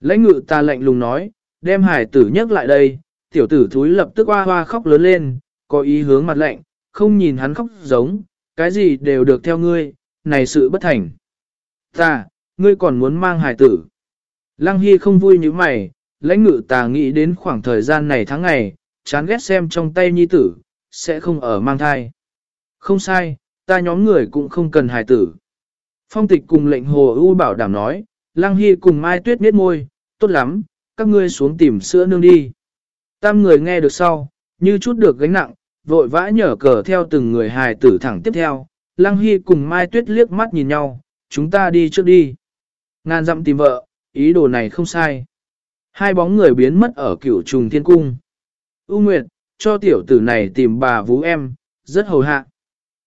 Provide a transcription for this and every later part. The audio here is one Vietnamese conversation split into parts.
Lãnh ngự ta lạnh lùng nói, đem hải tử nhấc lại đây, tiểu tử thúi lập tức hoa hoa khóc lớn lên, có ý hướng mặt lạnh, không nhìn hắn khóc giống, cái gì đều được theo ngươi, này sự bất thành. Ta, ngươi còn muốn mang hải tử. Lăng Hy không vui như mày, lãnh ngự ta nghĩ đến khoảng thời gian này tháng ngày, chán ghét xem trong tay nhi tử, sẽ không ở mang thai. Không sai, ta nhóm người cũng không cần hài tử. Phong tịch cùng lệnh hồ ưu bảo đảm nói, Lăng Hy cùng Mai Tuyết miết môi, tốt lắm, các ngươi xuống tìm sữa nương đi. Tam người nghe được sau, như chút được gánh nặng, vội vã nhở cờ theo từng người hài tử thẳng tiếp theo. Lăng Hy cùng Mai Tuyết liếc mắt nhìn nhau, chúng ta đi trước đi. Ngàn dặm tìm vợ, ý đồ này không sai. Hai bóng người biến mất ở cửu trùng thiên cung. U Nguyệt, cho tiểu tử này tìm bà vú em, rất hầu hạ.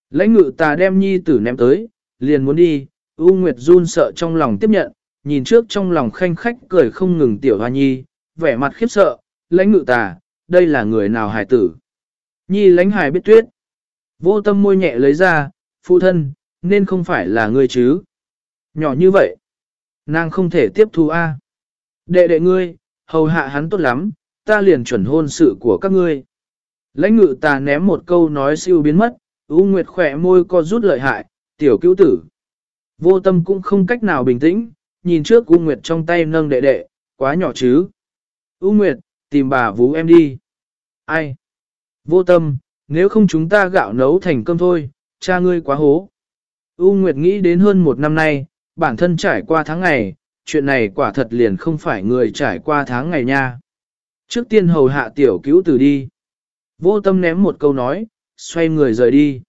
Lãnh ngự ta đem nhi tử ném tới, liền muốn đi, U Nguyệt run sợ trong lòng tiếp nhận, nhìn trước trong lòng khanh khách cười không ngừng tiểu hoa nhi, vẻ mặt khiếp sợ, lãnh ngự tà, đây là người nào hài tử. Nhi lãnh hài biết tuyết. Vô tâm môi nhẹ lấy ra, phụ thân, nên không phải là ngươi chứ. Nhỏ như vậy, nàng không thể tiếp thu a. Đệ đệ ngươi, hầu hạ hắn tốt lắm, ta liền chuẩn hôn sự của các ngươi. Lãnh ngự tà ném một câu nói siêu biến mất, U Nguyệt khỏe môi co rút lợi hại, tiểu cứu tử. Vô tâm cũng không cách nào bình tĩnh, nhìn trước U Nguyệt trong tay nâng đệ đệ, quá nhỏ chứ. U Nguyệt, tìm bà vú em đi. Ai? Vô tâm, nếu không chúng ta gạo nấu thành cơm thôi, cha ngươi quá hố. U Nguyệt nghĩ đến hơn một năm nay, bản thân trải qua tháng ngày, chuyện này quả thật liền không phải người trải qua tháng ngày nha. Trước tiên hầu hạ tiểu cứu tử đi. Vô tâm ném một câu nói, xoay người rời đi.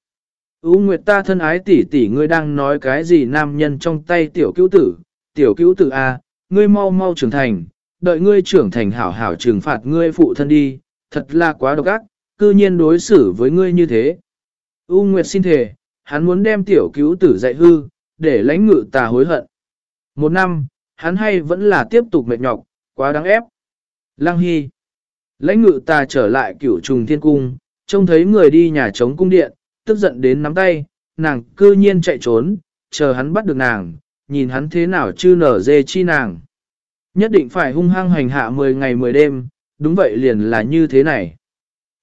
U Nguyệt ta thân ái tỷ tỷ ngươi đang nói cái gì nam nhân trong tay tiểu cứu tử, tiểu cứu tử A, ngươi mau mau trưởng thành, đợi ngươi trưởng thành hảo hảo trừng phạt ngươi phụ thân đi, thật là quá độc ác, cư nhiên đối xử với ngươi như thế. U Nguyệt xin thề, hắn muốn đem tiểu cứu tử dạy hư, để lãnh ngự tà hối hận. Một năm, hắn hay vẫn là tiếp tục mệt nhọc, quá đáng ép. Lăng Hy Lãnh ngự tà trở lại cửu trùng thiên cung, trông thấy người đi nhà trống cung điện, tức giận đến nắm tay, nàng cư nhiên chạy trốn, chờ hắn bắt được nàng, nhìn hắn thế nào chư nở dê chi nàng. Nhất định phải hung hăng hành hạ 10 ngày 10 đêm, đúng vậy liền là như thế này.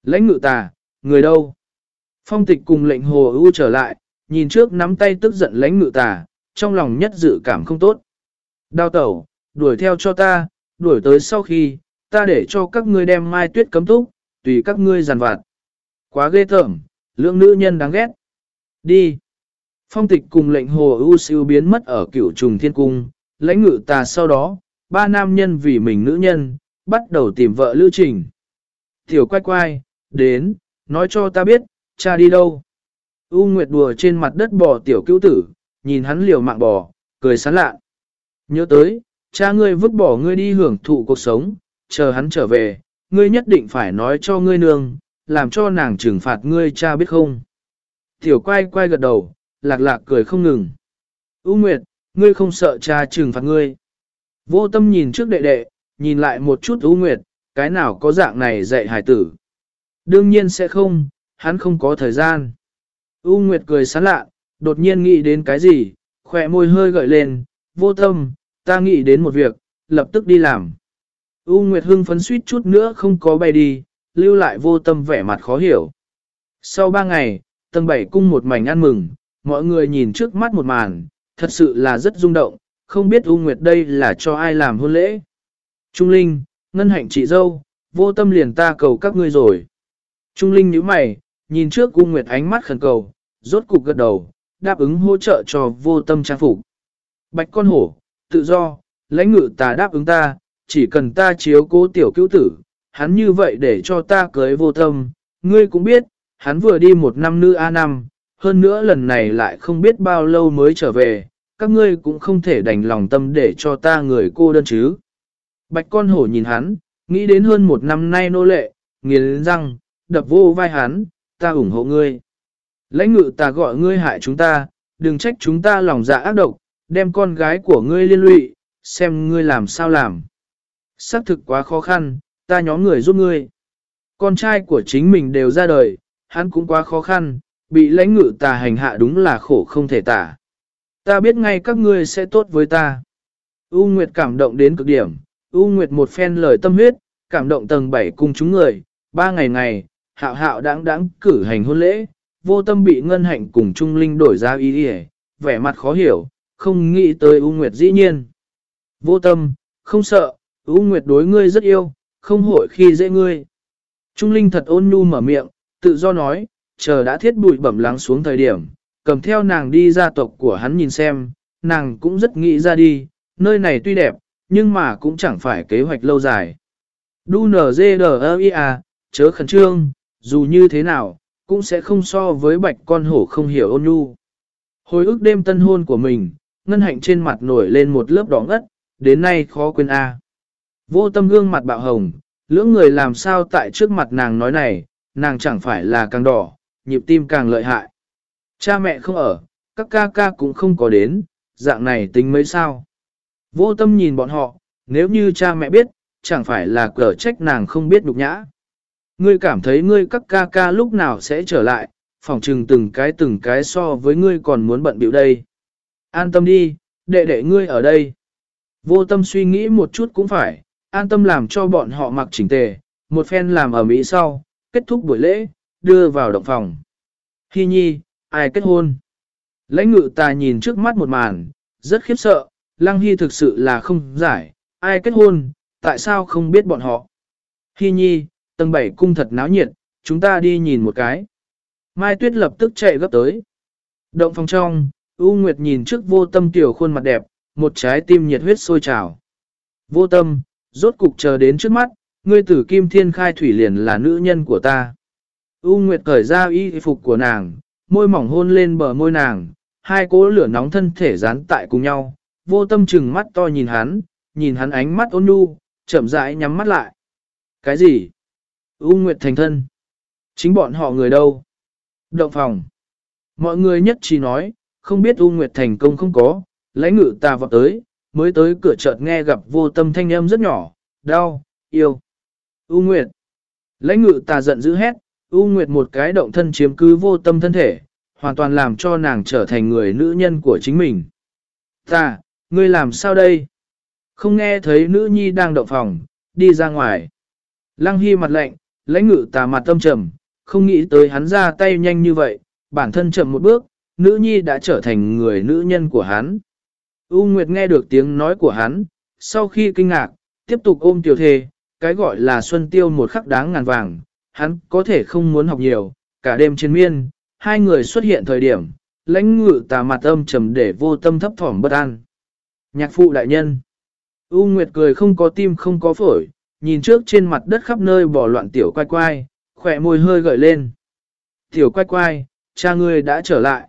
Lãnh ngự tà, người đâu? Phong tịch cùng lệnh hồ ưu trở lại, nhìn trước nắm tay tức giận lãnh ngự tà, trong lòng nhất dự cảm không tốt. Đao tẩu, đuổi theo cho ta, đuổi tới sau khi, ta để cho các ngươi đem mai tuyết cấm túc, tùy các ngươi giàn vặt. Quá ghê tởm, lượng nữ nhân đáng ghét. Đi. Phong tịch cùng lệnh hồ ưu siêu biến mất ở cửu trùng thiên cung, lãnh ngự tà sau đó, ba nam nhân vì mình nữ nhân, bắt đầu tìm vợ lưu trình. Tiểu quay quay, đến, nói cho ta biết, cha đi đâu. U Nguyệt đùa trên mặt đất bò tiểu cứu tử, nhìn hắn liều mạng bò, cười sán lạ. Nhớ tới, cha ngươi vứt bỏ ngươi đi hưởng thụ cuộc sống, chờ hắn trở về, ngươi nhất định phải nói cho ngươi nương, làm cho nàng trừng phạt ngươi cha biết không. Tiểu quay quay gật đầu, lạc lạc cười không ngừng. U Nguyệt, ngươi không sợ cha trừng phạt ngươi. Vô tâm nhìn trước đệ đệ, nhìn lại một chút U Nguyệt, cái nào có dạng này dạy hải tử. Đương nhiên sẽ không, hắn không có thời gian. U Nguyệt cười sán lạ, đột nhiên nghĩ đến cái gì, khỏe môi hơi gợi lên, vô tâm, ta nghĩ đến một việc, lập tức đi làm. U Nguyệt hưng phấn suýt chút nữa không có bay đi, lưu lại vô tâm vẻ mặt khó hiểu. Sau ba ngày, tầng bảy cung một mảnh ăn mừng, mọi người nhìn trước mắt một màn, thật sự là rất rung động, không biết U Nguyệt đây là cho ai làm hôn lễ. Trung Linh, ngân hạnh chị dâu, vô tâm liền ta cầu các ngươi rồi. Trung Linh nhíu mày, nhìn trước U Nguyệt ánh mắt khẩn cầu, rốt cục gật đầu, đáp ứng hỗ trợ cho vô tâm trang phục. Bạch con hổ, tự do, lãnh ngự ta đáp ứng ta, chỉ cần ta chiếu cố tiểu cứu tử, hắn như vậy để cho ta cưới vô tâm, ngươi cũng biết, hắn vừa đi một năm nữ A năm, hơn nữa lần này lại không biết bao lâu mới trở về, các ngươi cũng không thể đành lòng tâm để cho ta người cô đơn chứ. Bạch con hổ nhìn hắn, nghĩ đến hơn một năm nay nô lệ, nghiến răng, đập vô vai hắn, ta ủng hộ ngươi. Lãnh ngự ta gọi ngươi hại chúng ta, đừng trách chúng ta lòng dạ ác độc, đem con gái của ngươi liên lụy, xem ngươi làm sao làm. Xác thực quá khó khăn, ta nhóm người giúp ngươi. Con trai của chính mình đều ra đời, hắn cũng quá khó khăn, bị lãnh ngự tà hành hạ đúng là khổ không thể tả. Ta biết ngay các ngươi sẽ tốt với ta. U Nguyệt cảm động đến cực điểm, U Nguyệt một phen lời tâm huyết, cảm động tầng 7 cùng chúng người, ba ngày ngày, hạo hạo đáng đáng cử hành hôn lễ, vô tâm bị ngân hạnh cùng Trung Linh đổi ra ý đi vẻ mặt khó hiểu, không nghĩ tới U Nguyệt dĩ nhiên. Vô tâm, không sợ, U Nguyệt đối ngươi rất yêu, không hội khi dễ ngươi. Trung Linh thật ôn nhu mở miệng, tự do nói, chờ đã thiết bụi bẩm lắng xuống thời điểm, cầm theo nàng đi gia tộc của hắn nhìn xem, nàng cũng rất nghĩ ra đi, nơi này tuy đẹp, nhưng mà cũng chẳng phải kế hoạch lâu dài. Đu nở dê đờ a chớ khẩn trương, dù như thế nào, cũng sẽ không so với bạch con hổ không hiểu ôn nhu. Hồi ức đêm tân hôn của mình, ngân hạnh trên mặt nổi lên một lớp đỏ ngất, đến nay khó quên a. Vô tâm gương mặt bạo hồng, lưỡng người làm sao tại trước mặt nàng nói này, nàng chẳng phải là càng đỏ, nhịp tim càng lợi hại. Cha mẹ không ở, các ca ca cũng không có đến, dạng này tính mấy sao. Vô tâm nhìn bọn họ, nếu như cha mẹ biết, chẳng phải là cờ trách nàng không biết nhục nhã. Ngươi cảm thấy ngươi các ca ca lúc nào sẽ trở lại, phòng trừng từng cái từng cái so với ngươi còn muốn bận biểu đây. An tâm đi, đệ đệ ngươi ở đây. Vô tâm suy nghĩ một chút cũng phải, an tâm làm cho bọn họ mặc chỉnh tề, một phen làm ở Mỹ sau, kết thúc buổi lễ, đưa vào động phòng. Hi nhi, ai kết hôn? Lãnh ngự ta nhìn trước mắt một màn, rất khiếp sợ, Lăng Hy thực sự là không giải, ai kết hôn, tại sao không biết bọn họ? Hi nhi, tầng 7 cung thật náo nhiệt, chúng ta đi nhìn một cái. Mai Tuyết lập tức chạy gấp tới. Động phòng trong, U Nguyệt nhìn trước vô tâm tiểu khuôn mặt đẹp, một trái tim nhiệt huyết sôi trào. Vô tâm, rốt cục chờ đến trước mắt, ngươi tử kim thiên khai thủy liền là nữ nhân của ta. U Nguyệt cởi ra y phục của nàng, môi mỏng hôn lên bờ môi nàng, hai cỗ lửa nóng thân thể dán tại cùng nhau, vô tâm chừng mắt to nhìn hắn, nhìn hắn ánh mắt ôn nhu, chậm rãi nhắm mắt lại. Cái gì? U Nguyệt thành thân. Chính bọn họ người đâu? Động phòng. Mọi người nhất trí nói, không biết U Nguyệt thành công không có, lãnh ngự ta vọt tới, mới tới cửa chợt nghe gặp vô tâm thanh âm rất nhỏ, đau, yêu. U Nguyệt. Lãnh ngự ta giận dữ hét, U Nguyệt một cái động thân chiếm cứ vô tâm thân thể, hoàn toàn làm cho nàng trở thành người nữ nhân của chính mình. Ta, ngươi làm sao đây? Không nghe thấy nữ nhi đang động phòng, đi ra ngoài. Lăng Hy mặt lạnh, lãnh ngự tà mặt tâm trầm, không nghĩ tới hắn ra tay nhanh như vậy, bản thân chậm một bước, nữ nhi đã trở thành người nữ nhân của hắn. U Nguyệt nghe được tiếng nói của hắn, sau khi kinh ngạc, tiếp tục ôm tiểu thề, cái gọi là xuân tiêu một khắc đáng ngàn vàng, hắn có thể không muốn học nhiều, cả đêm trên miên, hai người xuất hiện thời điểm, lãnh ngự tà mặt âm trầm để vô tâm thấp thỏm bất an. Nhạc phụ đại nhân. U Nguyệt cười không có tim không có phổi, nhìn trước trên mặt đất khắp nơi bỏ loạn tiểu quay quay, khỏe môi hơi gợi lên. Tiểu quay quay, cha ngươi đã trở lại.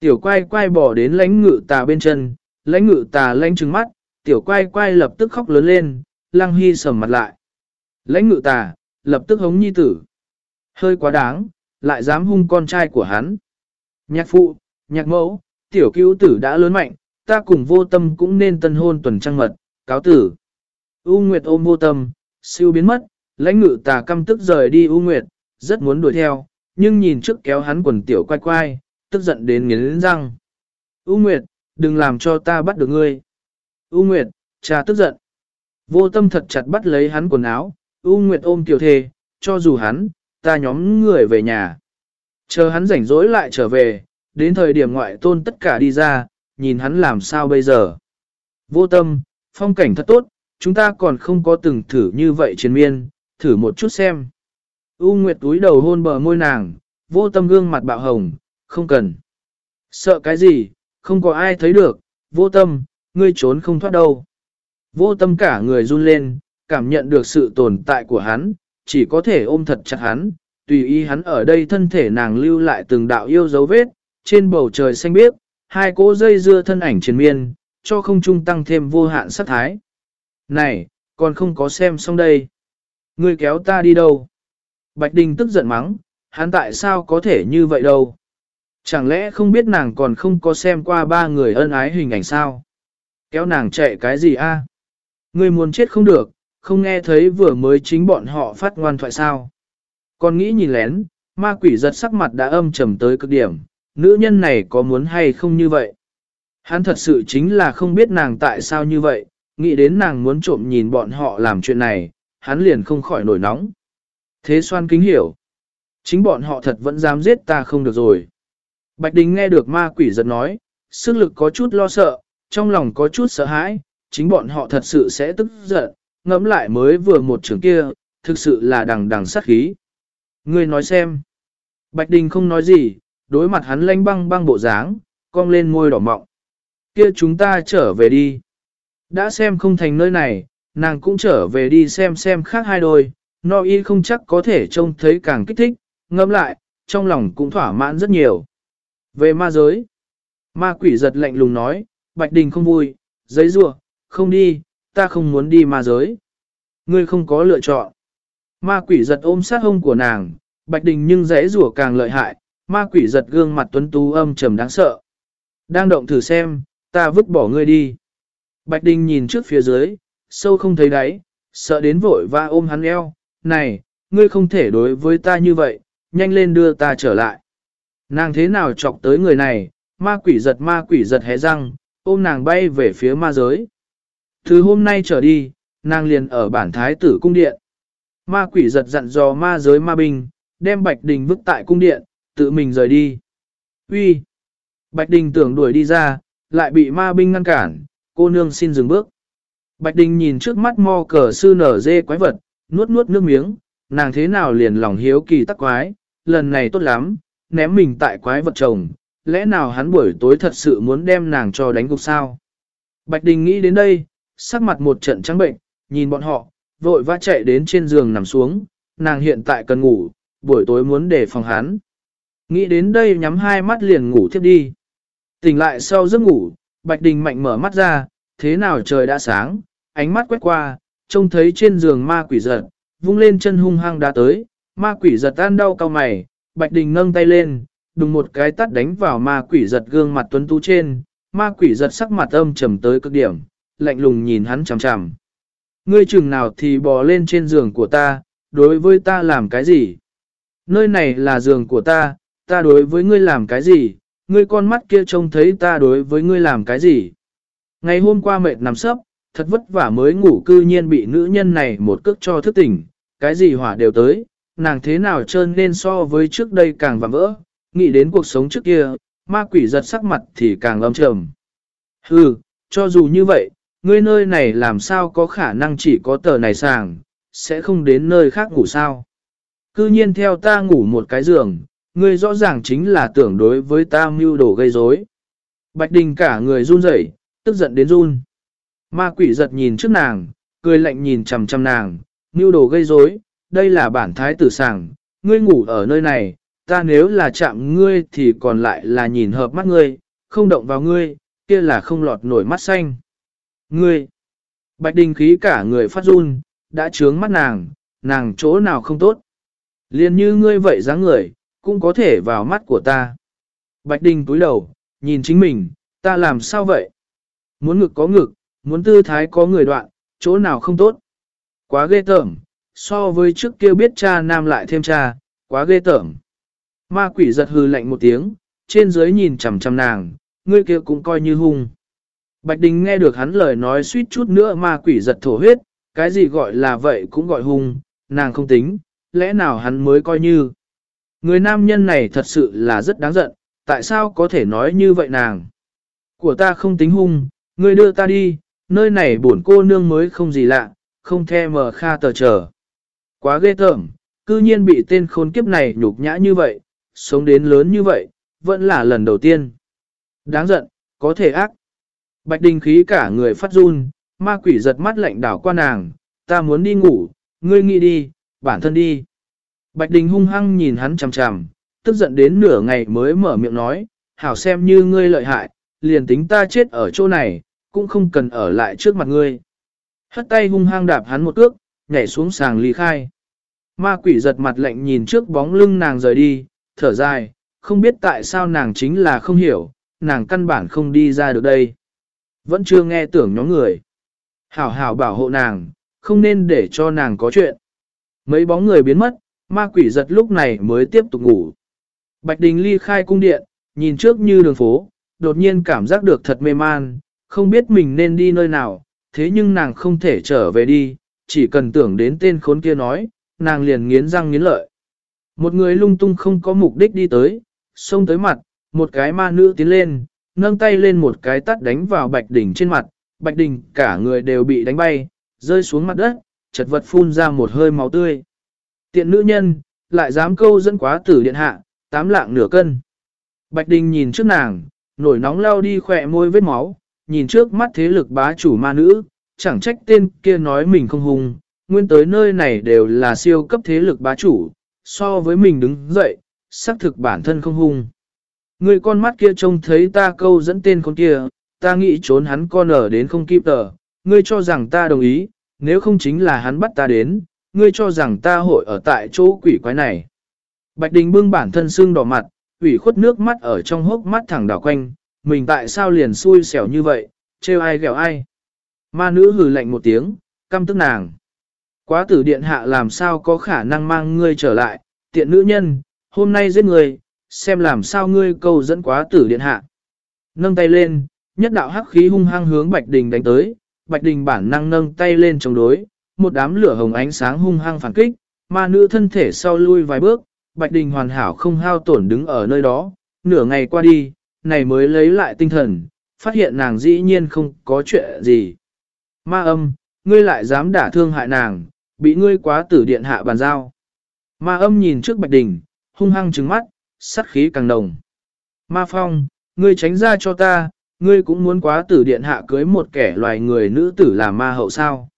Tiểu quay quay bỏ đến lãnh ngự tà bên chân, lãnh ngự tà lãnh trừng mắt, tiểu quay quay lập tức khóc lớn lên, lăng hy sầm mặt lại. Lãnh ngự tà, lập tức hống nhi tử. Hơi quá đáng, lại dám hung con trai của hắn. Nhạc phụ, nhạc mẫu, tiểu cứu tử đã lớn mạnh, ta cùng vô tâm cũng nên tân hôn tuần trăng mật, cáo tử. U Nguyệt ôm vô tâm, siêu biến mất, lãnh ngự tà căm tức rời đi U Nguyệt, rất muốn đuổi theo, nhưng nhìn trước kéo hắn quần tiểu quay quay, tức giận đến nghiến răng. U Nguyệt, đừng làm cho ta bắt được ngươi. U Nguyệt, cha tức giận. Vô tâm thật chặt bắt lấy hắn quần áo, U Nguyệt ôm tiểu thề, cho dù hắn, ta nhóm người về nhà. Chờ hắn rảnh rỗi lại trở về, đến thời điểm ngoại tôn tất cả đi ra, nhìn hắn làm sao bây giờ. Vô tâm, phong cảnh thật tốt, chúng ta còn không có từng thử như vậy chiến miên, thử một chút xem. U Nguyệt túi đầu hôn bờ môi nàng, vô tâm gương mặt bạo hồng, không cần. Sợ cái gì, không có ai thấy được, vô tâm, ngươi trốn không thoát đâu. Vô tâm cả người run lên, cảm nhận được sự tồn tại của hắn, chỉ có thể ôm thật chặt hắn, tùy ý hắn ở đây thân thể nàng lưu lại từng đạo yêu dấu vết, trên bầu trời xanh biếc, hai cỗ dây dưa thân ảnh triền miên, cho không trung tăng thêm vô hạn sát thái. Này, còn không có xem xong đây. Ngươi kéo ta đi đâu? Bạch Đình tức giận mắng, hắn tại sao có thể như vậy đâu? Chẳng lẽ không biết nàng còn không có xem qua ba người ân ái hình ảnh sao? Kéo nàng chạy cái gì a? Ngươi muốn chết không được, không nghe thấy vừa mới chính bọn họ phát ngoan thoại sao? Còn nghĩ nhìn lén, ma quỷ giật sắc mặt đã âm trầm tới cực điểm, nữ nhân này có muốn hay không như vậy? Hắn thật sự chính là không biết nàng tại sao như vậy, nghĩ đến nàng muốn trộm nhìn bọn họ làm chuyện này, hắn liền không khỏi nổi nóng. Thế xoan kính hiểu. Chính bọn họ thật vẫn dám giết ta không được rồi. Bạch Đình nghe được ma quỷ giật nói, sức lực có chút lo sợ, trong lòng có chút sợ hãi, chính bọn họ thật sự sẽ tức giận, ngẫm lại mới vừa một trường kia, thực sự là đằng đằng sát khí. Ngươi nói xem. Bạch Đình không nói gì, đối mặt hắn lanh băng băng bộ dáng, cong lên môi đỏ mọng. Kia chúng ta trở về đi. Đã xem không thành nơi này, nàng cũng trở về đi xem xem khác hai đôi, no y không chắc có thể trông thấy càng kích thích, ngẫm lại, trong lòng cũng thỏa mãn rất nhiều. Về ma giới, ma quỷ giật lạnh lùng nói, Bạch Đình không vui, giấy rua, không đi, ta không muốn đi ma giới. Ngươi không có lựa chọn. Ma quỷ giật ôm sát hông của nàng, Bạch Đình nhưng rẽ rủa càng lợi hại, ma quỷ giật gương mặt tuấn tú âm trầm đáng sợ. Đang động thử xem, ta vứt bỏ ngươi đi. Bạch Đình nhìn trước phía dưới, sâu không thấy đáy, sợ đến vội và ôm hắn eo. Này, ngươi không thể đối với ta như vậy, nhanh lên đưa ta trở lại. Nàng thế nào chọc tới người này, ma quỷ giật ma quỷ giật hé răng, ôm nàng bay về phía ma giới. Từ hôm nay trở đi, nàng liền ở bản thái tử cung điện. Ma quỷ giật dặn dò ma giới ma binh, đem Bạch Đình vứt tại cung điện, tự mình rời đi. Uy, Bạch Đình tưởng đuổi đi ra, lại bị ma binh ngăn cản, cô nương xin dừng bước. Bạch Đình nhìn trước mắt mo cờ sư nở dê quái vật, nuốt nuốt nước miếng, nàng thế nào liền lòng hiếu kỳ tắc quái, lần này tốt lắm, ném mình tại quái vật chồng, lẽ nào hắn buổi tối thật sự muốn đem nàng cho đánh gục sao? Bạch Đình nghĩ đến đây, sắc mặt một trận trắng bệnh, nhìn bọn họ, vội vã chạy đến trên giường nằm xuống, nàng hiện tại cần ngủ, buổi tối muốn để phòng hắn. Nghĩ đến đây nhắm hai mắt liền ngủ thiếp đi. Tỉnh lại sau giấc ngủ, Bạch Đình mạnh mở mắt ra, thế nào trời đã sáng, ánh mắt quét qua, trông thấy trên giường ma quỷ giật, vung lên chân hung hăng đã tới, ma quỷ giật tan đau cao mày, Bạch Đình nâng tay lên, đùng một cái tắt đánh vào ma quỷ giật gương mặt tuấn tú trên, ma quỷ giật sắc mặt âm trầm tới cực điểm, lạnh lùng nhìn hắn chằm chằm. Ngươi chừng nào thì bò lên trên giường của ta, đối với ta làm cái gì? Nơi này là giường của ta, ta đối với ngươi làm cái gì? Ngươi con mắt kia trông thấy ta đối với ngươi làm cái gì? Ngày hôm qua mệt nằm sấp, thật vất vả mới ngủ cư nhiên bị nữ nhân này một cước cho thức tỉnh, cái gì hỏa đều tới, nàng thế nào trơn nên so với trước đây càng vạm vỡ, nghĩ đến cuộc sống trước kia, ma quỷ giật sắc mặt thì càng âm trầm. Hừ, cho dù như vậy, ngươi nơi này làm sao có khả năng chỉ có tờ này sàng, sẽ không đến nơi khác ngủ sao. Cư nhiên theo ta ngủ một cái giường, ngươi rõ ràng chính là tưởng đối với ta mưu đồ gây rối. Bạch Đình cả người run rẩy, tức giận đến run. Ma quỷ giật nhìn trước nàng, cười lạnh nhìn chằm chằm nàng, mưu đồ gây rối, đây là bản thái tử sàng, ngươi ngủ ở nơi này, ta nếu là chạm ngươi thì còn lại là nhìn hợp mắt ngươi, không động vào ngươi, kia là không lọt nổi mắt xanh. Ngươi, bạch đình khí cả người phát run, đã trướng mắt nàng, nàng chỗ nào không tốt. Liên như ngươi vậy dáng người, cũng có thể vào mắt của ta. Bạch đình túi đầu, nhìn chính mình, ta làm sao vậy? Muốn ngực có ngực, muốn tư thái có người đoạn, chỗ nào không tốt? Quá ghê tởm, so với trước kia biết cha nam lại thêm cha, quá ghê tởm. Ma quỷ giật hư lạnh một tiếng, trên dưới nhìn chằm chằm nàng, ngươi kia cũng coi như hung. Bạch Đình nghe được hắn lời nói suýt chút nữa ma quỷ giật thổ huyết, cái gì gọi là vậy cũng gọi hung, nàng không tính, lẽ nào hắn mới coi như. Người nam nhân này thật sự là rất đáng giận, tại sao có thể nói như vậy nàng? Của ta không tính hung, ngươi đưa ta đi, nơi này buồn cô nương mới không gì lạ, không the mờ kha tờ trở. Quá ghê tởm, cư nhiên bị tên khốn kiếp này nhục nhã như vậy, sống đến lớn như vậy, vẫn là lần đầu tiên. Đáng giận, có thể ác. Bạch đình khí cả người phát run, ma quỷ giật mắt lạnh đảo qua nàng, ta muốn đi ngủ, ngươi nghĩ đi, bản thân đi. Bạch đình hung hăng nhìn hắn chằm chằm, tức giận đến nửa ngày mới mở miệng nói, hảo xem như ngươi lợi hại, liền tính ta chết ở chỗ này, cũng không cần ở lại trước mặt ngươi. Hất tay hung hăng đạp hắn một cước, nhảy xuống sàng ly khai. Ma quỷ giật mặt lạnh nhìn trước bóng lưng nàng rời đi, thở dài, không biết tại sao nàng chính là không hiểu, nàng căn bản không đi ra được đây. Vẫn chưa nghe tưởng nhóm người. Hảo hảo bảo hộ nàng, không nên để cho nàng có chuyện. Mấy bóng người biến mất, ma quỷ giật lúc này mới tiếp tục ngủ. Bạch Đình ly khai cung điện, nhìn trước như đường phố, đột nhiên cảm giác được thật mê man, không biết mình nên đi nơi nào, thế nhưng nàng không thể trở về đi, chỉ cần tưởng đến tên khốn kia nói, nàng liền nghiến răng nghiến lợi. Một người lung tung không có mục đích đi tới, xông tới mặt, một cái ma nữ tiến lên, nâng tay lên một cái tắt đánh vào Bạch Đình trên mặt, Bạch Đình cả người đều bị đánh bay, rơi xuống mặt đất, chật vật phun ra một hơi máu tươi. Tiện nữ nhân, lại dám câu dẫn quá tử điện hạ, tám lạng nửa cân. Bạch Đình nhìn trước nàng, nổi nóng lao đi khỏe môi vết máu, nhìn trước mắt thế lực bá chủ ma nữ, chẳng trách tên kia nói mình không hùng, nguyên tới nơi này đều là siêu cấp thế lực bá chủ, so với mình đứng dậy, xác thực bản thân không hung. Người con mắt kia trông thấy ta câu dẫn tên con kia, ta nghĩ trốn hắn con ở đến không kịp tờ, ngươi cho rằng ta đồng ý, nếu không chính là hắn bắt ta đến, ngươi cho rằng ta hội ở tại chỗ quỷ quái này. Bạch Đình bưng bản thân xương đỏ mặt, ủy khuất nước mắt ở trong hốc mắt thẳng đảo quanh, mình tại sao liền xui xẻo như vậy, trêu ai ghẹo ai. Ma nữ hừ lạnh một tiếng, căm tức nàng. Quá tử điện hạ làm sao có khả năng mang ngươi trở lại, tiện nữ nhân, hôm nay giết ngươi, xem làm sao ngươi câu dẫn quá tử điện hạ. Nâng tay lên, nhất đạo hắc khí hung hăng hướng Bạch Đình đánh tới, Bạch Đình bản năng nâng tay lên chống đối, một đám lửa hồng ánh sáng hung hăng phản kích, ma nữ thân thể sau lui vài bước, Bạch Đình hoàn hảo không hao tổn đứng ở nơi đó, nửa ngày qua đi, này mới lấy lại tinh thần, phát hiện nàng dĩ nhiên không có chuyện gì. Ma âm, ngươi lại dám đả thương hại nàng, bị ngươi quá tử điện hạ bàn giao. Ma âm nhìn trước Bạch Đình, hung hăng trừng mắt, sát khí càng nồng. Ma phong, ngươi tránh ra cho ta, ngươi cũng muốn quá tử điện hạ cưới một kẻ loài người nữ tử là ma hậu sao.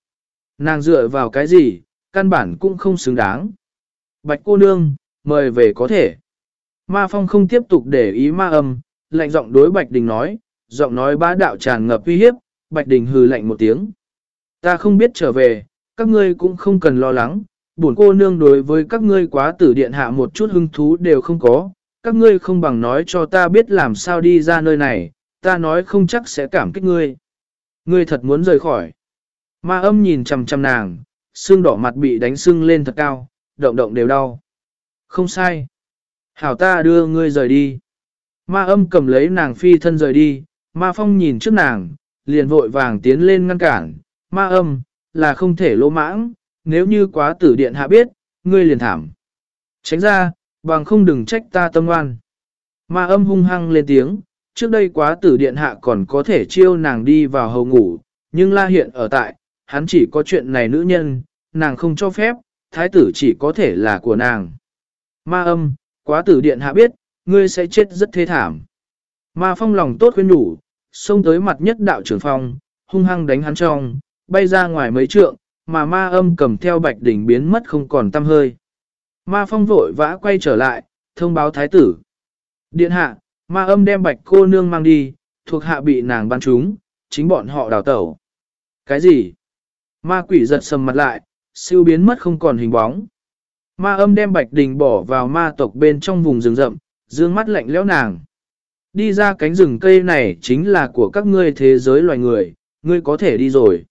Nàng dựa vào cái gì, căn bản cũng không xứng đáng. Bạch cô nương, mời về có thể. Ma phong không tiếp tục để ý ma âm, lạnh giọng đối Bạch Đình nói, giọng nói bá đạo tràn ngập uy hiếp, Bạch Đình hừ lạnh một tiếng. Ta không biết trở về, các ngươi cũng không cần lo lắng, bổn cô nương đối với các ngươi quá tử điện hạ một chút hứng thú đều không có, các ngươi không bằng nói cho ta biết làm sao đi ra nơi này, ta nói không chắc sẽ cảm kích ngươi. Ngươi thật muốn rời khỏi. Ma âm nhìn chằm chằm nàng, xương đỏ mặt bị đánh sưng lên thật cao, động động đều đau. Không sai. Hảo ta đưa ngươi rời đi. Ma âm cầm lấy nàng phi thân rời đi, ma phong nhìn trước nàng, liền vội vàng tiến lên ngăn cản. Ma âm, là không thể lỗ mãng, nếu như quá tử điện hạ biết, ngươi liền thảm. Tránh ra, bằng không đừng trách ta tâm oan, Ma âm hung hăng lên tiếng, trước đây quá tử điện hạ còn có thể chiêu nàng đi vào hầu ngủ, nhưng la hiện ở tại, hắn chỉ có chuyện này nữ nhân, nàng không cho phép, thái tử chỉ có thể là của nàng. Ma âm, quá tử điện hạ biết, ngươi sẽ chết rất thê thảm. Ma phong lòng tốt khuyên đủ, xông tới mặt nhất đạo trưởng phong, hung hăng đánh hắn trong, bay ra ngoài mấy trượng, mà ma âm cầm theo bạch đỉnh biến mất không còn tâm hơi. Ma phong vội vã quay trở lại, thông báo thái tử. Điện hạ, ma âm đem bạch cô nương mang đi, thuộc hạ bị nàng bắn trúng, chính bọn họ đào tẩu. Cái gì? Ma quỷ giật sầm mặt lại, siêu biến mất không còn hình bóng. Ma âm đem bạch đình bỏ vào ma tộc bên trong vùng rừng rậm, dương mắt lạnh lẽo nàng. Đi ra cánh rừng cây này chính là của các ngươi thế giới loài người, ngươi có thể đi rồi.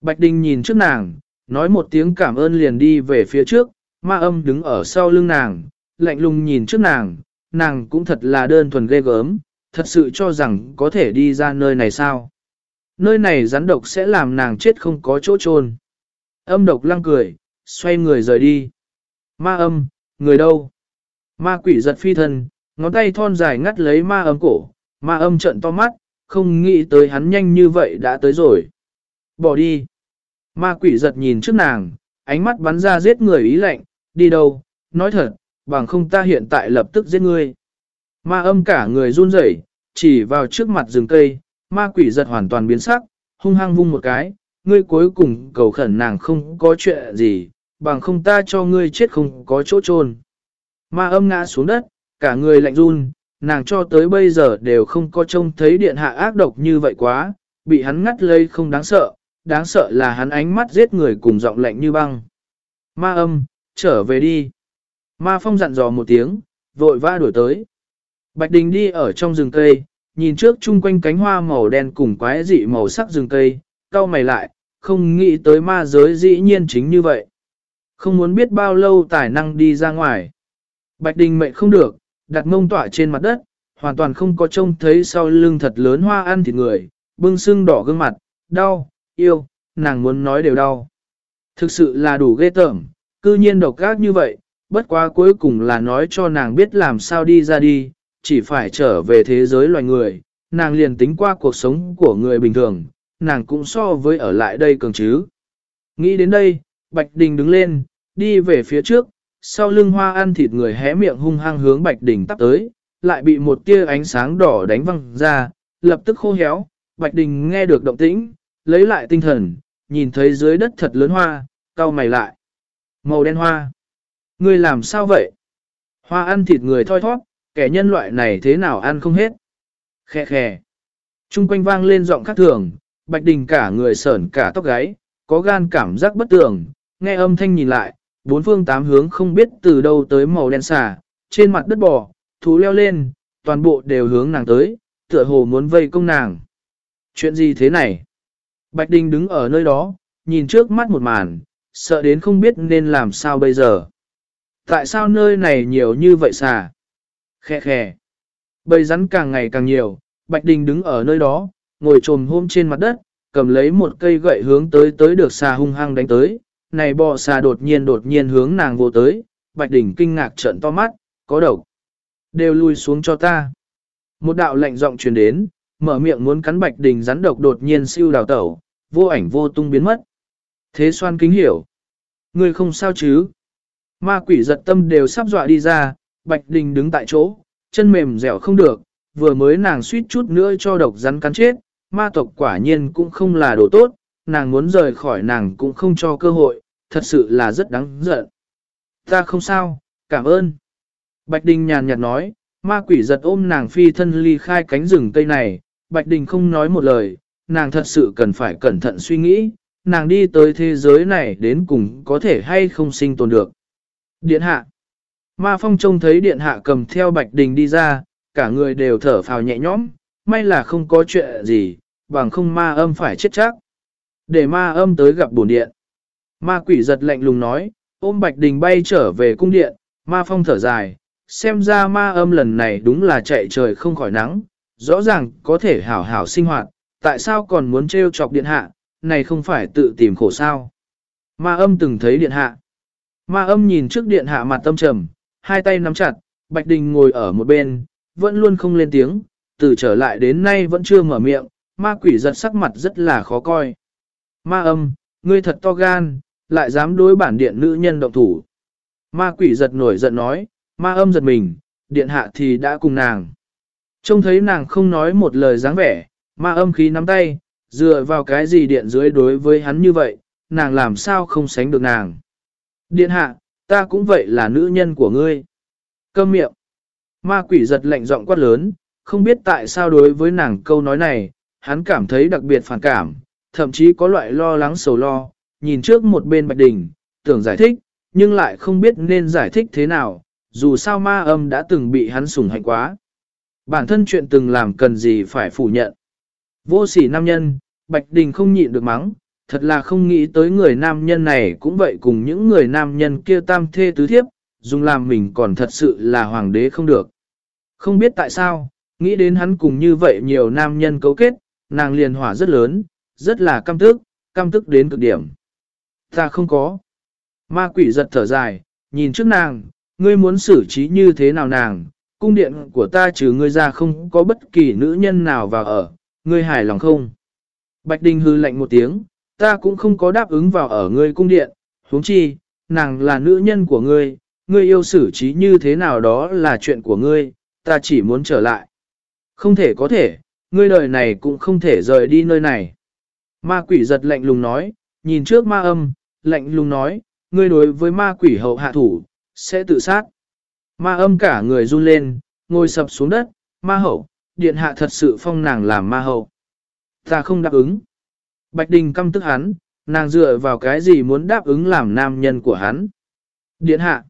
Bạch đình nhìn trước nàng, nói một tiếng cảm ơn liền đi về phía trước, ma âm đứng ở sau lưng nàng, lạnh lùng nhìn trước nàng, nàng cũng thật là đơn thuần ghê gớm, thật sự cho rằng có thể đi ra nơi này sao. Nơi này rắn độc sẽ làm nàng chết không có chỗ chôn. Âm độc lăng cười, xoay người rời đi. Ma âm, người đâu? Ma quỷ giật phi thân, ngón tay thon dài ngắt lấy ma âm cổ, ma âm trận to mắt, không nghĩ tới hắn nhanh như vậy đã tới rồi. Bỏ đi. Ma quỷ giật nhìn trước nàng, ánh mắt bắn ra giết người ý lạnh, đi đâu, nói thật, bằng không ta hiện tại lập tức giết ngươi. Ma âm cả người run rẩy, chỉ vào trước mặt rừng cây, ma quỷ giật hoàn toàn biến sắc, hung hăng vung một cái, ngươi cuối cùng cầu khẩn nàng không có chuyện gì, bằng không ta cho ngươi chết không có chỗ chôn. Ma âm ngã xuống đất, cả người lạnh run, nàng cho tới bây giờ đều không có trông thấy điện hạ ác độc như vậy quá, bị hắn ngắt lấy không đáng sợ, đáng sợ là hắn ánh mắt giết người cùng giọng lạnh như băng. Ma âm, trở về đi. Ma phong dặn dò một tiếng, vội vã đuổi tới. Bạch Đình đi ở trong rừng cây, nhìn trước chung quanh cánh hoa màu đen cùng quái dị màu sắc rừng cây, cau mày lại, không nghĩ tới ma giới dĩ nhiên chính như vậy. Không muốn biết bao lâu tài năng đi ra ngoài. Bạch Đình mệnh không được, đặt mông tỏa trên mặt đất, hoàn toàn không có trông thấy sau lưng thật lớn hoa ăn thịt người, bưng sưng đỏ gương mặt, đau, yêu, nàng muốn nói đều đau. Thực sự là đủ ghê tởm, cư nhiên độc ác như vậy, bất quá cuối cùng là nói cho nàng biết làm sao đi ra đi, chỉ phải trở về thế giới loài người, nàng liền tính qua cuộc sống của người bình thường, nàng cũng so với ở lại đây cường chứ. Nghĩ đến đây, Bạch Đình đứng lên, đi về phía trước, sau lưng hoa ăn thịt người hé miệng hung hăng hướng Bạch Đình tắp tới, lại bị một tia ánh sáng đỏ đánh văng ra, lập tức khô héo, Bạch Đình nghe được động tĩnh, lấy lại tinh thần, nhìn thấy dưới đất thật lớn hoa, cau mày lại. Màu đen hoa. Ngươi làm sao vậy? Hoa ăn thịt người thoi thoát, kẻ nhân loại này thế nào ăn không hết? Khe khe. Trung quanh vang lên giọng khác thường, Bạch Đình cả người sởn cả tóc gáy, có gan cảm giác bất tường, nghe âm thanh nhìn lại, bốn phương tám hướng không biết từ đâu tới màu đen xà, trên mặt đất bò, thú leo lên, toàn bộ đều hướng nàng tới, tựa hồ muốn vây công nàng. Chuyện gì thế này? Bạch Đình đứng ở nơi đó, nhìn trước mắt một màn, sợ đến không biết nên làm sao bây giờ. Tại sao nơi này nhiều như vậy xà? Khe khe. Bầy rắn càng ngày càng nhiều, Bạch Đình đứng ở nơi đó, ngồi trồm hôm trên mặt đất, cầm lấy một cây gậy hướng tới tới được xà hung hăng đánh tới. Này bò xà đột nhiên đột nhiên hướng nàng vô tới, Bạch Đình kinh ngạc trợn to mắt, có độc. Đều lui xuống cho ta. Một đạo lệnh giọng truyền đến, mở miệng muốn cắn Bạch Đình rắn độc đột nhiên siêu đào tẩu, vô ảnh vô tung biến mất. Thế xoan kính hiểu. Người không sao chứ? Ma quỷ giật tâm đều sắp dọa đi ra, Bạch Đình đứng tại chỗ, chân mềm dẻo không được, vừa mới nàng suýt chút nữa cho độc rắn cắn chết, ma tộc quả nhiên cũng không là đồ tốt, nàng muốn rời khỏi nàng cũng không cho cơ hội, thật sự là rất đáng giận. Ta không sao, cảm ơn. Bạch Đình nhàn nhạt nói, ma quỷ giật ôm nàng phi thân ly khai cánh rừng cây này, Bạch Đình không nói một lời, nàng thật sự cần phải cẩn thận suy nghĩ, nàng đi tới thế giới này đến cùng có thể hay không sinh tồn được. Điện hạ. Ma phong trông thấy điện hạ cầm theo Bạch Đình đi ra, cả người đều thở phào nhẹ nhõm, may là không có chuyện gì, bằng không ma âm phải chết chắc. Để ma âm tới gặp bổn điện. Ma quỷ giật lạnh lùng nói, ôm Bạch Đình bay trở về cung điện, ma phong thở dài, xem ra ma âm lần này đúng là chạy trời không khỏi nắng, rõ ràng có thể hảo hảo sinh hoạt, tại sao còn muốn trêu chọc điện hạ, này không phải tự tìm khổ sao. Ma âm từng thấy điện hạ. Ma âm nhìn trước điện hạ mặt tâm trầm, hai tay nắm chặt, Bạch Đình ngồi ở một bên, vẫn luôn không lên tiếng, từ trở lại đến nay vẫn chưa mở miệng, ma quỷ giật sắc mặt rất là khó coi. Ma âm, ngươi thật to gan, lại dám đối bản điện nữ nhân động thủ. Ma quỷ giật nổi giận nói, ma âm giật mình, điện hạ thì đã cùng nàng. Trông thấy nàng không nói một lời dáng vẻ, ma âm khí nắm tay, dựa vào cái gì điện dưới đối với hắn như vậy, nàng làm sao không sánh được nàng. Điện hạ, ta cũng vậy là nữ nhân của ngươi. Câm miệng. Ma quỷ giật lệnh giọng quát lớn, không biết tại sao đối với nàng câu nói này, hắn cảm thấy đặc biệt phản cảm, thậm chí có loại lo lắng sầu lo, nhìn trước một bên bạch đình, tưởng giải thích, nhưng lại không biết nên giải thích thế nào, dù sao ma âm đã từng bị hắn sủng hạnh quá. Bản thân chuyện từng làm cần gì phải phủ nhận. Vô sỉ nam nhân, Bạch Đình không nhịn được mắng, thật là không nghĩ tới người nam nhân này cũng vậy cùng những người nam nhân kia tam thê tứ thiếp, dùng làm mình còn thật sự là hoàng đế không được. Không biết tại sao, nghĩ đến hắn cùng như vậy nhiều nam nhân cấu kết, nàng liền hỏa rất lớn, rất là căm tức, căm tức đến cực điểm. Ta không có. Ma quỷ giật thở dài, nhìn trước nàng, ngươi muốn xử trí như thế nào nàng, cung điện của ta trừ ngươi ra không có bất kỳ nữ nhân nào vào ở, ngươi hài lòng không? Bạch Đình hư lạnh một tiếng, ta cũng không có đáp ứng vào ở ngươi cung điện, huống chi, nàng là nữ nhân của ngươi, ngươi yêu xử trí như thế nào đó là chuyện của ngươi, ta chỉ muốn trở lại. Không thể có thể, ngươi đời này cũng không thể rời đi nơi này. Ma quỷ giật lạnh lùng nói, nhìn trước ma âm, lạnh lùng nói, ngươi đối với ma quỷ hậu hạ thủ, sẽ tự sát. Ma âm cả người run lên, ngồi sập xuống đất, ma hậu, điện hạ thật sự phong nàng làm ma hậu. Ta không đáp ứng. Bạch Đình căm tức hắn, nàng dựa vào cái gì muốn đáp ứng làm nam nhân của hắn. Điện hạ.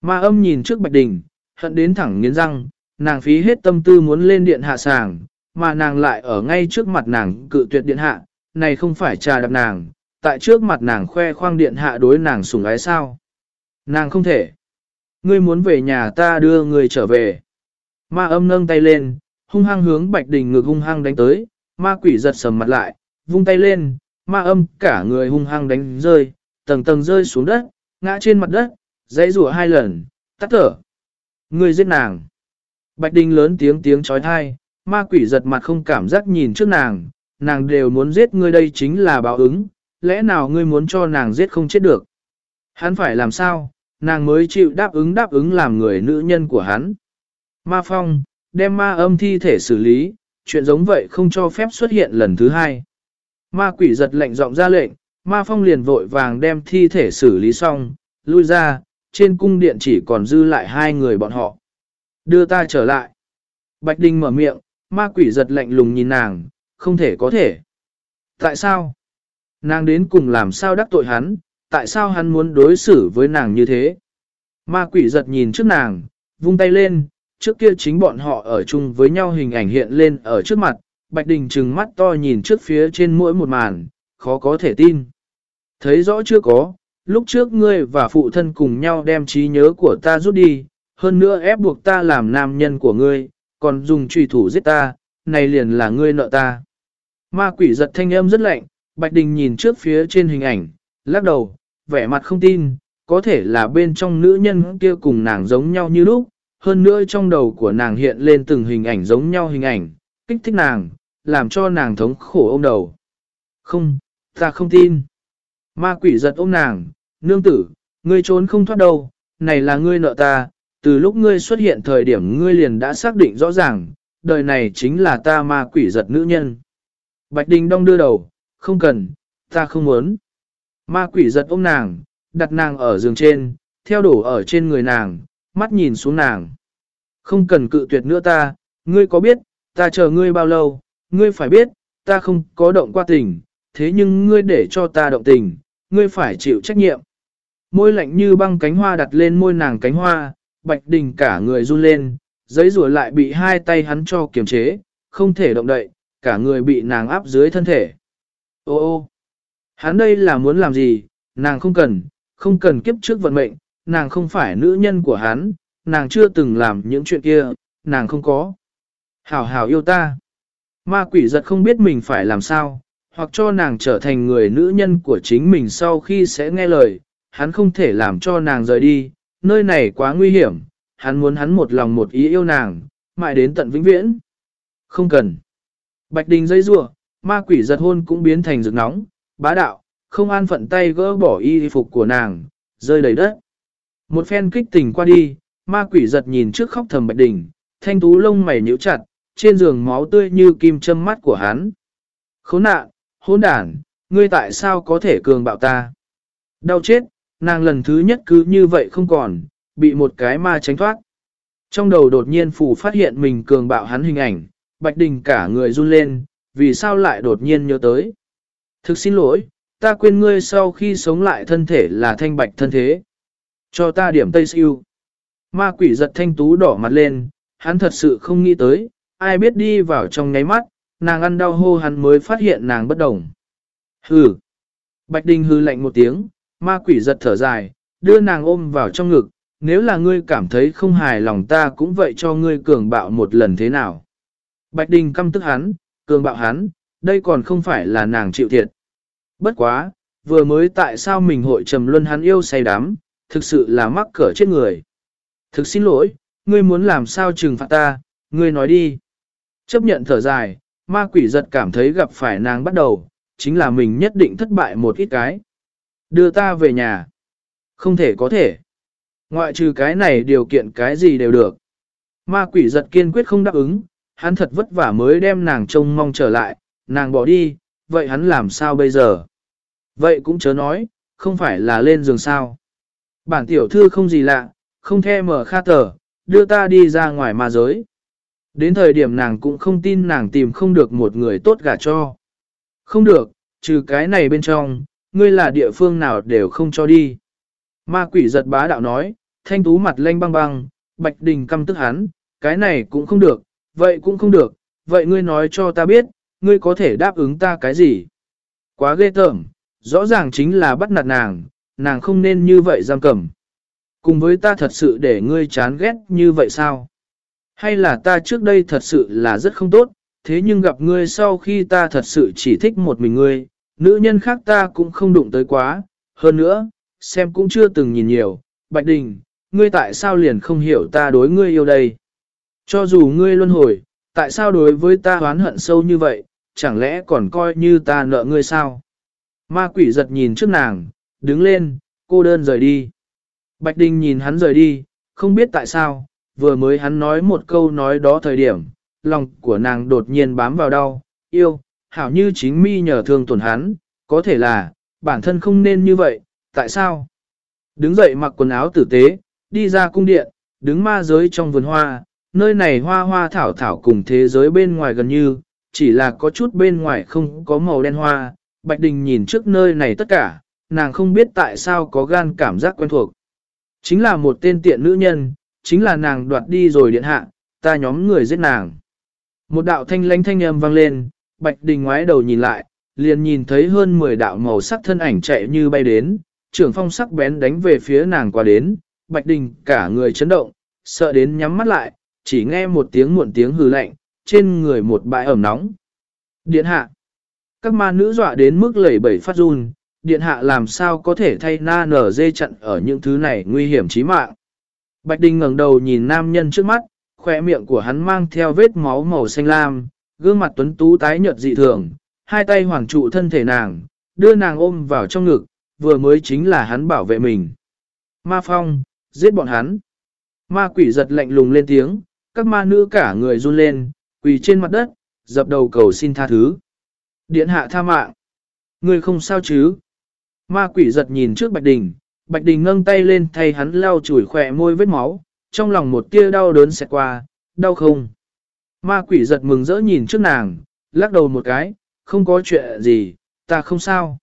Ma âm nhìn trước Bạch Đình, hận đến thẳng nghiến răng, nàng phí hết tâm tư muốn lên điện hạ sàng, mà nàng lại ở ngay trước mặt nàng cự tuyệt điện hạ, này không phải trà đạp nàng, tại trước mặt nàng khoe khoang điện hạ đối nàng sủng ái sao. Nàng không thể. Ngươi muốn về nhà ta đưa người trở về. Ma âm nâng tay lên, hung hăng hướng Bạch Đình ngược hung hăng đánh tới, ma quỷ giật sầm mặt lại, vung tay lên, ma âm cả người hung hăng đánh rơi, tầng tầng rơi xuống đất, ngã trên mặt đất, dãy rủa hai lần, tắt thở. Người giết nàng. Bạch Đình lớn tiếng tiếng trói thai, ma quỷ giật mặt không cảm giác nhìn trước nàng, nàng đều muốn giết ngươi đây chính là báo ứng, lẽ nào ngươi muốn cho nàng giết không chết được. Hắn phải làm sao, nàng mới chịu đáp ứng đáp ứng làm người nữ nhân của hắn. Ma Phong, đem ma âm thi thể xử lý, chuyện giống vậy không cho phép xuất hiện lần thứ hai. Ma quỷ giật lệnh giọng ra lệnh, ma phong liền vội vàng đem thi thể xử lý xong, lui ra, trên cung điện chỉ còn dư lại hai người bọn họ. Đưa ta trở lại. Bạch Đinh mở miệng, ma quỷ giật lạnh lùng nhìn nàng, không thể có thể. Tại sao? Nàng đến cùng làm sao đắc tội hắn, tại sao hắn muốn đối xử với nàng như thế? Ma quỷ giật nhìn trước nàng, vung tay lên, trước kia chính bọn họ ở chung với nhau hình ảnh hiện lên ở trước mặt, Bạch Đình trừng mắt to nhìn trước phía trên mỗi một màn, khó có thể tin. Thấy rõ chưa có, lúc trước ngươi và phụ thân cùng nhau đem trí nhớ của ta rút đi, hơn nữa ép buộc ta làm nam nhân của ngươi, còn dùng trùy thủ giết ta, này liền là ngươi nợ ta. Ma quỷ giật thanh âm rất lạnh, Bạch Đình nhìn trước phía trên hình ảnh, lắc đầu, vẻ mặt không tin, có thể là bên trong nữ nhân kia cùng nàng giống nhau như lúc, hơn nữa trong đầu của nàng hiện lên từng hình ảnh giống nhau hình ảnh, kích thích nàng, làm cho nàng thống khổ ôm đầu. Không, ta không tin. Ma quỷ giật ôm nàng, nương tử, ngươi trốn không thoát đâu, này là ngươi nợ ta, từ lúc ngươi xuất hiện thời điểm ngươi liền đã xác định rõ ràng, đời này chính là ta ma quỷ giật nữ nhân. Bạch Đình đông đưa đầu, không cần, ta không muốn. Ma quỷ giật ôm nàng, đặt nàng ở giường trên, theo đổ ở trên người nàng, mắt nhìn xuống nàng. Không cần cự tuyệt nữa ta, ngươi có biết, ta chờ ngươi bao lâu, ngươi phải biết, ta không có động qua tình, thế nhưng ngươi để cho ta động tình, ngươi phải chịu trách nhiệm. Môi lạnh như băng cánh hoa đặt lên môi nàng cánh hoa, bạch đình cả người run lên, giấy rùa lại bị hai tay hắn cho kiềm chế, không thể động đậy, cả người bị nàng áp dưới thân thể. Ô ô, hắn đây là muốn làm gì, nàng không cần, không cần kiếp trước vận mệnh, nàng không phải nữ nhân của hắn, nàng chưa từng làm những chuyện kia, nàng không có. Hảo hảo yêu ta. Ma quỷ giật không biết mình phải làm sao, hoặc cho nàng trở thành người nữ nhân của chính mình sau khi sẽ nghe lời, hắn không thể làm cho nàng rời đi, nơi này quá nguy hiểm, hắn muốn hắn một lòng một ý yêu nàng, mãi đến tận vĩnh viễn. Không cần. Bạch đình dây rủa, ma quỷ giật hôn cũng biến thành rực nóng, bá đạo, không an phận tay gỡ bỏ y phục của nàng, rơi đầy đất. Một phen kích tình qua đi, ma quỷ giật nhìn trước khóc thầm bạch đỉnh thanh tú lông mày nhíu chặt, trên giường máu tươi như kim châm mắt của hắn. Khốn nạn, hỗn đản, ngươi tại sao có thể cường bạo ta? Đau chết, nàng lần thứ nhất cứ như vậy không còn, bị một cái ma tránh thoát. Trong đầu đột nhiên phủ phát hiện mình cường bạo hắn hình ảnh, Bạch Đình cả người run lên, vì sao lại đột nhiên nhớ tới. Thực xin lỗi, ta quên ngươi sau khi sống lại thân thể là thanh bạch thân thế. Cho ta điểm tây siêu. Ma quỷ giật thanh tú đỏ mặt lên, hắn thật sự không nghĩ tới, ai biết đi vào trong ngáy mắt, nàng ăn đau hô hắn mới phát hiện nàng bất đồng. Hừ. Bạch Đình hư lạnh một tiếng, ma quỷ giật thở dài, đưa nàng ôm vào trong ngực, nếu là ngươi cảm thấy không hài lòng ta cũng vậy cho ngươi cường bạo một lần thế nào. Bạch Đình căm tức hắn, cường bạo hắn, đây còn không phải là nàng chịu thiệt. Bất quá, vừa mới tại sao mình hội trầm luân hắn yêu say đắm, thực sự là mắc cỡ chết người. Thực xin lỗi, ngươi muốn làm sao trừng phạt ta, ngươi nói đi. Chấp nhận thở dài, ma quỷ giật cảm thấy gặp phải nàng bắt đầu, chính là mình nhất định thất bại một ít cái. Đưa ta về nhà. Không thể có thể. Ngoại trừ cái này điều kiện cái gì đều được. Ma quỷ giật kiên quyết không đáp ứng, hắn thật vất vả mới đem nàng trông mong trở lại, nàng bỏ đi, vậy hắn làm sao bây giờ? Vậy cũng chớ nói, không phải là lên giường sao. Bản tiểu thư không gì lạ, không the mở kha tờ, đưa ta đi ra ngoài ma giới. Đến thời điểm nàng cũng không tin nàng tìm không được một người tốt gả cho. Không được, trừ cái này bên trong, ngươi là địa phương nào đều không cho đi. Ma quỷ giật bá đạo nói, thanh tú mặt lanh băng băng, bạch đình căm tức hắn, cái này cũng không được, vậy cũng không được, vậy ngươi nói cho ta biết, ngươi có thể đáp ứng ta cái gì? Quá ghê tởm, rõ ràng chính là bắt nạt nàng, nàng không nên như vậy giam cầm. Cùng với ta thật sự để ngươi chán ghét như vậy sao? Hay là ta trước đây thật sự là rất không tốt, thế nhưng gặp ngươi sau khi ta thật sự chỉ thích một mình ngươi, nữ nhân khác ta cũng không đụng tới quá, hơn nữa, xem cũng chưa từng nhìn nhiều, Bạch Đình, ngươi tại sao liền không hiểu ta đối ngươi yêu đây? Cho dù ngươi luân hồi, tại sao đối với ta oán hận sâu như vậy, chẳng lẽ còn coi như ta nợ ngươi sao? Ma quỷ giật nhìn trước nàng, đứng lên, cô đơn rời đi. Bạch Đình nhìn hắn rời đi, không biết tại sao, vừa mới hắn nói một câu nói đó thời điểm, lòng của nàng đột nhiên bám vào đau, yêu, hảo như chính mi nhờ thương tổn hắn, có thể là, bản thân không nên như vậy, tại sao? Đứng dậy mặc quần áo tử tế, đi ra cung điện, đứng ma giới trong vườn hoa, nơi này hoa hoa thảo thảo cùng thế giới bên ngoài gần như, chỉ là có chút bên ngoài không có màu đen hoa. Bạch Đình nhìn trước nơi này tất cả, nàng không biết tại sao có gan cảm giác quen thuộc. Chính là một tên tiện nữ nhân, chính là nàng đoạt đi rồi điện hạ, ta nhóm người giết nàng. Một đạo thanh lãnh thanh âm vang lên, Bạch Đình ngoái đầu nhìn lại, liền nhìn thấy hơn 10 đạo màu sắc thân ảnh chạy như bay đến, trưởng phong sắc bén đánh về phía nàng qua đến, Bạch Đình cả người chấn động, sợ đến nhắm mắt lại, chỉ nghe một tiếng muộn tiếng hừ lạnh, trên người một bãi ẩm nóng. Điện hạ. Các ma nữ dọa đến mức lẩy bẩy phát run, điện hạ làm sao có thể thay na nở dê chặn ở những thứ này nguy hiểm chí mạng. Bạch Đình ngẩng đầu nhìn nam nhân trước mắt, khỏe miệng của hắn mang theo vết máu màu xanh lam, gương mặt tuấn tú tái nhợt dị thường, hai tay hoàng trụ thân thể nàng, đưa nàng ôm vào trong ngực, vừa mới chính là hắn bảo vệ mình. Ma Phong, giết bọn hắn. Ma quỷ giật lạnh lùng lên tiếng, các ma nữ cả người run lên, quỳ trên mặt đất, dập đầu cầu xin tha thứ. Điện hạ tha mạng. Người không sao chứ? Ma quỷ giật nhìn trước Bạch Đình, Bạch Đình ngâng tay lên thay hắn lau chùi khỏe môi vết máu, trong lòng một tia đau đớn xẹt qua, đau không? Ma quỷ giật mừng rỡ nhìn trước nàng, lắc đầu một cái, không có chuyện gì, ta không sao.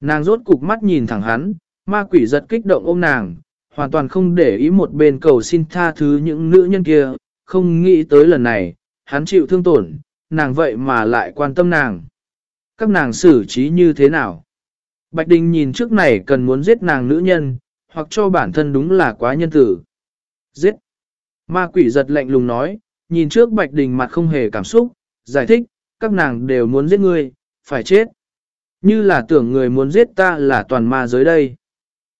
Nàng rốt cục mắt nhìn thẳng hắn, ma quỷ giật kích động ôm nàng, hoàn toàn không để ý một bên cầu xin tha thứ những nữ nhân kia, không nghĩ tới lần này, hắn chịu thương tổn, nàng vậy mà lại quan tâm nàng. Các nàng xử trí như thế nào? Bạch Đình nhìn trước này cần muốn giết nàng nữ nhân, hoặc cho bản thân đúng là quá nhân tử. Giết! Ma quỷ giật lạnh lùng nói, nhìn trước Bạch Đình mặt không hề cảm xúc, giải thích, các nàng đều muốn giết ngươi, phải chết. Như là tưởng người muốn giết ta là toàn ma giới đây.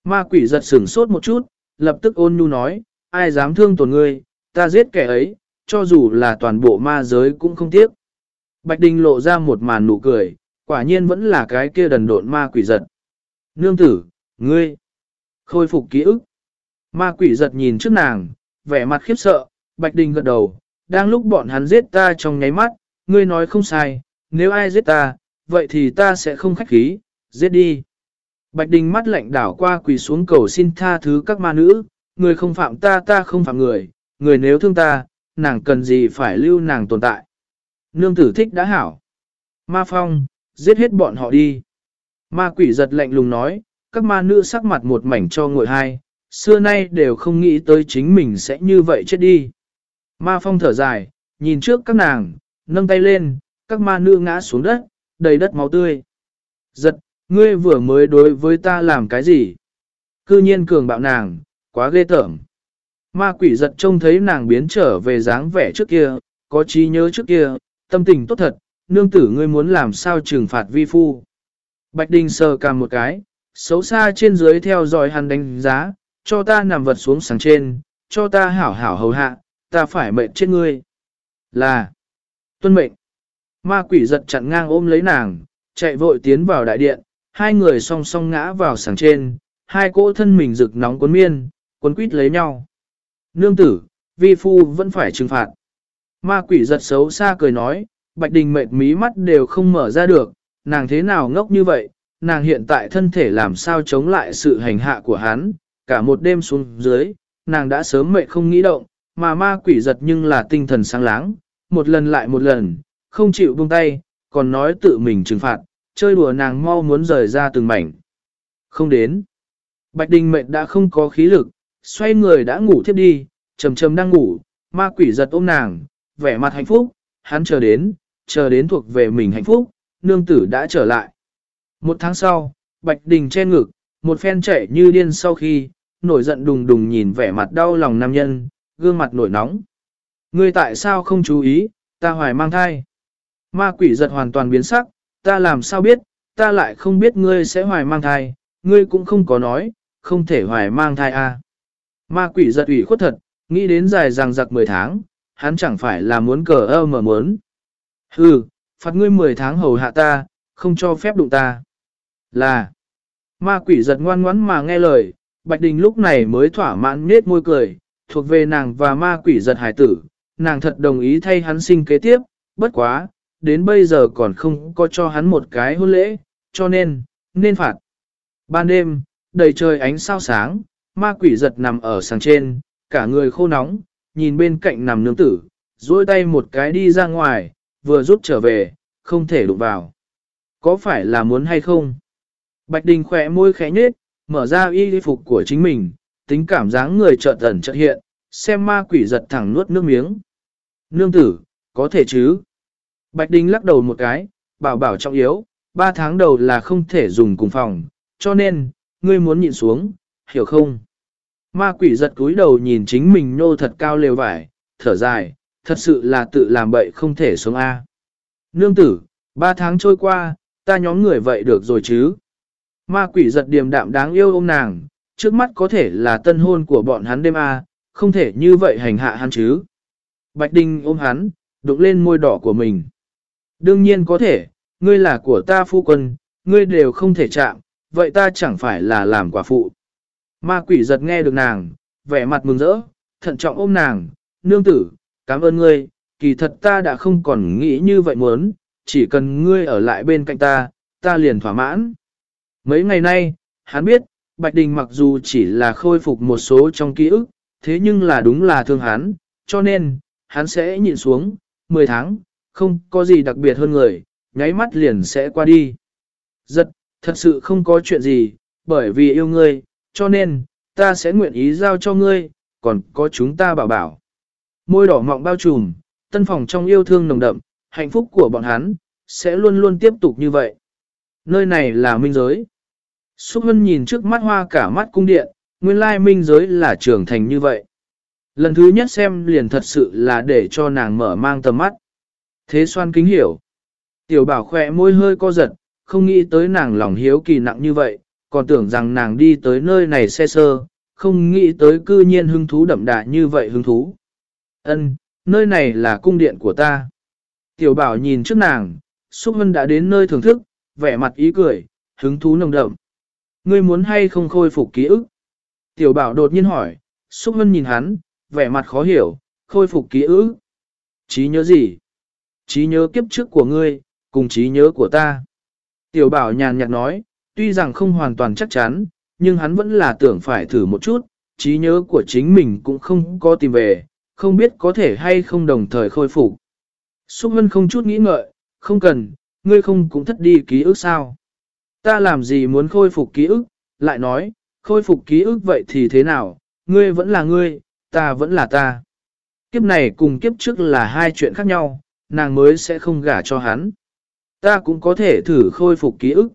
Ma quỷ giật sửng sốt một chút, lập tức ôn nhu nói, ai dám thương tổn ngươi, ta giết kẻ ấy, cho dù là toàn bộ ma giới cũng không tiếc. Bạch Đình lộ ra một màn nụ cười, quả nhiên vẫn là cái kia đần độn ma quỷ giật. Nương tử, ngươi, khôi phục ký ức. Ma quỷ giật nhìn trước nàng, vẻ mặt khiếp sợ, Bạch Đình gật đầu, đang lúc bọn hắn giết ta trong nháy mắt, ngươi nói không sai, nếu ai giết ta, vậy thì ta sẽ không khách khí, giết đi. Bạch Đình mắt lạnh đảo qua quỳ xuống cầu xin tha thứ các ma nữ, người không phạm ta ta không phạm người, người nếu thương ta, nàng cần gì phải lưu nàng tồn tại. Nương tử thích đã hảo. Ma phong, giết hết bọn họ đi. Ma quỷ giật lạnh lùng nói, các ma nữ sắc mặt một mảnh cho ngồi hai, xưa nay đều không nghĩ tới chính mình sẽ như vậy chết đi. Ma phong thở dài, nhìn trước các nàng, nâng tay lên, các ma nữ ngã xuống đất, đầy đất máu tươi. Giật, ngươi vừa mới đối với ta làm cái gì? Cư nhiên cường bạo nàng, quá ghê tởm. Ma quỷ giật trông thấy nàng biến trở về dáng vẻ trước kia, có trí nhớ trước kia, tâm tình tốt thật, nương tử ngươi muốn làm sao trừng phạt vi phu. Bạch Đình sờ cằm một cái, xấu xa trên dưới theo dõi hắn đánh giá, cho ta nằm vật xuống sàng trên, cho ta hảo hảo hầu hạ, ta phải mệnh chết ngươi. Là, tuân mệnh. Ma quỷ giật chặn ngang ôm lấy nàng, chạy vội tiến vào đại điện, hai người song song ngã vào sàng trên, hai cỗ thân mình rực nóng cuốn miên, cuốn quýt lấy nhau. Nương tử, vi phu vẫn phải trừng phạt. Ma quỷ giật xấu xa cười nói, Bạch Đình mệt mí mắt đều không mở ra được, nàng thế nào ngốc như vậy, nàng hiện tại thân thể làm sao chống lại sự hành hạ của hắn, cả một đêm xuống dưới, nàng đã sớm mệt không nghĩ động, mà ma quỷ giật nhưng là tinh thần sáng láng, một lần lại một lần, không chịu buông tay, còn nói tự mình trừng phạt, chơi đùa nàng mau muốn rời ra từng mảnh. Không đến. Bạch Đình mệt đã không có khí lực, xoay người đã ngủ thiếp đi, trầm trầm đang ngủ, ma quỷ giật ôm nàng, vẻ mặt hạnh phúc, hắn chờ đến, chờ đến thuộc về mình hạnh phúc, nương tử đã trở lại. Một tháng sau, Bạch Đình che ngực, một phen chạy như điên sau khi, nổi giận đùng đùng nhìn vẻ mặt đau lòng nam nhân, gương mặt nổi nóng. Ngươi tại sao không chú ý, ta hoài mang thai. Ma quỷ giật hoàn toàn biến sắc, ta làm sao biết, ta lại không biết ngươi sẽ hoài mang thai, ngươi cũng không có nói, không thể hoài mang thai. À. Ma quỷ giật ủy khuất thật, nghĩ đến dài rằng giặc 10 tháng, hắn chẳng phải là muốn cờ ơ mở muốn. Hừ, phạt ngươi 10 tháng hầu hạ ta, không cho phép đụng ta. Là, ma quỷ giật ngoan ngoãn mà nghe lời, Bạch Đình lúc này mới thỏa mãn nết môi cười, thuộc về nàng và ma quỷ giật hải tử, nàng thật đồng ý thay hắn sinh kế tiếp, bất quá, đến bây giờ còn không có cho hắn một cái hôn lễ, cho nên, nên phạt. Ban đêm, đầy trời ánh sao sáng, ma quỷ giật nằm ở sàng trên, cả người khô nóng, nhìn bên cạnh nằm nương tử, duỗi tay một cái đi ra ngoài, vừa rút trở về, không thể đụng vào. Có phải là muốn hay không? Bạch Đình khỏe môi khẽ nhết, mở ra y phục của chính mình, tính cảm dáng người chợt ẩn chợt hiện, xem ma quỷ giật thẳng nuốt nước miếng. Nương tử, có thể chứ? Bạch Đình lắc đầu một cái, bảo bảo trọng yếu, ba tháng đầu là không thể dùng cùng phòng, cho nên, ngươi muốn nhịn xuống, hiểu không? Ma quỷ giật cúi đầu nhìn chính mình nô thật cao lều vải, thở dài, thật sự là tự làm bậy không thể sống A. Nương tử, ba tháng trôi qua, ta nhóm người vậy được rồi chứ? Ma quỷ giật điềm đạm đáng yêu ôm nàng, trước mắt có thể là tân hôn của bọn hắn đêm A, không thể như vậy hành hạ hắn chứ. Bạch Đinh ôm hắn, đụng lên môi đỏ của mình. Đương nhiên có thể, ngươi là của ta phu quân, ngươi đều không thể chạm, vậy ta chẳng phải là làm quả phụ. Ma quỷ giật nghe được nàng, vẻ mặt mừng rỡ, thận trọng ôm nàng, nương tử, cảm ơn ngươi, kỳ thật ta đã không còn nghĩ như vậy muốn, chỉ cần ngươi ở lại bên cạnh ta, ta liền thỏa mãn. Mấy ngày nay, hắn biết, Bạch Đình mặc dù chỉ là khôi phục một số trong ký ức, thế nhưng là đúng là thương hắn, cho nên, hắn sẽ nhịn xuống, 10 tháng, không có gì đặc biệt hơn người, nháy mắt liền sẽ qua đi. Giật, thật sự không có chuyện gì, bởi vì yêu ngươi, cho nên, ta sẽ nguyện ý giao cho ngươi, còn có chúng ta bảo bảo. Môi đỏ mọng bao trùm, tân phòng trong yêu thương nồng đậm, hạnh phúc của bọn hắn, sẽ luôn luôn tiếp tục như vậy. Nơi này là minh giới. Xúc Hân nhìn trước mắt hoa cả mắt cung điện, nguyên lai minh giới là trưởng thành như vậy. Lần thứ nhất xem liền thật sự là để cho nàng mở mang tầm mắt. Thế xoan kính hiểu. Tiểu bảo khỏe môi hơi co giật, không nghĩ tới nàng lòng hiếu kỳ nặng như vậy, còn tưởng rằng nàng đi tới nơi này xe sơ, không nghĩ tới cư nhiên hứng thú đậm đà như vậy hứng thú. Ân, nơi này là cung điện của ta. Tiểu bảo nhìn trước nàng, Xúc Hân đã đến nơi thưởng thức, vẻ mặt ý cười, hứng thú nồng đậm. Ngươi muốn hay không khôi phục ký ức? Tiểu bảo đột nhiên hỏi, Xúc Hân nhìn hắn, vẻ mặt khó hiểu, khôi phục ký ức. Trí nhớ gì? Trí nhớ kiếp trước của ngươi, cùng trí nhớ của ta. Tiểu bảo nhàn nhạt nói, tuy rằng không hoàn toàn chắc chắn, nhưng hắn vẫn là tưởng phải thử một chút, trí nhớ của chính mình cũng không có tìm về, không biết có thể hay không đồng thời khôi phục. Xúc Vân không chút nghĩ ngợi, không cần, ngươi không cũng thất đi ký ức sao. Ta làm gì muốn khôi phục ký ức, lại nói, khôi phục ký ức vậy thì thế nào, ngươi vẫn là ngươi, ta vẫn là ta. Kiếp này cùng kiếp trước là hai chuyện khác nhau, nàng mới sẽ không gả cho hắn. Ta cũng có thể thử khôi phục ký ức.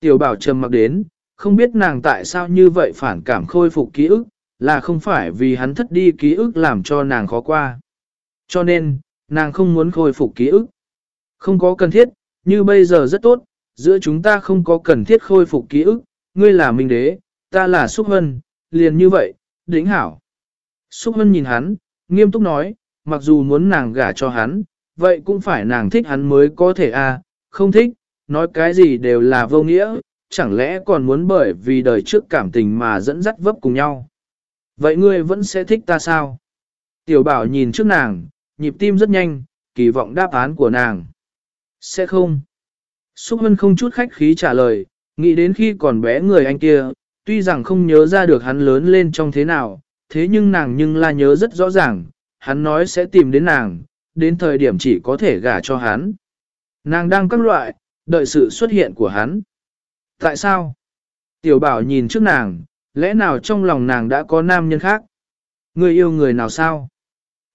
Tiểu bảo trầm mặc đến, không biết nàng tại sao như vậy phản cảm khôi phục ký ức, là không phải vì hắn thất đi ký ức làm cho nàng khó qua. Cho nên, nàng không muốn khôi phục ký ức. Không có cần thiết, như bây giờ rất tốt, giữa chúng ta không có cần thiết khôi phục ký ức, ngươi là minh đế, ta là Xúc Hân, liền như vậy, đỉnh hảo. Xúc Hân nhìn hắn, nghiêm túc nói, mặc dù muốn nàng gả cho hắn, vậy cũng phải nàng thích hắn mới có thể à, không thích, nói cái gì đều là vô nghĩa, chẳng lẽ còn muốn bởi vì đời trước cảm tình mà dẫn dắt vấp cùng nhau. Vậy ngươi vẫn sẽ thích ta sao? Tiểu bảo nhìn trước nàng, nhịp tim rất nhanh, kỳ vọng đáp án của nàng. Sẽ không. Xúc Hân không chút khách khí trả lời, nghĩ đến khi còn bé người anh kia, tuy rằng không nhớ ra được hắn lớn lên trong thế nào, thế nhưng nàng nhưng là nhớ rất rõ ràng, hắn nói sẽ tìm đến nàng, đến thời điểm chỉ có thể gả cho hắn. Nàng đang các loại, đợi sự xuất hiện của hắn. Tại sao? Tiểu bảo nhìn trước nàng, lẽ nào trong lòng nàng đã có nam nhân khác? Người yêu người nào sao?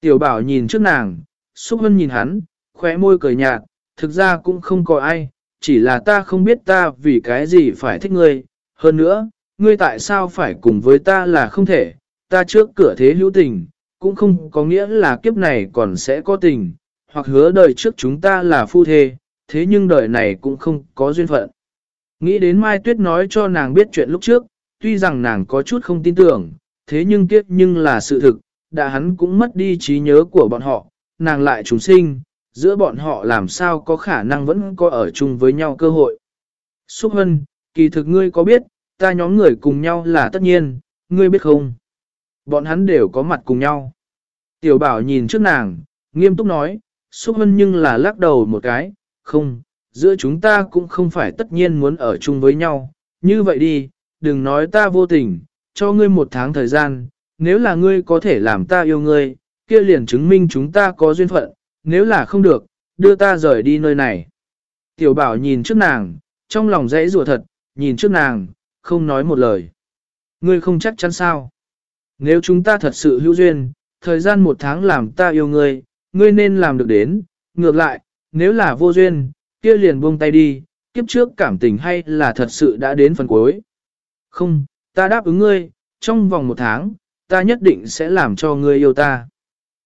Tiểu bảo nhìn trước nàng, xúc hân nhìn hắn, khóe môi cười nhạt, thực ra cũng không có ai, chỉ là ta không biết ta vì cái gì phải thích ngươi. Hơn nữa, ngươi tại sao phải cùng với ta là không thể, ta trước cửa thế hữu tình, cũng không có nghĩa là kiếp này còn sẽ có tình, hoặc hứa đời trước chúng ta là phu thê, thế nhưng đời này cũng không có duyên phận. Nghĩ đến Mai Tuyết nói cho nàng biết chuyện lúc trước, tuy rằng nàng có chút không tin tưởng, thế nhưng tiếc nhưng là sự thực, đã hắn cũng mất đi trí nhớ của bọn họ, nàng lại trùng sinh, giữa bọn họ làm sao có khả năng vẫn có ở chung với nhau cơ hội. Xúc Hân, kỳ thực ngươi có biết, ta nhóm người cùng nhau là tất nhiên, ngươi biết không? Bọn hắn đều có mặt cùng nhau. Tiểu bảo nhìn trước nàng, nghiêm túc nói, Xúc Hân nhưng là lắc đầu một cái, không, giữa chúng ta cũng không phải tất nhiên muốn ở chung với nhau. Như vậy đi, đừng nói ta vô tình, cho ngươi một tháng thời gian, nếu là ngươi có thể làm ta yêu ngươi, kia liền chứng minh chúng ta có duyên phận, nếu là không được, đưa ta rời đi nơi này. Tiểu bảo nhìn trước nàng, trong lòng dãy rùa thật, nhìn trước nàng, không nói một lời. Ngươi không chắc chắn sao? Nếu chúng ta thật sự hữu duyên, thời gian một tháng làm ta yêu ngươi, ngươi nên làm được đến, ngược lại, nếu là vô duyên, kia liền buông tay đi, kiếp trước cảm tình hay là thật sự đã đến phần cuối. Không, ta đáp ứng ngươi, trong vòng một tháng, ta nhất định sẽ làm cho ngươi yêu ta.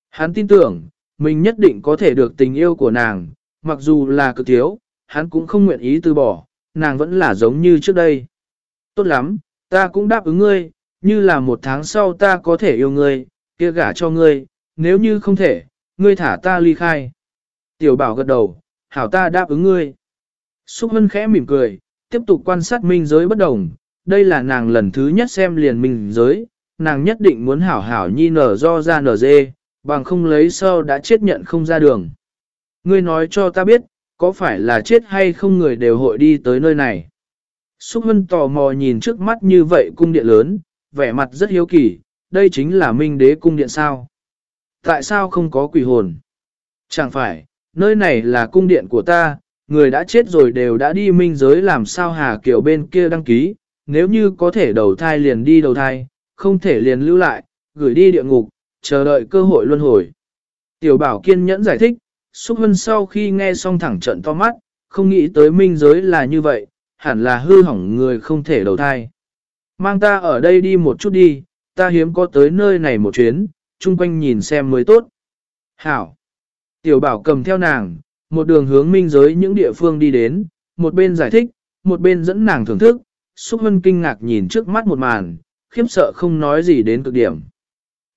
Hắn tin tưởng, mình nhất định có thể được tình yêu của nàng, mặc dù là cực thiếu, hắn cũng không nguyện ý từ bỏ, nàng vẫn là giống như trước đây. Tốt lắm, ta cũng đáp ứng ngươi, như là một tháng sau ta có thể yêu ngươi, kia gả cho ngươi, nếu như không thể, ngươi thả ta ly khai. Tiểu bảo gật đầu, hảo ta đáp ứng ngươi. Xúc Hân khẽ mỉm cười, tiếp tục quan sát minh giới bất đồng, đây là nàng lần thứ nhất xem liền minh giới, nàng nhất định muốn hảo hảo nhi nở do ra nở dê, bằng không lấy sau đã chết nhận không ra đường. Ngươi nói cho ta biết, có phải là chết hay không người đều hội đi tới nơi này. Xúc Hân tò mò nhìn trước mắt như vậy cung điện lớn, vẻ mặt rất hiếu kỳ, đây chính là minh đế cung điện sao. Tại sao không có quỷ hồn? Chẳng phải, nơi này là cung điện của ta, người đã chết rồi đều đã đi minh giới làm sao Hà Kiều bên kia đăng ký, nếu như có thể đầu thai liền đi đầu thai, không thể liền lưu lại, gửi đi địa ngục, chờ đợi cơ hội luân hồi. Tiểu bảo kiên nhẫn giải thích, Xúc Hân sau khi nghe xong thẳng trận to mắt, không nghĩ tới minh giới là như vậy, hẳn là hư hỏng người không thể đầu thai. Mang ta ở đây đi một chút đi, ta hiếm có tới nơi này một chuyến, chung quanh nhìn xem mới tốt. Hảo! Tiểu bảo cầm theo nàng, một đường hướng minh giới những địa phương đi đến, một bên giải thích, một bên dẫn nàng thưởng thức, Xúc Hân kinh ngạc nhìn trước mắt một màn, khiếp sợ không nói gì đến cực điểm.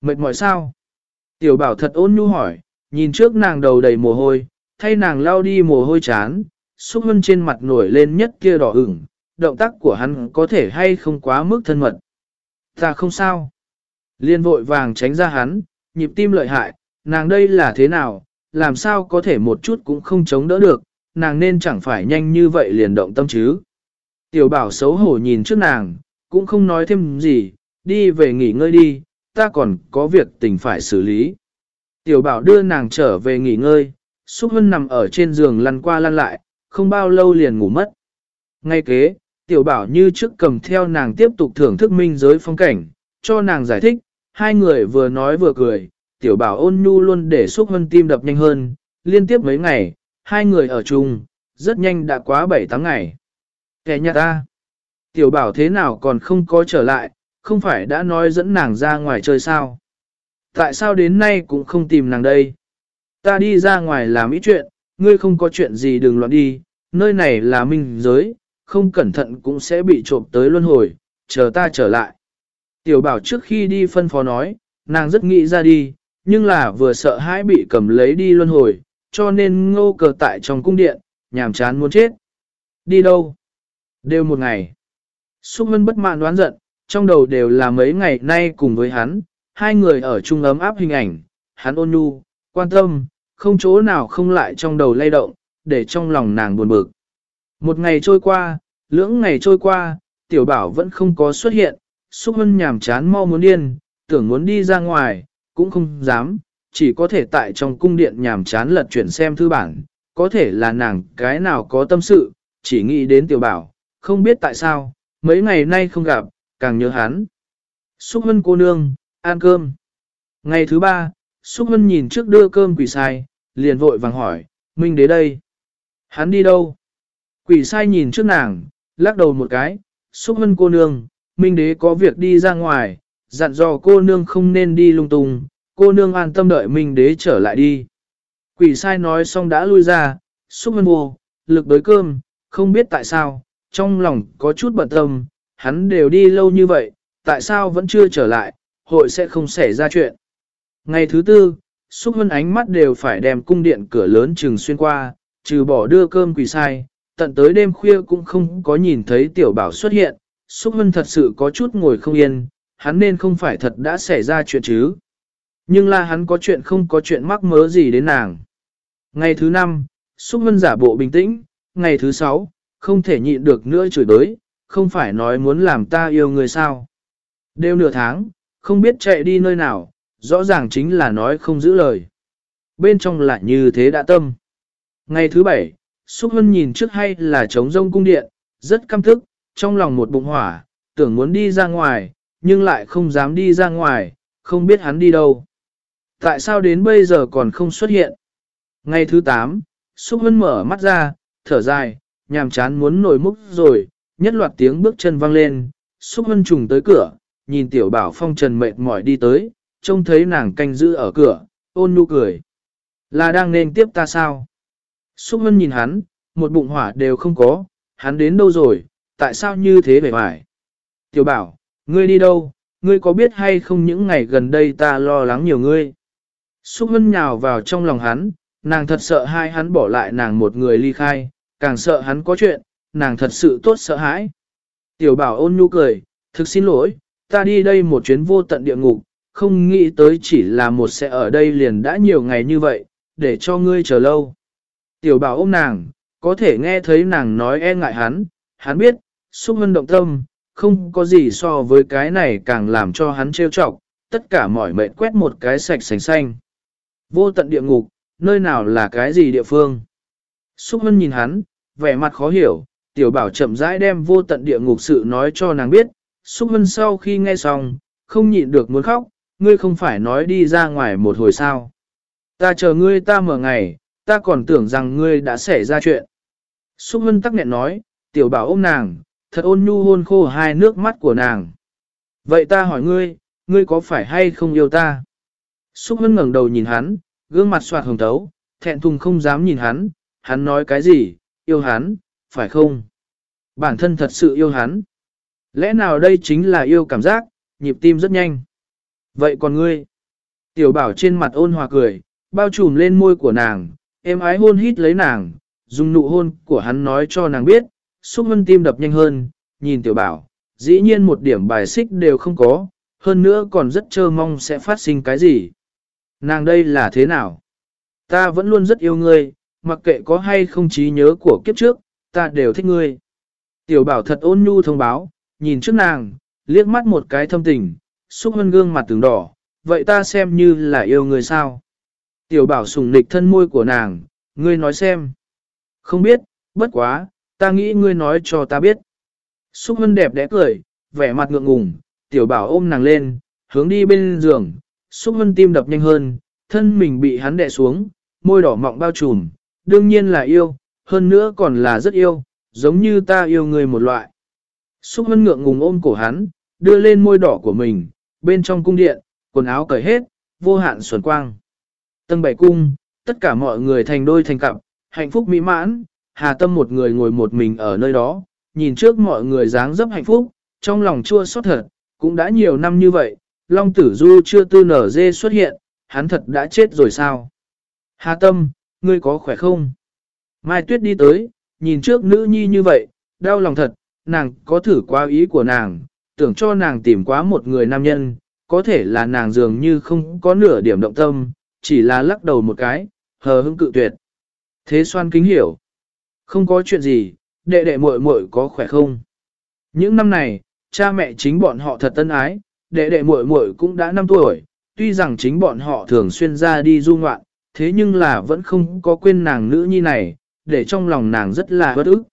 Mệt mỏi sao? Tiểu bảo thật ôn nhu hỏi, nhìn trước nàng đầu đầy mồ hôi, thay nàng lao đi mồ hôi chán, Xúc Hân trên mặt nổi lên nhất kia đỏ ửng, động tác của hắn có thể hay không quá mức thân mật. Ta không sao. Liên vội vàng tránh ra hắn, nhịp tim lợi hại, nàng đây là thế nào, làm sao có thể một chút cũng không chống đỡ được, nàng nên chẳng phải nhanh như vậy liền động tâm chứ. Tiểu bảo xấu hổ nhìn trước nàng, cũng không nói thêm gì, đi về nghỉ ngơi đi, ta còn có việc tình phải xử lý. Tiểu bảo đưa nàng trở về nghỉ ngơi, Xúc Hân nằm ở trên giường lăn qua lăn lại, không bao lâu liền ngủ mất. Ngay kế, tiểu bảo như trước cầm theo nàng tiếp tục thưởng thức minh giới phong cảnh, cho nàng giải thích, hai người vừa nói vừa cười, tiểu bảo ôn nhu luôn để xúc hân tim đập nhanh hơn, liên tiếp mấy ngày, hai người ở chung, rất nhanh đã quá 7-8 ngày. Kẻ nhà ta, tiểu bảo thế nào còn không có trở lại, không phải đã nói dẫn nàng ra ngoài chơi sao? Tại sao đến nay cũng không tìm nàng đây? Ta đi ra ngoài làm ít chuyện, ngươi không có chuyện gì đừng loạn đi, nơi này là minh giới, không cẩn thận cũng sẽ bị trộm tới luân hồi, chờ ta trở lại. Tiểu bảo trước khi đi phân phó nói, nàng rất nghĩ ra đi, nhưng là vừa sợ hãi bị cầm lấy đi luân hồi, cho nên ngô cờ tại trong cung điện, nhàm chán muốn chết. Đi đâu? Đều một ngày. Xúc Vân bất mãn đoán giận, trong đầu đều là mấy ngày nay cùng với hắn, hai người ở chung ấm áp hình ảnh, hắn ôn nhu, quan tâm, không chỗ nào không lại trong đầu lay động, để trong lòng nàng buồn bực. Một ngày trôi qua, lưỡng ngày trôi qua, tiểu bảo vẫn không có xuất hiện, xúc hân nhàm chán mau muốn điên, tưởng muốn đi ra ngoài, cũng không dám, chỉ có thể tại trong cung điện nhàm chán lật chuyển xem thư bản, có thể là nàng cái nào có tâm sự, chỉ nghĩ đến tiểu bảo, không biết tại sao, mấy ngày nay không gặp, càng nhớ hắn. Xúc hân cô nương, ăn cơm. Ngày thứ ba, Xúc hân nhìn trước đưa cơm quỷ sai, liền vội vàng hỏi, Minh đế đây. Hắn đi đâu? Quỷ sai nhìn trước nàng, lắc đầu một cái, xúc hân cô nương, minh đế có việc đi ra ngoài, dặn dò cô nương không nên đi lung tung, cô nương an tâm đợi minh đế trở lại đi. Quỷ sai nói xong đã lui ra, xúc hân vô, lực đối cơm, không biết tại sao, trong lòng có chút bận tâm, hắn đều đi lâu như vậy, tại sao vẫn chưa trở lại, hội sẽ không xảy ra chuyện. Ngày thứ tư, Xúc Hân ánh mắt đều phải đem cung điện cửa lớn trừng xuyên qua, trừ bỏ đưa cơm quỳ sai, tận tới đêm khuya cũng không có nhìn thấy tiểu bảo xuất hiện, Xúc Hân thật sự có chút ngồi không yên, hắn nên không phải thật đã xảy ra chuyện chứ. Nhưng là hắn có chuyện không có chuyện mắc mớ gì đến nàng. Ngày thứ năm, Xúc Hân giả bộ bình tĩnh, ngày thứ sáu, không thể nhịn được nữa chửi đối không phải nói muốn làm ta yêu người sao. Đều nửa tháng, không biết chạy đi nơi nào, rõ ràng chính là nói không giữ lời. Bên trong lại như thế đã tâm. Ngày thứ bảy, Xúc Hân nhìn trước hay là trống rông cung điện, rất căm thức, trong lòng một bụng hỏa, tưởng muốn đi ra ngoài, nhưng lại không dám đi ra ngoài, không biết hắn đi đâu. Tại sao đến bây giờ còn không xuất hiện? Ngày thứ 8, Xúc Hân mở mắt ra, thở dài, nhàm chán muốn nổi múc rồi, nhất loạt tiếng bước chân vang lên, Xúc Hân trùng tới cửa, nhìn tiểu bảo phong trần mệt mỏi đi tới, trông thấy nàng canh giữ ở cửa, ôn nhu cười. Là đang nên tiếp ta sao? Xúc Hân nhìn hắn, một bụng hỏa đều không có, hắn đến đâu rồi, tại sao như thế vẻ vải? Tiểu bảo, ngươi đi đâu, ngươi có biết hay không những ngày gần đây ta lo lắng nhiều ngươi? Xúc Hân nhào vào trong lòng hắn, nàng thật sợ hai hắn bỏ lại nàng một người ly khai, càng sợ hắn có chuyện, nàng thật sự tốt sợ hãi. Tiểu bảo ôn nhu cười, thực xin lỗi, ta đi đây một chuyến vô tận địa ngục, không nghĩ tới chỉ là một sẽ ở đây liền đã nhiều ngày như vậy, để cho ngươi chờ lâu. Tiểu bảo ôm nàng, có thể nghe thấy nàng nói e ngại hắn, hắn biết, xúc hân động tâm, không có gì so với cái này càng làm cho hắn trêu chọc, tất cả mọi mệt quét một cái sạch sành xanh. Vô tận địa ngục, nơi nào là cái gì địa phương? Xúc hân nhìn hắn, vẻ mặt khó hiểu, tiểu bảo chậm rãi đem vô tận địa ngục sự nói cho nàng biết, xúc hân sau khi nghe xong, không nhịn được muốn khóc, ngươi không phải nói đi ra ngoài một hồi sao. Ta chờ ngươi ta mở ngày, ta còn tưởng rằng ngươi đã xảy ra chuyện. Xúc hân tắc nghẹn nói, tiểu bảo ôm nàng, thật ôn nhu hôn khô hai nước mắt của nàng. Vậy ta hỏi ngươi, ngươi có phải hay không yêu ta? Xúc hân ngẩng đầu nhìn hắn, gương mặt soạt hồng tấu, thẹn thùng không dám nhìn hắn, hắn nói cái gì, yêu hắn, phải không? Bản thân thật sự yêu hắn. Lẽ nào đây chính là yêu cảm giác, nhịp tim rất nhanh. Vậy còn ngươi? Tiểu bảo trên mặt ôn hòa cười, bao trùm lên môi của nàng, em ái hôn hít lấy nàng, dùng nụ hôn của hắn nói cho nàng biết, xúc hân tim đập nhanh hơn, nhìn tiểu bảo, dĩ nhiên một điểm bài xích đều không có, hơn nữa còn rất chờ mong sẽ phát sinh cái gì. Nàng đây là thế nào? Ta vẫn luôn rất yêu ngươi, mặc kệ có hay không trí nhớ của kiếp trước, ta đều thích ngươi. Tiểu bảo thật ôn nhu thông báo, nhìn trước nàng, liếc mắt một cái thâm tình, xúc hân gương mặt từng đỏ, vậy ta xem như là yêu người sao. Tiểu bảo sùng nịch thân môi của nàng, ngươi nói xem. Không biết, bất quá, ta nghĩ ngươi nói cho ta biết. Xúc hân đẹp đẽ cười, vẻ mặt ngượng ngùng, tiểu bảo ôm nàng lên, hướng đi bên giường, xúc hân tim đập nhanh hơn, thân mình bị hắn đè xuống, môi đỏ mọng bao trùm, đương nhiên là yêu, hơn nữa còn là rất yêu, giống như ta yêu người một loại. Xúc hân ngượng ngùng ôm cổ hắn, đưa lên môi đỏ của mình, bên trong cung điện, quần áo cởi hết, vô hạn xuân quang. Tầng bảy cung, tất cả mọi người thành đôi thành cặp, hạnh phúc mỹ mãn, hà tâm một người ngồi một mình ở nơi đó, nhìn trước mọi người dáng dấp hạnh phúc, trong lòng chua xót thật, cũng đã nhiều năm như vậy, Long Tử Du chưa tư nở dê xuất hiện, hắn thật đã chết rồi sao? Hà tâm, ngươi có khỏe không? Mai Tuyết đi tới, nhìn trước nữ nhi như vậy, đau lòng thật, nàng có thử qua ý của nàng, tưởng cho nàng tìm quá một người nam nhân, có thể là nàng dường như không có nửa điểm động tâm, chỉ là lắc đầu một cái, hờ hững cự tuyệt. Thế xoan kính hiểu. Không có chuyện gì, đệ đệ muội muội có khỏe không? Những năm này, cha mẹ chính bọn họ thật tân ái, đệ đệ muội muội cũng đã 5 tuổi, tuy rằng chính bọn họ thường xuyên ra đi du ngoạn, thế nhưng là vẫn không có quên nàng nữ nhi này, để trong lòng nàng rất là bất ức.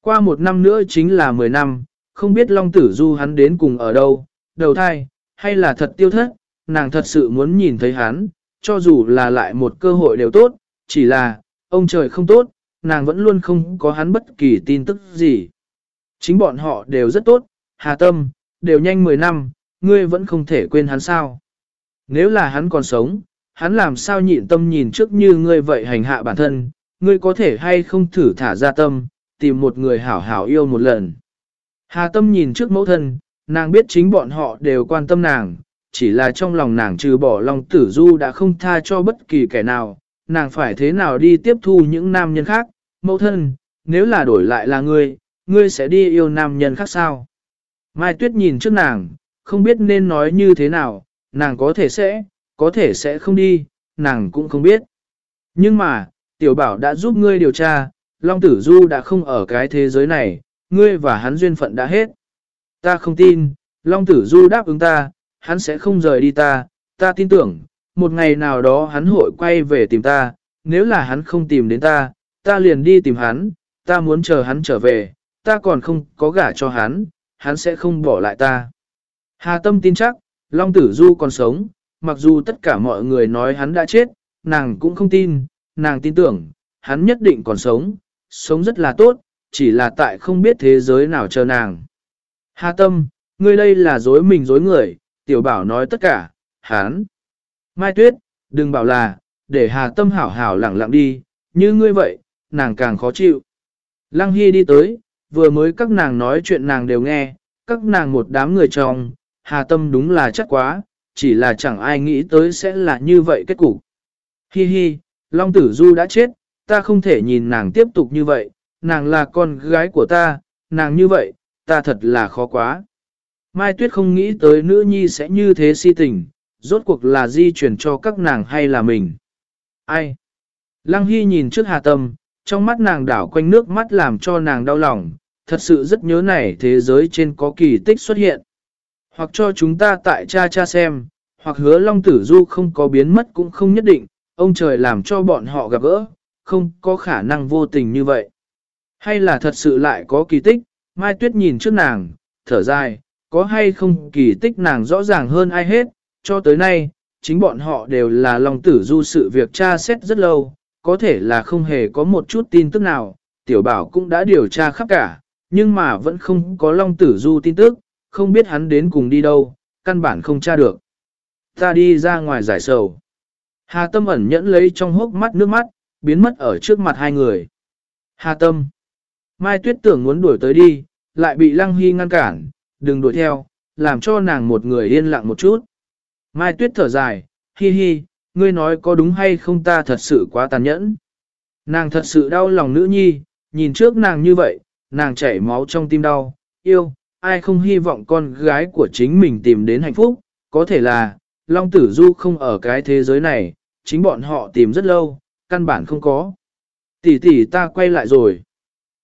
Qua một năm nữa chính là 10 năm, không biết Long Tử Du hắn đến cùng ở đâu, đầu thai, hay là thật tiêu thất, nàng thật sự muốn nhìn thấy hắn, cho dù là lại một cơ hội đều tốt, chỉ là, ông trời không tốt, nàng vẫn luôn không có hắn bất kỳ tin tức gì. Chính bọn họ đều rất tốt, hà tâm, đều nhanh 10 năm, ngươi vẫn không thể quên hắn sao. Nếu là hắn còn sống, hắn làm sao nhịn tâm nhìn trước như ngươi vậy hành hạ bản thân, ngươi có thể hay không thử thả ra tâm, tìm một người hảo hảo yêu một lần. Hà tâm nhìn trước mẫu thân, nàng biết chính bọn họ đều quan tâm nàng, chỉ là trong lòng nàng trừ bỏ lòng tử du đã không tha cho bất kỳ kẻ nào, nàng phải thế nào đi tiếp thu những nam nhân khác, mẫu thân, nếu là đổi lại là ngươi, ngươi sẽ đi yêu nam nhân khác sao? Mai Tuyết nhìn trước nàng, không biết nên nói như thế nào, nàng có thể sẽ, có thể sẽ không đi, nàng cũng không biết. Nhưng mà, tiểu bảo đã giúp ngươi điều tra, Long Tử Du đã không ở cái thế giới này, ngươi và hắn duyên phận đã hết. Ta không tin, Long Tử Du đáp ứng ta, hắn sẽ không rời đi ta, ta tin tưởng, một ngày nào đó hắn hội quay về tìm ta, nếu là hắn không tìm đến ta, ta liền đi tìm hắn, ta muốn chờ hắn trở về, ta còn không có gả cho hắn, hắn sẽ không bỏ lại ta. Hà Tâm tin chắc, Long Tử Du còn sống, mặc dù tất cả mọi người nói hắn đã chết, nàng cũng không tin, nàng tin tưởng, hắn nhất định còn sống, sống rất là tốt, chỉ là tại không biết thế giới nào chờ nàng. Hà Tâm, ngươi đây là dối mình dối người, tiểu bảo nói tất cả, hắn. Mai Tuyết, đừng bảo là, để Hà Tâm hảo hảo lặng lặng đi, như ngươi vậy, nàng càng khó chịu. Lăng Hy đi tới, vừa mới các nàng nói chuyện nàng đều nghe, các nàng một đám người trong, Hà Tâm đúng là chắc quá, chỉ là chẳng ai nghĩ tới sẽ là như vậy kết cục. Hi hi, Long Tử Du đã chết, ta không thể nhìn nàng tiếp tục như vậy, nàng là con gái của ta, nàng như vậy, ta thật là khó quá. Mai Tuyết không nghĩ tới nữ nhi sẽ như thế si tình, rốt cuộc là di chuyển cho các nàng hay là mình. Ai? Lăng Hy nhìn trước Hà Tâm, trong mắt nàng đảo quanh nước mắt làm cho nàng đau lòng, thật sự rất nhớ này thế giới trên có kỳ tích xuất hiện. Hoặc cho chúng ta tại cha cha xem, hoặc hứa Long Tử Du không có biến mất cũng không nhất định, ông trời làm cho bọn họ gặp gỡ, không có khả năng vô tình như vậy. Hay là thật sự lại có kỳ tích, Mai Tuyết nhìn trước nàng, thở dài, có hay không kỳ tích nàng rõ ràng hơn ai hết, cho tới nay, chính bọn họ đều là Long Tử Du sự việc tra xét rất lâu, có thể là không hề có một chút tin tức nào, tiểu bảo cũng đã điều tra khắp cả, nhưng mà vẫn không có Long Tử Du tin tức, không biết hắn đến cùng đi đâu, căn bản không tra được. Ta đi ra ngoài giải sầu. Hà Tâm ẩn nhẫn lấy trong hốc mắt nước mắt, biến mất ở trước mặt hai người. Hà Tâm. Mai Tuyết tưởng muốn đuổi tới đi, lại bị Lăng Hy ngăn cản, đừng đuổi theo, làm cho nàng một người yên lặng một chút. Mai Tuyết thở dài, hi hi, ngươi nói có đúng hay không ta thật sự quá tàn nhẫn. Nàng thật sự đau lòng nữ nhi, nhìn trước nàng như vậy, nàng chảy máu trong tim đau, yêu, ai không hy vọng con gái của chính mình tìm đến hạnh phúc, có thể là, Long Tử Du không ở cái thế giới này, chính bọn họ tìm rất lâu, căn bản không có. Tỷ tỷ ta quay lại rồi.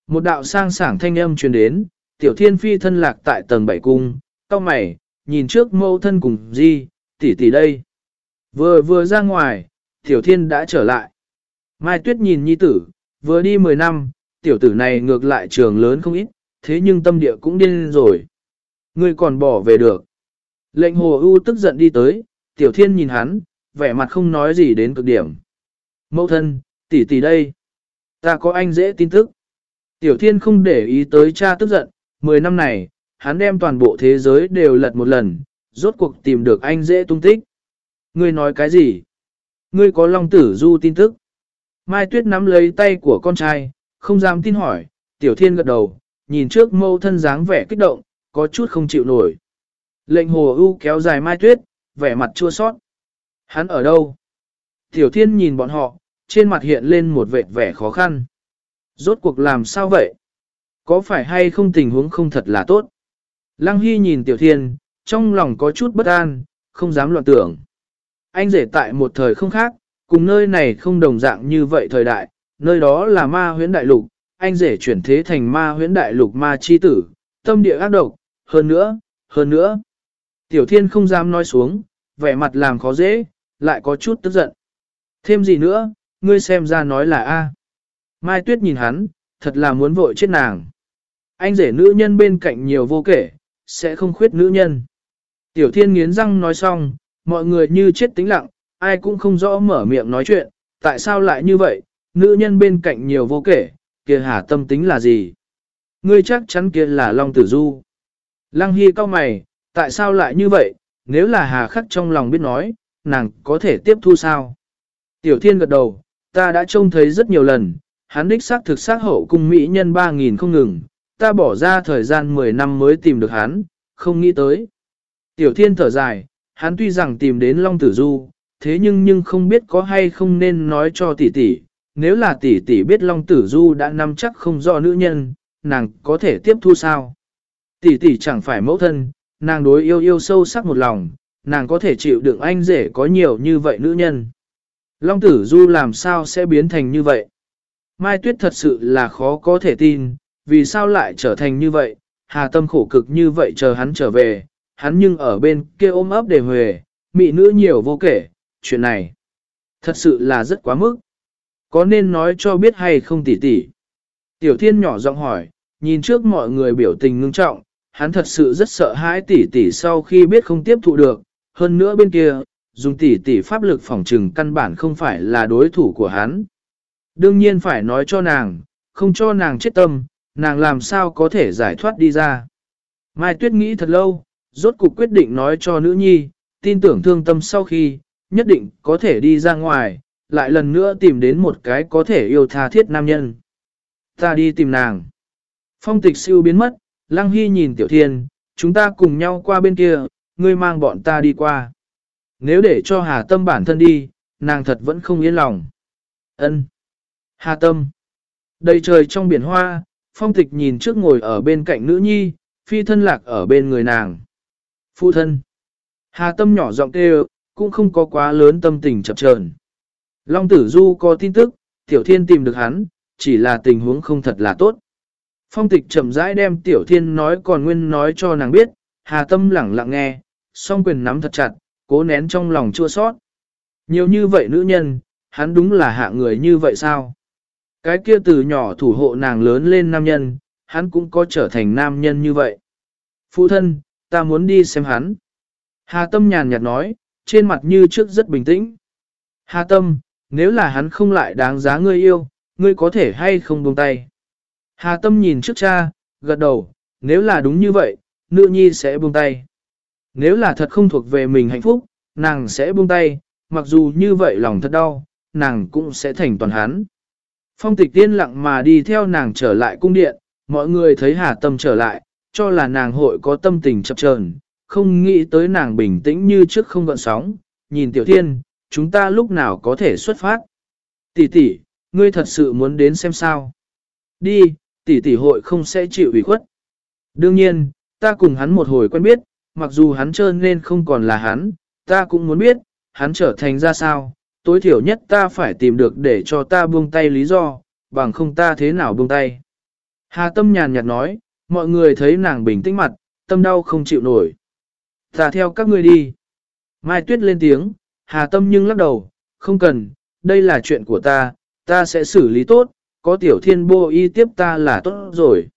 Một đạo sang sảng thanh âm truyền đến, tiểu thiên phi thân lạc tại tầng bảy cung, cao mày, nhìn trước mâu thân cùng di, tỷ tỷ đây. Vừa vừa ra ngoài, tiểu thiên đã trở lại. Mai tuyết nhìn nhi tử, vừa đi 10 năm, tiểu tử này ngược lại trường lớn không ít, thế nhưng tâm địa cũng điên rồi. Ngươi còn bỏ về được. Lệnh hồ ưu tức giận đi tới, tiểu thiên nhìn hắn, vẻ mặt không nói gì đến cực điểm. Mẫu thân, tỷ tỷ đây. Ta có anh dễ tin tức. Tiểu thiên không để ý tới cha tức giận, mười năm này, hắn đem toàn bộ thế giới đều lật một lần, rốt cuộc tìm được anh dễ tung tích. Ngươi nói cái gì? Ngươi có long tử du tin tức. Mai Tuyết nắm lấy tay của con trai, không dám tin hỏi, tiểu thiên gật đầu, nhìn trước mâu thân dáng vẻ kích động, có chút không chịu nổi. Lệnh hồ ưu kéo dài Mai Tuyết, vẻ mặt chua sót. Hắn ở đâu? Tiểu thiên nhìn bọn họ, trên mặt hiện lên một vẻ vẻ khó khăn. Rốt cuộc làm sao vậy? Có phải hay không tình huống không thật là tốt? Lăng Hy nhìn Tiểu Thiên, trong lòng có chút bất an, không dám loạn tưởng. Anh rể tại một thời không khác, cùng nơi này không đồng dạng như vậy thời đại, nơi đó là ma huyễn đại lục, anh rể chuyển thế thành ma huyễn đại lục ma chi tử, tâm địa ác độc, hơn nữa, hơn nữa. Tiểu Thiên không dám nói xuống, vẻ mặt làm khó dễ, lại có chút tức giận. Thêm gì nữa, ngươi xem ra nói là A. Mai Tuyết nhìn hắn, thật là muốn vội chết nàng. Anh rể nữ nhân bên cạnh nhiều vô kể, sẽ không khuyết nữ nhân. Tiểu thiên nghiến răng nói xong, mọi người như chết tính lặng, ai cũng không rõ mở miệng nói chuyện, tại sao lại như vậy, nữ nhân bên cạnh nhiều vô kể, kia hà tâm tính là gì? Ngươi chắc chắn kia là Long Tử Du. Lăng Hy cao mày, tại sao lại như vậy, nếu là hà khắc trong lòng biết nói, nàng có thể tiếp thu sao? Tiểu thiên gật đầu, ta đã trông thấy rất nhiều lần, hắn đích xác thực xác hậu cung mỹ nhân 3.000 không ngừng, ta bỏ ra thời gian 10 năm mới tìm được hắn, không nghĩ tới. Tiểu thiên thở dài, hắn tuy rằng tìm đến Long Tử Du, thế nhưng nhưng không biết có hay không nên nói cho tỷ tỷ, nếu là tỷ tỷ biết Long Tử Du đã nắm chắc không do nữ nhân, nàng có thể tiếp thu sao? Tỷ tỷ chẳng phải mẫu thân, nàng đối yêu yêu sâu sắc một lòng, nàng có thể chịu đựng anh rể có nhiều như vậy nữ nhân. Long Tử Du làm sao sẽ biến thành như vậy? Mai Tuyết thật sự là khó có thể tin, vì sao lại trở thành như vậy? Hà tâm khổ cực như vậy chờ hắn trở về, hắn nhưng ở bên kia ôm ấp để huề, mị nữ nhiều vô kể, chuyện này. Thật sự là rất quá mức. Có nên nói cho biết hay không tỉ tỉ? Tiểu thiên nhỏ giọng hỏi, nhìn trước mọi người biểu tình ngưng trọng, hắn thật sự rất sợ hãi tỉ tỉ sau khi biết không tiếp thụ được, hơn nữa bên kia, dùng tỉ tỉ pháp lực phòng trừng căn bản không phải là đối thủ của hắn. Đương nhiên phải nói cho nàng, không cho nàng chết tâm, nàng làm sao có thể giải thoát đi ra. Mai Tuyết nghĩ thật lâu, rốt cuộc quyết định nói cho nữ nhi, tin tưởng thương tâm sau khi, nhất định có thể đi ra ngoài, lại lần nữa tìm đến một cái có thể yêu tha thiết nam nhân. Ta đi tìm nàng. Phong tịch siêu biến mất, Lăng Hy nhìn Tiểu Thiên, chúng ta cùng nhau qua bên kia, ngươi mang bọn ta đi qua. Nếu để cho Hà Tâm bản thân đi, nàng thật vẫn không yên lòng. Ân. Hà Tâm. Đầy trời trong biển hoa, phong tịch nhìn trước ngồi ở bên cạnh nữ nhi, phi thân lạc ở bên người nàng. Phụ thân. Hà Tâm nhỏ giọng kêu, cũng không có quá lớn tâm tình chập chờn. Long Tử Du có tin tức, Tiểu Thiên tìm được hắn, chỉ là tình huống không thật là tốt. Phong tịch chậm rãi đem Tiểu Thiên nói còn nguyên nói cho nàng biết, Hà Tâm lẳng lặng nghe, song quyền nắm thật chặt, cố nén trong lòng chua sót. Nhiều như vậy nữ nhân, hắn đúng là hạ người như vậy sao? Cái kia từ nhỏ thủ hộ nàng lớn lên nam nhân, hắn cũng có trở thành nam nhân như vậy. Phụ thân, ta muốn đi xem hắn. Hà Tâm nhàn nhạt nói, trên mặt như trước rất bình tĩnh. Hà Tâm, nếu là hắn không lại đáng giá ngươi yêu, ngươi có thể hay không buông tay. Hà Tâm nhìn trước cha, gật đầu, nếu là đúng như vậy, nữ nhi sẽ buông tay. Nếu là thật không thuộc về mình hạnh phúc, nàng sẽ buông tay, mặc dù như vậy lòng thật đau, nàng cũng sẽ thành toàn hắn. Phong tịch tiên lặng mà đi theo nàng trở lại cung điện, mọi người thấy Hà Tâm trở lại, cho là nàng hội có tâm tình chập chờn, không nghĩ tới nàng bình tĩnh như trước không gợn sóng, nhìn Tiểu Thiên, chúng ta lúc nào có thể xuất phát. Tỷ tỷ, ngươi thật sự muốn đến xem sao. Đi, tỷ tỷ hội không sẽ chịu ủy khuất. Đương nhiên, ta cùng hắn một hồi quen biết, mặc dù hắn trơn nên không còn là hắn, ta cũng muốn biết, hắn trở thành ra sao, tối thiểu nhất ta phải tìm được để cho ta buông tay lý do, bằng không ta thế nào buông tay. Hà tâm nhàn nhạt nói, mọi người thấy nàng bình tĩnh mặt, tâm đau không chịu nổi. Ta theo các ngươi đi. Mai Tuyết lên tiếng, Hà tâm nhưng lắc đầu, không cần, đây là chuyện của ta, ta sẽ xử lý tốt, có tiểu thiên bô y tiếp ta là tốt rồi.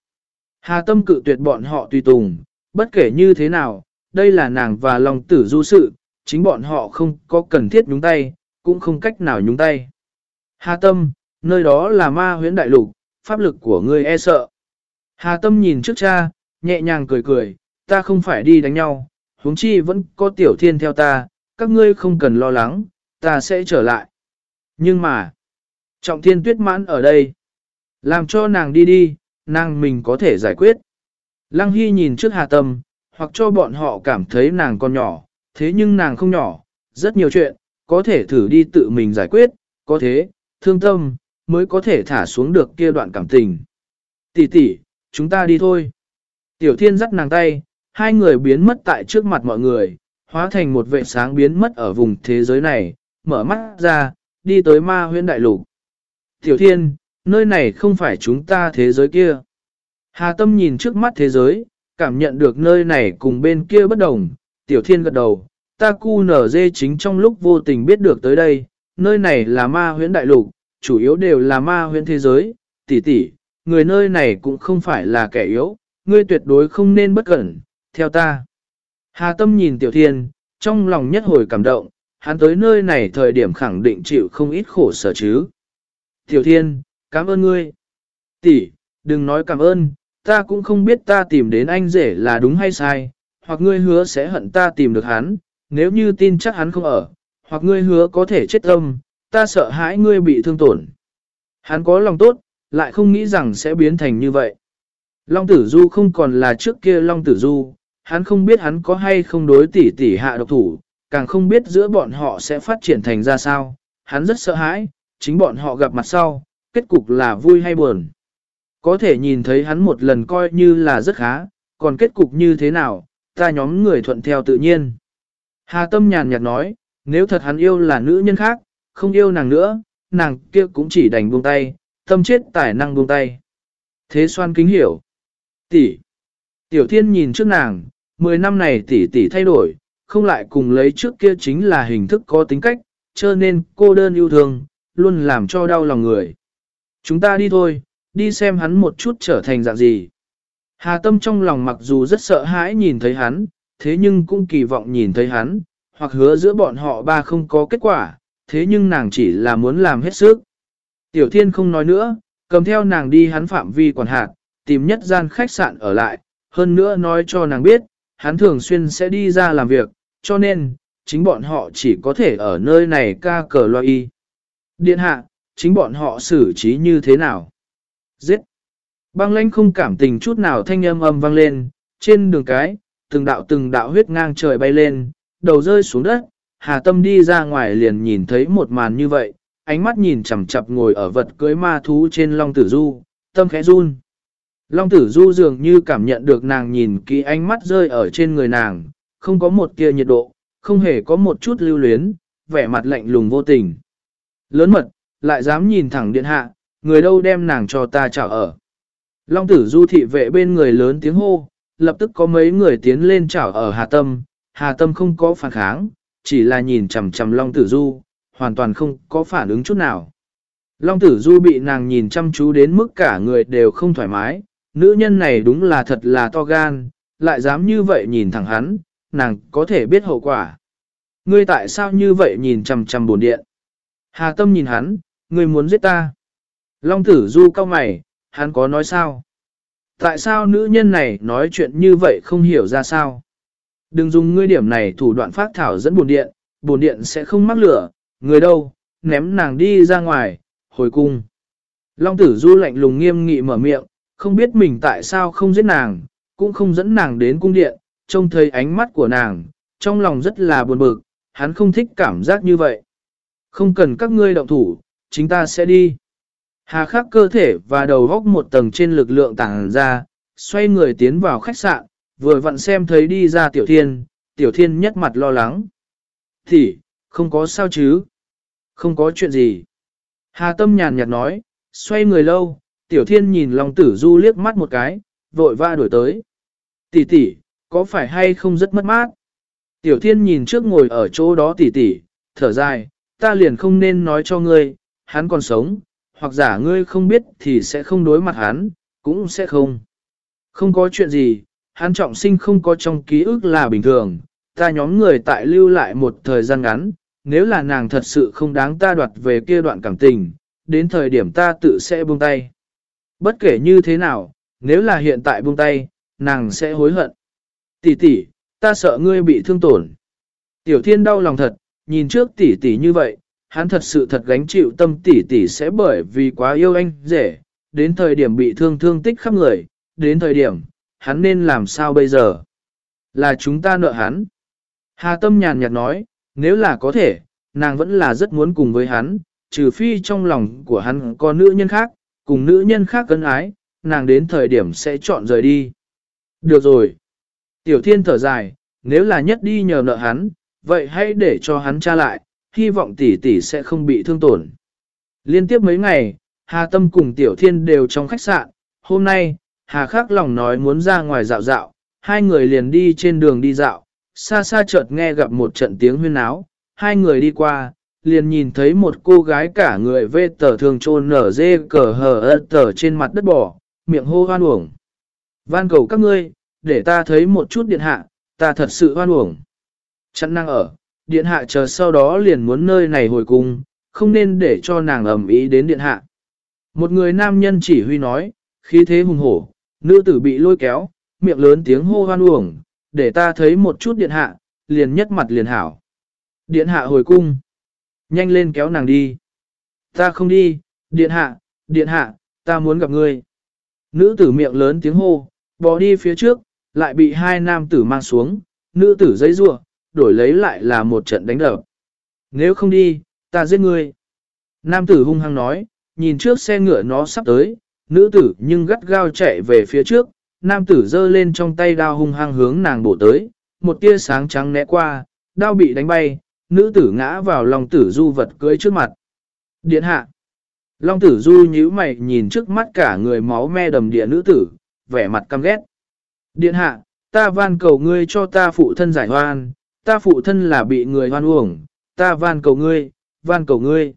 Hà tâm cự tuyệt bọn họ tùy tùng, bất kể như thế nào, đây là nàng và lòng tử du sự, chính bọn họ không có cần thiết nhúng tay, cũng không cách nào nhúng tay. Hà tâm, nơi đó là ma huyễn đại lục, pháp lực của ngươi e sợ. Hà tâm nhìn trước cha, nhẹ nhàng cười cười, ta không phải đi đánh nhau, huống chi vẫn có tiểu thiên theo ta, các ngươi không cần lo lắng, ta sẽ trở lại. Nhưng mà, trọng thiên tuyết mãn ở đây, làm cho nàng đi đi, nàng mình có thể giải quyết. Lăng Hy nhìn trước Hà Tâm, hoặc cho bọn họ cảm thấy nàng còn nhỏ, thế nhưng nàng không nhỏ, rất nhiều chuyện, có thể thử đi tự mình giải quyết, có thế, thương tâm, mới có thể thả xuống được kia đoạn cảm tình. Tỷ tỷ, chúng ta đi thôi. Tiểu thiên dắt nàng tay, hai người biến mất tại trước mặt mọi người, hóa thành một vệ sáng biến mất ở vùng thế giới này, mở mắt ra, đi tới ma huyễn đại lục. Tiểu thiên, nơi này không phải chúng ta thế giới kia. Hà tâm nhìn trước mắt thế giới, cảm nhận được nơi này cùng bên kia bất đồng, tiểu thiên gật đầu, ta cu nở dê chính trong lúc vô tình biết được tới đây, nơi này là ma huyễn đại lục, chủ yếu đều là ma huyễn thế giới, tỷ tỷ, người nơi này cũng không phải là kẻ yếu, ngươi tuyệt đối không nên bất cẩn, theo ta. Hà Tâm nhìn Tiểu Thiên, trong lòng nhất hồi cảm động, hắn tới nơi này thời điểm khẳng định chịu không ít khổ sở chứ. Tiểu Thiên, cảm ơn ngươi. Tỷ, đừng nói cảm ơn, ta cũng không biết ta tìm đến anh rể là đúng hay sai, hoặc ngươi hứa sẽ hận ta tìm được hắn, nếu như tin chắc hắn không ở, hoặc ngươi hứa có thể chết tâm, ta sợ hãi ngươi bị thương tổn. Hắn có lòng tốt, lại không nghĩ rằng sẽ biến thành như vậy. Long tử du không còn là trước kia Long tử du, hắn không biết hắn có hay không đối tỷ tỷ hạ độc thủ, càng không biết giữa bọn họ sẽ phát triển thành ra sao, hắn rất sợ hãi, chính bọn họ gặp mặt sau, kết cục là vui hay buồn. Có thể nhìn thấy hắn một lần coi như là rất khá, còn kết cục như thế nào, ta nhóm người thuận theo tự nhiên. Hà Tâm nhàn nhạt nói, nếu thật hắn yêu là nữ nhân khác, không yêu nàng nữa, nàng kia cũng chỉ đành buông tay, tâm chết tài năng buông tay. Thế xoan kính hiểu. Tỷ. Tiểu thiên nhìn trước nàng, 10 năm này tỷ tỷ thay đổi, không lại cùng lấy trước kia chính là hình thức có tính cách, cho nên cô đơn yêu thương, luôn làm cho đau lòng người. Chúng ta đi thôi, đi xem hắn một chút trở thành dạng gì. Hà tâm trong lòng mặc dù rất sợ hãi nhìn thấy hắn, thế nhưng cũng kỳ vọng nhìn thấy hắn, hoặc hứa giữa bọn họ ba không có kết quả, thế nhưng nàng chỉ là muốn làm hết sức. Tiểu thiên không nói nữa, cầm theo nàng đi hắn phạm vi quản hạt, tìm nhất gian khách sạn ở lại, hơn nữa nói cho nàng biết, hắn thường xuyên sẽ đi ra làm việc, cho nên, chính bọn họ chỉ có thể ở nơi này ca cờ loa y. Điện hạ, chính bọn họ xử trí như thế nào? Giết! Băng lãnh không cảm tình chút nào thanh âm âm vang lên, trên đường cái, từng đạo từng đạo huyết ngang trời bay lên, đầu rơi xuống đất, Hà Tâm đi ra ngoài liền nhìn thấy một màn như vậy, ánh mắt nhìn chằm chặp ngồi ở vật cưới ma thú trên Long Tử Du, tâm khẽ run. Long Tử Du dường như cảm nhận được nàng nhìn kỹ ánh mắt rơi ở trên người nàng, không có một tia nhiệt độ, không hề có một chút lưu luyến, vẻ mặt lạnh lùng vô tình. Lớn mật, lại dám nhìn thẳng điện hạ, người đâu đem nàng cho ta chào ở. Long tử du thị vệ bên người lớn tiếng hô, lập tức có mấy người tiến lên chào ở Hà Tâm, Hà Tâm không có phản kháng, chỉ là nhìn chằm chằm Long tử du, hoàn toàn không có phản ứng chút nào. Long tử du bị nàng nhìn chăm chú đến mức cả người đều không thoải mái, nữ nhân này đúng là thật là to gan, lại dám như vậy nhìn thẳng hắn, nàng có thể biết hậu quả. Ngươi tại sao như vậy nhìn chằm chằm bổn điện? Hà tâm nhìn hắn, ngươi muốn giết ta. Long tử du cao mày, hắn có nói sao? Tại sao nữ nhân này nói chuyện như vậy không hiểu ra sao? Đừng dùng ngươi điểm này thủ đoạn phát thảo dẫn bổn điện, bổn điện sẽ không mắc lửa, người đâu, ném nàng đi ra ngoài, hồi cung. Long tử du lạnh lùng nghiêm nghị mở miệng, không biết mình tại sao không giết nàng, cũng không dẫn nàng đến cung điện, trông thấy ánh mắt của nàng, trong lòng rất là buồn bực, hắn không thích cảm giác như vậy. Không cần các ngươi động thủ, chính ta sẽ đi. Hà khắc cơ thể và đầu góc một tầng trên lực lượng tàng ra, xoay người tiến vào khách sạn, vừa vặn xem thấy đi ra tiểu thiên, tiểu thiên nhất mặt lo lắng. Thì, không có sao chứ? Không có chuyện gì. Hà tâm nhàn nhạt nói, xoay người lâu, tiểu thiên nhìn Long tử du liếc mắt một cái, vội va đuổi tới. Tỷ tỷ, có phải hay không rất mất mát? Tiểu thiên nhìn trước ngồi ở chỗ đó tỷ tỷ, thở dài, ta liền không nên nói cho ngươi, hắn còn sống, hoặc giả ngươi không biết thì sẽ không đối mặt hắn, cũng sẽ không. Không có chuyện gì, hắn trọng sinh không có trong ký ức là bình thường, ta nhóm người tại lưu lại một thời gian ngắn, nếu là nàng thật sự không đáng ta đoạt về kia đoạn cảm tình, đến thời điểm ta tự sẽ buông tay. Bất kể như thế nào, nếu là hiện tại buông tay, nàng sẽ hối hận. Tỷ tỷ, ta sợ ngươi bị thương tổn. Tiểu thiên đau lòng thật, nhìn trước tỷ tỷ như vậy, hắn thật sự thật gánh chịu tâm tỷ tỷ sẽ bởi vì quá yêu anh rể, đến thời điểm bị thương thương tích khắp người, đến thời điểm, hắn nên làm sao bây giờ? Là chúng ta nợ hắn. Hà tâm nhàn nhạt nói, nếu là có thể, nàng vẫn là rất muốn cùng với hắn, trừ phi trong lòng của hắn có nữ nhân khác, cùng nữ nhân khác cân ái, nàng đến thời điểm sẽ chọn rời đi. Được rồi. Tiểu thiên thở dài, nếu là nhất đi nhờ nợ hắn, vậy hãy để cho hắn tra lại, hy vọng tỷ tỷ sẽ không bị thương tổn. Liên tiếp mấy ngày, Hà Tâm cùng Tiểu Thiên đều trong khách sạn, hôm nay, Hà Khắc lòng nói muốn ra ngoài dạo dạo, hai người liền đi trên đường đi dạo, xa xa chợt nghe gặp một trận tiếng huyên áo, hai người đi qua, liền nhìn thấy một cô gái cả người vê tờ thường trôn nở dê cờ hờ ơ tờ trên mặt đất bỏ, miệng hô hoan uổng. Van cầu các ngươi, để ta thấy một chút điện hạ, ta thật sự hoan uổng. Chặn năng ở, điện hạ chờ sau đó liền muốn nơi này hồi cung, không nên để cho nàng ẩm ý đến điện hạ. Một người nam nhân chỉ huy nói, khí thế hùng hổ, nữ tử bị lôi kéo, miệng lớn tiếng hô hoan uổng, để ta thấy một chút điện hạ, liền nhất mặt liền hảo. Điện hạ hồi cung. Nhanh lên kéo nàng đi. Ta không đi, điện hạ, điện hạ, ta muốn gặp ngươi. Nữ tử miệng lớn tiếng hô, bỏ đi phía trước, lại bị hai nam tử mang xuống, nữ tử giấy rua, đổi lấy lại là một trận đánh đập. Nếu không đi, ta giết ngươi. Nam tử hung hăng nói, nhìn trước xe ngựa nó sắp tới, nữ tử nhưng gắt gao chạy về phía trước, nam tử giơ lên trong tay đao hung hăng hướng nàng bổ tới, một tia sáng trắng né qua, đao bị đánh bay, nữ tử ngã vào lòng tử du vật cưới trước mặt. Điện hạ. Long tử du nhíu mày nhìn trước mắt cả người máu me đầm địa nữ tử, vẻ mặt căm ghét. Điện hạ, ta van cầu ngươi cho ta phụ thân giải hoan, ta phụ thân là bị người hoan uổng, ta van cầu ngươi, van cầu ngươi.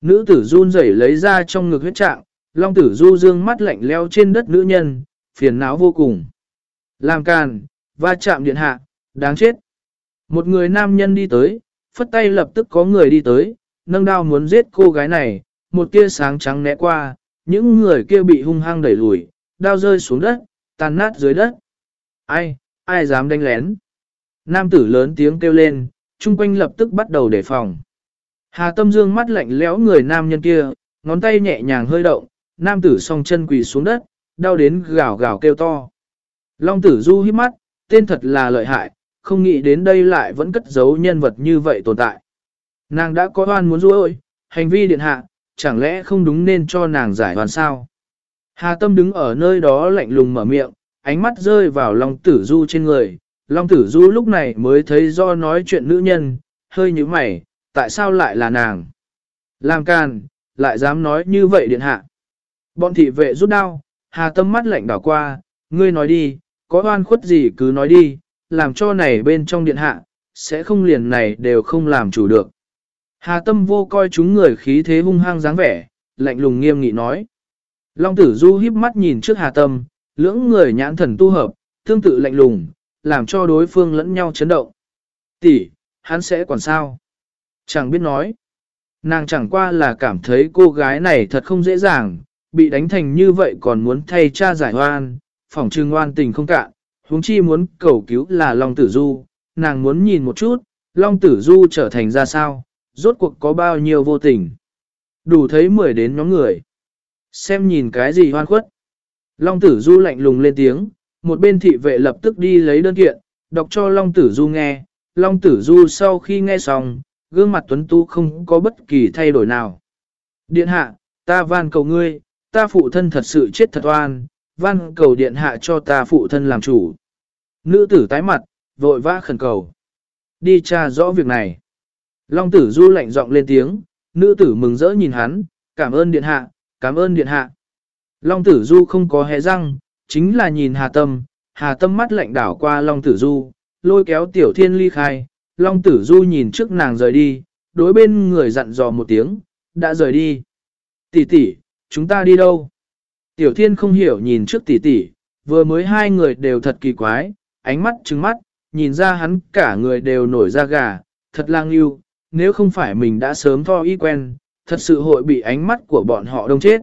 Nữ tử run rẩy lấy ra trong ngực huyết trạng, long tử du dương mắt lạnh leo trên đất nữ nhân, phiền não vô cùng. Làm càn, va chạm điện hạ, đáng chết. Một người nam nhân đi tới, phất tay lập tức có người đi tới, nâng đao muốn giết cô gái này, một tia sáng trắng né qua, những người kia bị hung hăng đẩy lùi, đao rơi xuống đất, tàn nát dưới đất. Ai, ai dám đánh lén? Nam tử lớn tiếng kêu lên, chung quanh lập tức bắt đầu đề phòng. Hà tâm dương mắt lạnh lẽo người nam nhân kia, ngón tay nhẹ nhàng hơi động, nam tử song chân quỳ xuống đất, đau đến gào gào kêu to. Long tử du hít mắt, tên thật là lợi hại, không nghĩ đến đây lại vẫn cất giấu nhân vật như vậy tồn tại. Nàng đã có oan muốn ruôi, hành vi điện hạ, chẳng lẽ không đúng nên cho nàng giải hoàn sao? Hà tâm đứng ở nơi đó lạnh lùng mở miệng, ánh mắt rơi vào Long tử du trên người. Long tử du lúc này mới thấy do nói chuyện nữ nhân, hơi như mày, tại sao lại là nàng? Làm càn, lại dám nói như vậy điện hạ. Bọn thị vệ rút đao, hà tâm mắt lạnh đảo qua, ngươi nói đi, có oan khuất gì cứ nói đi, làm cho này bên trong điện hạ, sẽ không liền này đều không làm chủ được. Hà tâm vô coi chúng người khí thế hung hăng dáng vẻ, lạnh lùng nghiêm nghị nói. Long tử du híp mắt nhìn trước hà tâm, lưỡng người nhãn thần tu hợp, tương tự lạnh lùng, làm cho đối phương lẫn nhau chấn động. Tỷ, hắn sẽ còn sao? Chẳng biết nói. Nàng chẳng qua là cảm thấy cô gái này thật không dễ dàng, bị đánh thành như vậy còn muốn thay cha giải oan, phỏng trưng oan tình không cạn, huống chi muốn cầu cứu là Long Tử Du, nàng muốn nhìn một chút, Long Tử Du trở thành ra sao, rốt cuộc có bao nhiêu vô tình. Đủ thấy mười đến nhóm người. Xem nhìn cái gì hoan khuất. Long Tử Du lạnh lùng lên tiếng, một bên thị vệ lập tức đi lấy đơn kiện, đọc cho Long Tử Du nghe. Long Tử Du sau khi nghe xong, gương mặt tuấn tu không có bất kỳ thay đổi nào. Điện hạ, ta van cầu ngươi, ta phụ thân thật sự chết thật oan, van cầu điện hạ cho ta phụ thân làm chủ. Nữ tử tái mặt, vội vã khẩn cầu. Đi tra rõ việc này. Long tử du lạnh giọng lên tiếng, nữ tử mừng rỡ nhìn hắn, cảm ơn điện hạ, cảm ơn điện hạ. Long tử du không có hé răng, chính là nhìn hà tâm, hà tâm mắt lạnh đảo qua long tử du, lôi kéo tiểu thiên ly khai, long tử du nhìn trước nàng rời đi, đối bên người dặn dò một tiếng, đã rời đi. Tỷ tỷ, chúng ta đi đâu? Tiểu thiên không hiểu nhìn trước tỷ tỷ, vừa mới hai người đều thật kỳ quái, ánh mắt trứng mắt, nhìn ra hắn cả người đều nổi da gà, thật lang yêu, nếu không phải mình đã sớm tho y quen, thật sự hội bị ánh mắt của bọn họ đông chết.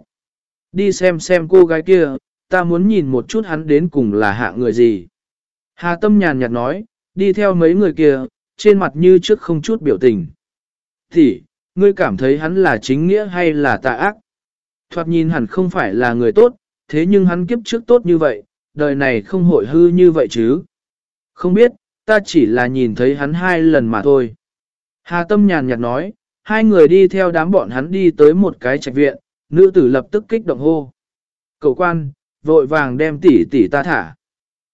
Đi xem xem cô gái kia, ta muốn nhìn một chút hắn đến cùng là hạ người gì. Hà tâm nhàn nhạt nói, đi theo mấy người kia, trên mặt như trước không chút biểu tình. Thì, ngươi cảm thấy hắn là chính nghĩa hay là tà ác? Thoạt nhìn hẳn không phải là người tốt, thế nhưng hắn kiếp trước tốt như vậy, đời này không hội hư như vậy chứ. Không biết, ta chỉ là nhìn thấy hắn hai lần mà thôi. Hà Tâm nhàn nhạt nói, hai người đi theo đám bọn hắn đi tới một cái trạch viện, nữ tử lập tức kích động hô. Cậu quan, vội vàng đem tỷ tỷ ta thả.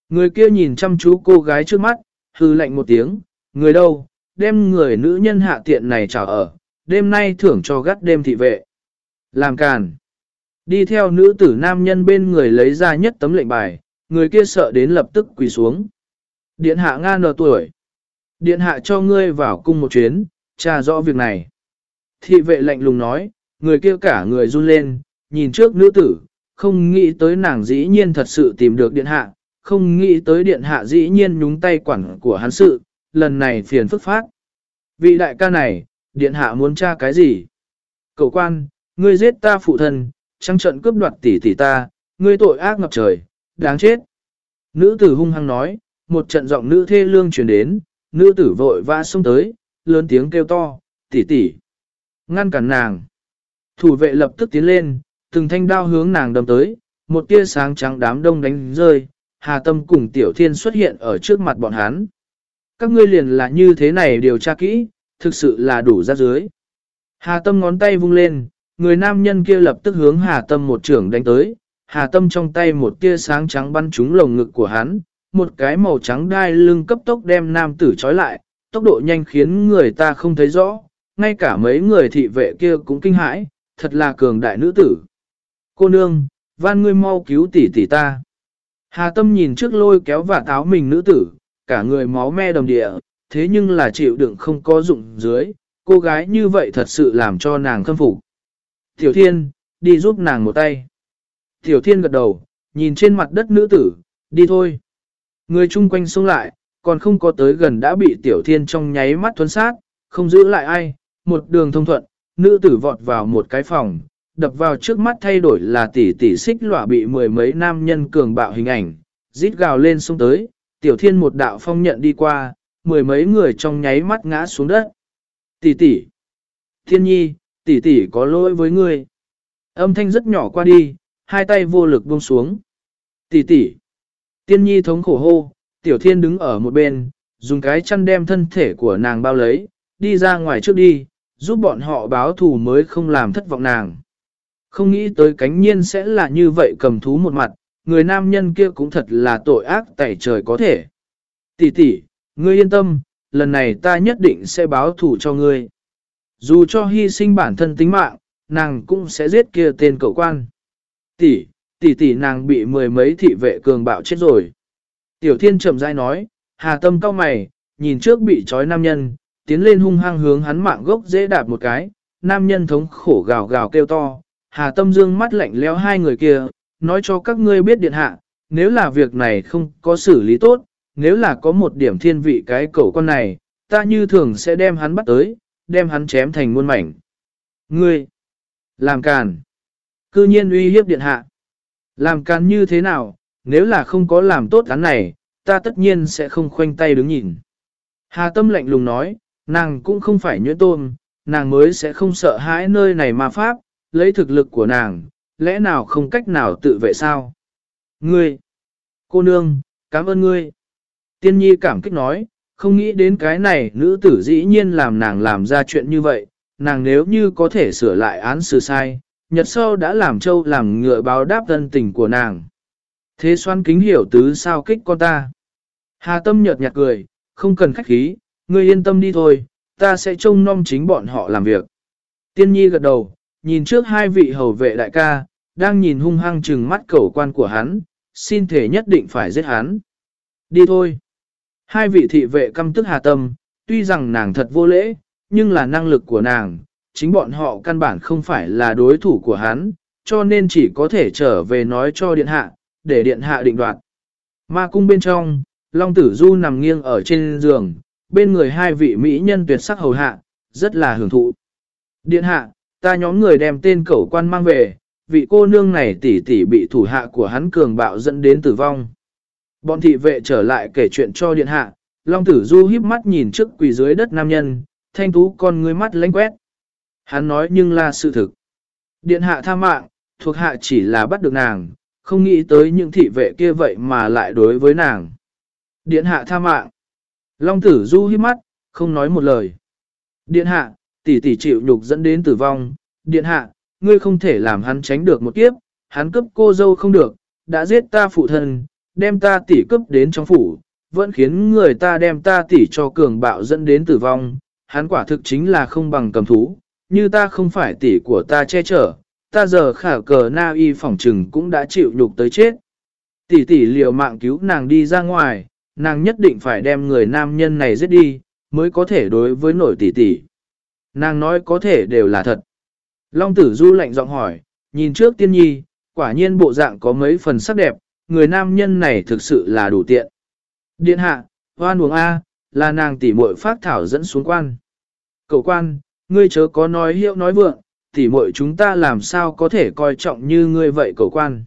Người kia nhìn chăm chú cô gái trước mắt, hư lạnh một tiếng, người đâu, đem người nữ nhân hạ tiện này trả ở, đêm nay thưởng cho gắt đêm thị vệ. Làm càn. Đi theo nữ tử nam nhân bên người lấy ra nhất tấm lệnh bài, người kia sợ đến lập tức quỳ xuống. Điện hạ Nga nờ tuổi. Điện hạ cho ngươi vào cung một chuyến, tra rõ việc này. Thị vệ lạnh lùng nói, người kia cả người run lên, nhìn trước nữ tử, không nghĩ tới nàng dĩ nhiên thật sự tìm được điện hạ, không nghĩ tới điện hạ dĩ nhiên nhúng tay quản của hắn sự, lần này phiền phức phát. Vị đại ca này, điện hạ muốn tra cái gì? Cậu quan, ngươi giết ta phụ thân, trăng trận cướp đoạt tỷ tỷ ta, ngươi tội ác ngập trời, đáng chết. Nữ tử hung hăng nói, một trận giọng nữ thê lương truyền đến, nữ tử vội vã xông tới, lớn tiếng kêu to, tỷ tỷ, ngăn cản nàng. Thủ vệ lập tức tiến lên, từng thanh đao hướng nàng đâm tới, một tia sáng trắng đám đông đánh rơi, Hà Tâm cùng Tiểu Thiên xuất hiện ở trước mặt bọn hắn. Các ngươi liền là như thế này điều tra kỹ, thực sự là đủ ra dưới. Hà Tâm ngón tay vung lên, người nam nhân kia lập tức hướng Hà Tâm một trưởng đánh tới, Hà Tâm trong tay một tia sáng trắng bắn trúng lồng ngực của hắn, một cái màu trắng đai lưng cấp tốc đem nam tử trói lại, tốc độ nhanh khiến người ta không thấy rõ, ngay cả mấy người thị vệ kia cũng kinh hãi, thật là cường đại nữ tử. Cô nương, van ngươi mau cứu tỷ tỷ ta. Hà Tâm nhìn trước lôi kéo và táo mình nữ tử, cả người máu me đồng địa, thế nhưng là chịu đựng không có dụng dưới, cô gái như vậy thật sự làm cho nàng khâm phục. Tiểu Thiên, đi giúp nàng một tay. Tiểu Thiên gật đầu, nhìn trên mặt đất nữ tử, đi thôi. Người chung quanh xuống lại, còn không có tới gần đã bị Tiểu Thiên trong nháy mắt thuấn sát, không giữ lại ai, một đường thông thuận, nữ tử vọt vào một cái phòng, đập vào trước mắt thay đổi là tỷ tỷ xích lỏa bị mười mấy nam nhân cường bạo hình ảnh, rít gào lên xuống tới, Tiểu Thiên một đạo phong nhận đi qua, mười mấy người trong nháy mắt ngã xuống đất. Tỷ tỷ, Thiên nhi, tỷ tỷ có lỗi với ngươi. Âm thanh rất nhỏ qua đi, hai tay vô lực buông xuống. Tỷ tỷ. Tiên nhi thống khổ hô, tiểu thiên đứng ở một bên, dùng cái chăn đem thân thể của nàng bao lấy, đi ra ngoài trước đi, giúp bọn họ báo thù mới không làm thất vọng nàng. Không nghĩ tới cánh nhiên sẽ là như vậy cầm thú một mặt, người nam nhân kia cũng thật là tội ác tẩy trời có thể. Tỷ tỷ, ngươi yên tâm, lần này ta nhất định sẽ báo thù cho ngươi. Dù cho hy sinh bản thân tính mạng, nàng cũng sẽ giết kia tên cậu quan. Tỷ, tỷ tỷ nàng bị mười mấy thị vệ cường bạo chết rồi. Tiểu thiên chậm rãi nói, hà tâm cao mày, nhìn trước bị trói nam nhân, tiến lên hung hăng hướng hắn mạng gốc dễ đạp một cái, nam nhân thống khổ gào gào kêu to, hà tâm dương mắt lạnh leo hai người kia, nói cho các ngươi biết điện hạ, nếu là việc này không có xử lý tốt, nếu là có một điểm thiên vị cái cẩu con này, ta như thường sẽ đem hắn bắt tới, đem hắn chém thành muôn mảnh. Ngươi, làm càn, cư nhiên uy hiếp điện hạ. Làm càn như thế nào, nếu là không có làm tốt án này, ta tất nhiên sẽ không khoanh tay đứng nhìn. Hà tâm lạnh lùng nói, nàng cũng không phải nhuyễn tôm, nàng mới sẽ không sợ hãi nơi này mà pháp, lấy thực lực của nàng, lẽ nào không cách nào tự vệ sao? Ngươi, cô nương, cảm ơn ngươi. Tiên nhi cảm kích nói, không nghĩ đến cái này nữ tử dĩ nhiên làm nàng làm ra chuyện như vậy, nàng nếu như có thể sửa lại án xử sai, nhật sâu đã làm châu làm ngựa báo đáp thân tình của nàng. Thế xoan kính hiểu tứ sao kích con ta. Hà tâm nhợt nhạt cười, không cần khách khí, ngươi yên tâm đi thôi, ta sẽ trông nom chính bọn họ làm việc. Tiên nhi gật đầu, nhìn trước hai vị hầu vệ đại ca, đang nhìn hung hăng trừng mắt cẩu quan của hắn, xin thể nhất định phải giết hắn. Đi thôi. Hai vị thị vệ căm tức hà tâm, tuy rằng nàng thật vô lễ, nhưng là năng lực của nàng, chính bọn họ căn bản không phải là đối thủ của hắn, cho nên chỉ có thể trở về nói cho điện hạ, để điện hạ định đoạt. Ma cung bên trong, Long Tử Du nằm nghiêng ở trên giường, bên người hai vị mỹ nhân tuyệt sắc hầu hạ, rất là hưởng thụ. Điện hạ, ta nhóm người đem tên cẩu quan mang về, vị cô nương này tỷ tỷ bị thủ hạ của hắn cường bạo dẫn đến tử vong. Bọn thị vệ trở lại kể chuyện cho điện hạ, Long tử du híp mắt nhìn trước quỳ dưới đất nam nhân, thanh tú con ngươi mắt lánh quét. Hắn nói nhưng là sự thực. Điện hạ tha mạng, thuộc hạ chỉ là bắt được nàng, không nghĩ tới những thị vệ kia vậy mà lại đối với nàng. Điện hạ tha mạng. Long tử du híp mắt, không nói một lời. Điện hạ, tỷ tỷ chịu nhục dẫn đến tử vong. Điện hạ, ngươi không thể làm hắn tránh được một kiếp, hắn cấp cô dâu không được, đã giết ta phụ thân, đem ta tỷ cướp đến trong phủ, vẫn khiến người ta đem ta tỷ cho cường bạo dẫn đến tử vong, hắn quả thực chính là không bằng cầm thú, như ta không phải tỷ của ta che chở, ta giờ khả cờ na y phỏng trừng cũng đã chịu nhục tới chết. Tỷ tỷ liều mạng cứu nàng đi ra ngoài, nàng nhất định phải đem người nam nhân này giết đi, mới có thể đối với nổi tỷ tỷ. Nàng nói có thể đều là thật. Long tử du lạnh giọng hỏi, nhìn trước tiên nhi, quả nhiên bộ dạng có mấy phần sắc đẹp, người nam nhân này thực sự là đủ tiện. Điện hạ, hoan buồng A, là nàng tỉ muội phát thảo dẫn xuống quan. Cậu quan, ngươi chớ có nói hiệu nói vượng, tỉ muội chúng ta làm sao có thể coi trọng như ngươi vậy cậu quan.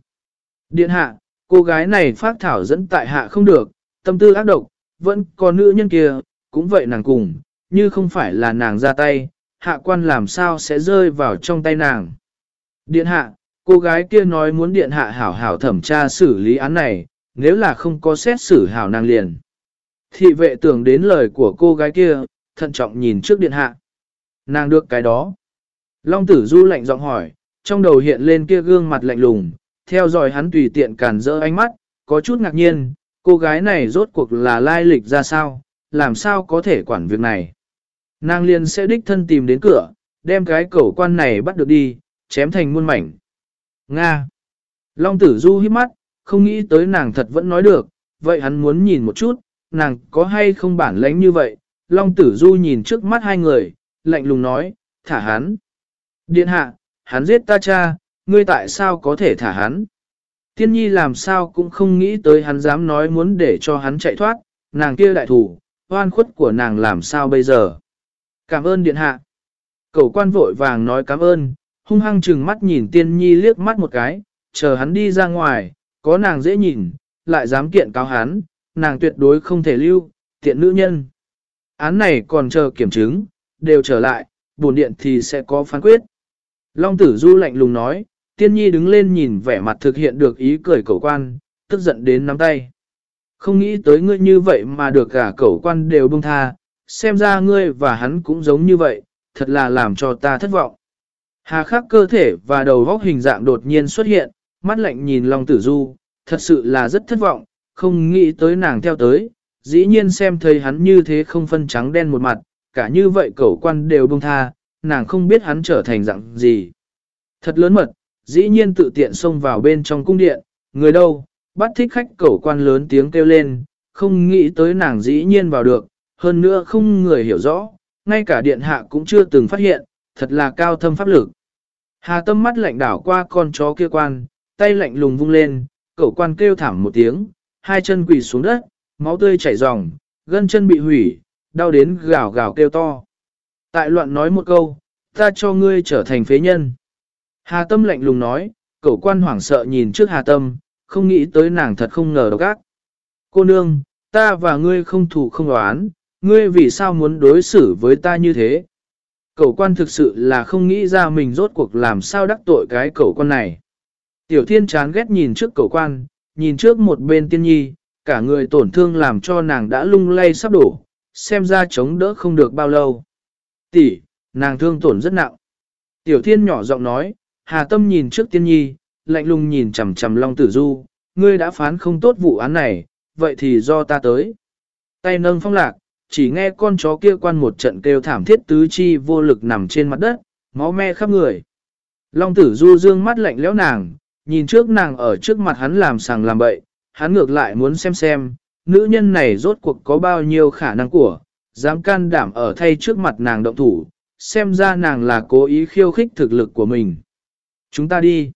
Điện hạ, cô gái này phát thảo dẫn tại hạ không được, tâm tư ác độc, vẫn có nữ nhân kia, cũng vậy nàng cùng, như không phải là nàng ra tay, hạ quan làm sao sẽ rơi vào trong tay nàng. Điện hạ, cô gái kia nói muốn điện hạ hảo hảo thẩm tra xử lý án này, nếu là không có xét xử hảo nàng liền. Thị vệ tưởng đến lời của cô gái kia, thận trọng nhìn trước điện hạ. Nàng được cái đó. Long tử du lạnh giọng hỏi, trong đầu hiện lên kia gương mặt lạnh lùng, theo dõi hắn tùy tiện cản rỡ ánh mắt, có chút ngạc nhiên, cô gái này rốt cuộc là lai lịch ra sao, làm sao có thể quản việc này. Nàng liền sẽ đích thân tìm đến cửa, đem cái cẩu quan này bắt được đi, chém thành muôn mảnh. Nga. Long tử du hít mắt, không nghĩ tới nàng thật vẫn nói được, vậy hắn muốn nhìn một chút, nàng có hay không bản lãnh như vậy. Long tử du nhìn trước mắt hai người, lạnh lùng nói, thả hắn. Điện hạ, hắn giết ta cha, ngươi tại sao có thể thả hắn? Tiên nhi làm sao cũng không nghĩ tới hắn dám nói muốn để cho hắn chạy thoát, nàng kia đại thủ, oan khuất của nàng làm sao bây giờ? Cảm ơn điện hạ. Cầu quan vội vàng nói cảm ơn, hung hăng chừng mắt nhìn tiên nhi liếc mắt một cái, chờ hắn đi ra ngoài, có nàng dễ nhìn, lại dám kiện cáo hắn, nàng tuyệt đối không thể lưu, tiện nữ nhân. Án này còn chờ kiểm chứng, đều trở lại, buồn điện thì sẽ có phán quyết. Long tử du lạnh lùng nói, tiên nhi đứng lên nhìn vẻ mặt thực hiện được ý cười cầu quan, tức giận đến nắm tay. Không nghĩ tới ngươi như vậy mà được cả cầu quan đều buông tha, xem ra ngươi và hắn cũng giống như vậy, thật là làm cho ta thất vọng. Hà khắc cơ thể và đầu góc hình dạng đột nhiên xuất hiện, mắt lạnh nhìn Long Tử Du, thật sự là rất thất vọng, không nghĩ tới nàng theo tới, dĩ nhiên xem thấy hắn như thế không phân trắng đen một mặt, cả như vậy cẩu quan đều bông tha, nàng không biết hắn trở thành dạng gì. Thật lớn mật, dĩ nhiên tự tiện xông vào bên trong cung điện, người đâu, bắt thích khách cẩu quan lớn tiếng kêu lên, không nghĩ tới nàng dĩ nhiên vào được, hơn nữa không người hiểu rõ, ngay cả điện hạ cũng chưa từng phát hiện, thật là cao thâm pháp lực. Hà tâm mắt lạnh đảo qua con chó kia quan, tay lạnh lùng vung lên, cậu quan kêu thảm một tiếng, hai chân quỳ xuống đất, máu tươi chảy ròng, gân chân bị hủy, đau đến gào gào kêu to. Tại loạn nói một câu, ta cho ngươi trở thành phế nhân. Hà tâm lạnh lùng nói, cậu quan hoảng sợ nhìn trước hà tâm, không nghĩ tới nàng thật không ngờ độc ác. Cô nương, ta và ngươi không thủ không đoán, ngươi vì sao muốn đối xử với ta như thế? Cậu quan thực sự là không nghĩ ra mình rốt cuộc làm sao đắc tội cái cậu quan này. Tiểu thiên chán ghét nhìn trước cậu quan, nhìn trước một bên tiên nhi, cả người tổn thương làm cho nàng đã lung lay sắp đổ, xem ra chống đỡ không được bao lâu. Tỷ, nàng thương tổn rất nặng. Tiểu thiên nhỏ giọng nói, hà tâm nhìn trước tiên nhi, lạnh lùng nhìn chằm chằm long tử du, ngươi đã phán không tốt vụ án này, vậy thì do ta tới. Tay nâng phong lạc, chỉ nghe con chó kia quan một trận kêu thảm thiết tứ chi vô lực nằm trên mặt đất, máu me khắp người. Long tử du dương mắt lạnh lẽo nàng, nhìn trước nàng ở trước mặt hắn làm sàng làm bậy, hắn ngược lại muốn xem xem, nữ nhân này rốt cuộc có bao nhiêu khả năng của, dám can đảm ở thay trước mặt nàng động thủ, xem ra nàng là cố ý khiêu khích thực lực của mình. Chúng ta đi.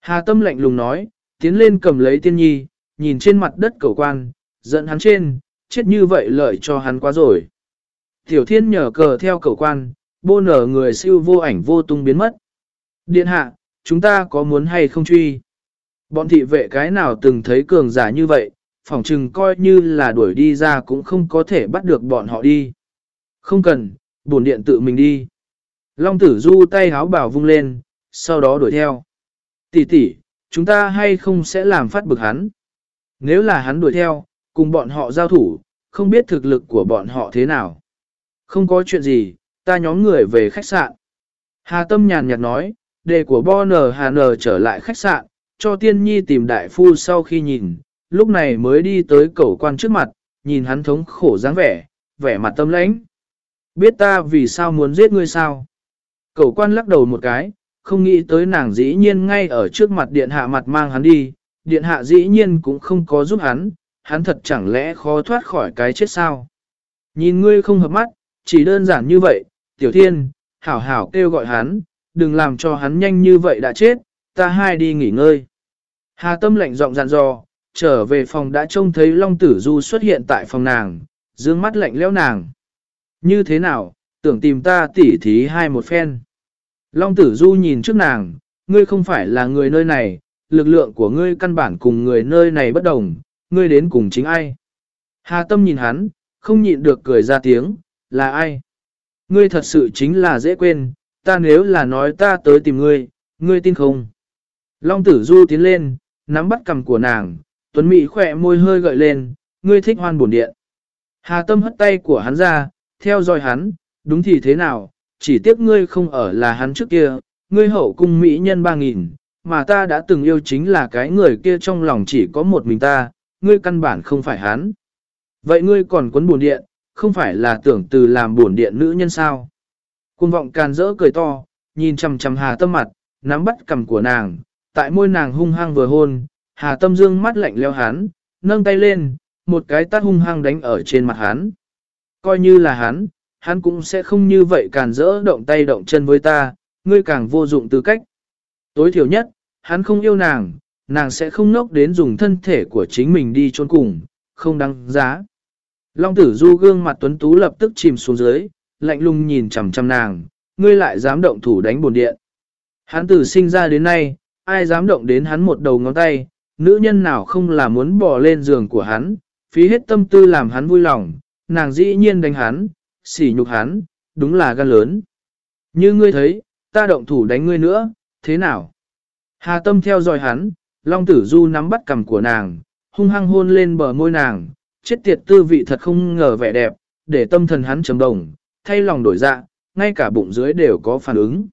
Hà tâm lạnh lùng nói, tiến lên cầm lấy tiên nhi, nhìn trên mặt đất cầu quan, giận hắn trên, chết như vậy lợi cho hắn quá rồi. Tiểu thiên nhờ cờ theo cầu quan, bô nở người siêu vô ảnh vô tung biến mất. Điện hạ, chúng ta có muốn hay không truy? Bọn thị vệ cái nào từng thấy cường giả như vậy, phỏng chừng coi như là đuổi đi ra cũng không có thể bắt được bọn họ đi. Không cần, bổn điện tự mình đi. Long tử du tay háo bảo vung lên, sau đó đuổi theo. Tỷ tỷ, chúng ta hay không sẽ làm phát bực hắn? Nếu là hắn đuổi theo, cùng bọn họ giao thủ, không biết thực lực của bọn họ thế nào. Không có chuyện gì, ta nhóm người về khách sạn. Hà Tâm nhàn nhạt nói, đề của Bonner Hà N trở lại khách sạn, cho tiên nhi tìm đại phu sau khi nhìn, lúc này mới đi tới cầu quan trước mặt, nhìn hắn thống khổ dáng vẻ, vẻ mặt tâm lãnh. Biết ta vì sao muốn giết ngươi sao? Cầu quan lắc đầu một cái, không nghĩ tới nàng dĩ nhiên ngay ở trước mặt điện hạ mặt mang hắn đi, điện hạ dĩ nhiên cũng không có giúp hắn, hắn thật chẳng lẽ khó thoát khỏi cái chết sao? Nhìn ngươi không hợp mắt, chỉ đơn giản như vậy, tiểu thiên, hảo hảo kêu gọi hắn, đừng làm cho hắn nhanh như vậy đã chết, ta hai đi nghỉ ngơi. Hà tâm lạnh giọng dặn dò, trở về phòng đã trông thấy Long Tử Du xuất hiện tại phòng nàng, dương mắt lạnh lẽo nàng. Như thế nào, tưởng tìm ta tỉ thí hai một phen. Long Tử Du nhìn trước nàng, ngươi không phải là người nơi này, lực lượng của ngươi căn bản cùng người nơi này bất đồng, ngươi đến cùng chính ai. Hà tâm nhìn hắn, không nhịn được cười ra tiếng, là ai? Ngươi thật sự chính là dễ quên, ta nếu là nói ta tới tìm ngươi, ngươi tin không? Long tử du tiến lên, nắm bắt cầm của nàng, tuấn mỹ khỏe môi hơi gợi lên, ngươi thích hoan bổn điện. Hà tâm hất tay của hắn ra, theo dõi hắn, đúng thì thế nào, chỉ tiếc ngươi không ở là hắn trước kia, ngươi hậu cung mỹ nhân ba nghìn, mà ta đã từng yêu chính là cái người kia trong lòng chỉ có một mình ta, ngươi căn bản không phải hắn. Vậy ngươi còn quấn buồn điện, không phải là tưởng từ làm buồn điện nữ nhân sao? cuồng vọng càn rỡ cười to, nhìn chằm chằm hà tâm mặt, nắm bắt cầm của nàng, tại môi nàng hung hăng vừa hôn, hà tâm dương mắt lạnh leo hắn, nâng tay lên, một cái tát hung hăng đánh ở trên mặt hắn. Coi như là hắn, hắn cũng sẽ không như vậy càn rỡ động tay động chân với ta, ngươi càng vô dụng tư cách. Tối thiểu nhất, hắn không yêu nàng, nàng sẽ không nốc đến dùng thân thể của chính mình đi trốn cùng, không đáng giá. Long tử du gương mặt tuấn tú lập tức chìm xuống dưới, lạnh lùng nhìn chằm chằm nàng, ngươi lại dám động thủ đánh bồn điện. Hắn tử sinh ra đến nay, ai dám động đến hắn một đầu ngón tay, nữ nhân nào không là muốn bỏ lên giường của hắn, phí hết tâm tư làm hắn vui lòng, nàng dĩ nhiên đánh hắn, sỉ nhục hắn, đúng là gan lớn. Như ngươi thấy, ta động thủ đánh ngươi nữa, thế nào? Hà tâm theo dõi hắn, Long tử du nắm bắt cầm của nàng, hung hăng hôn lên bờ môi nàng, chết tiệt tư vị thật không ngờ vẻ đẹp, để tâm thần hắn trầm đồng, thay lòng đổi dạ, ngay cả bụng dưới đều có phản ứng.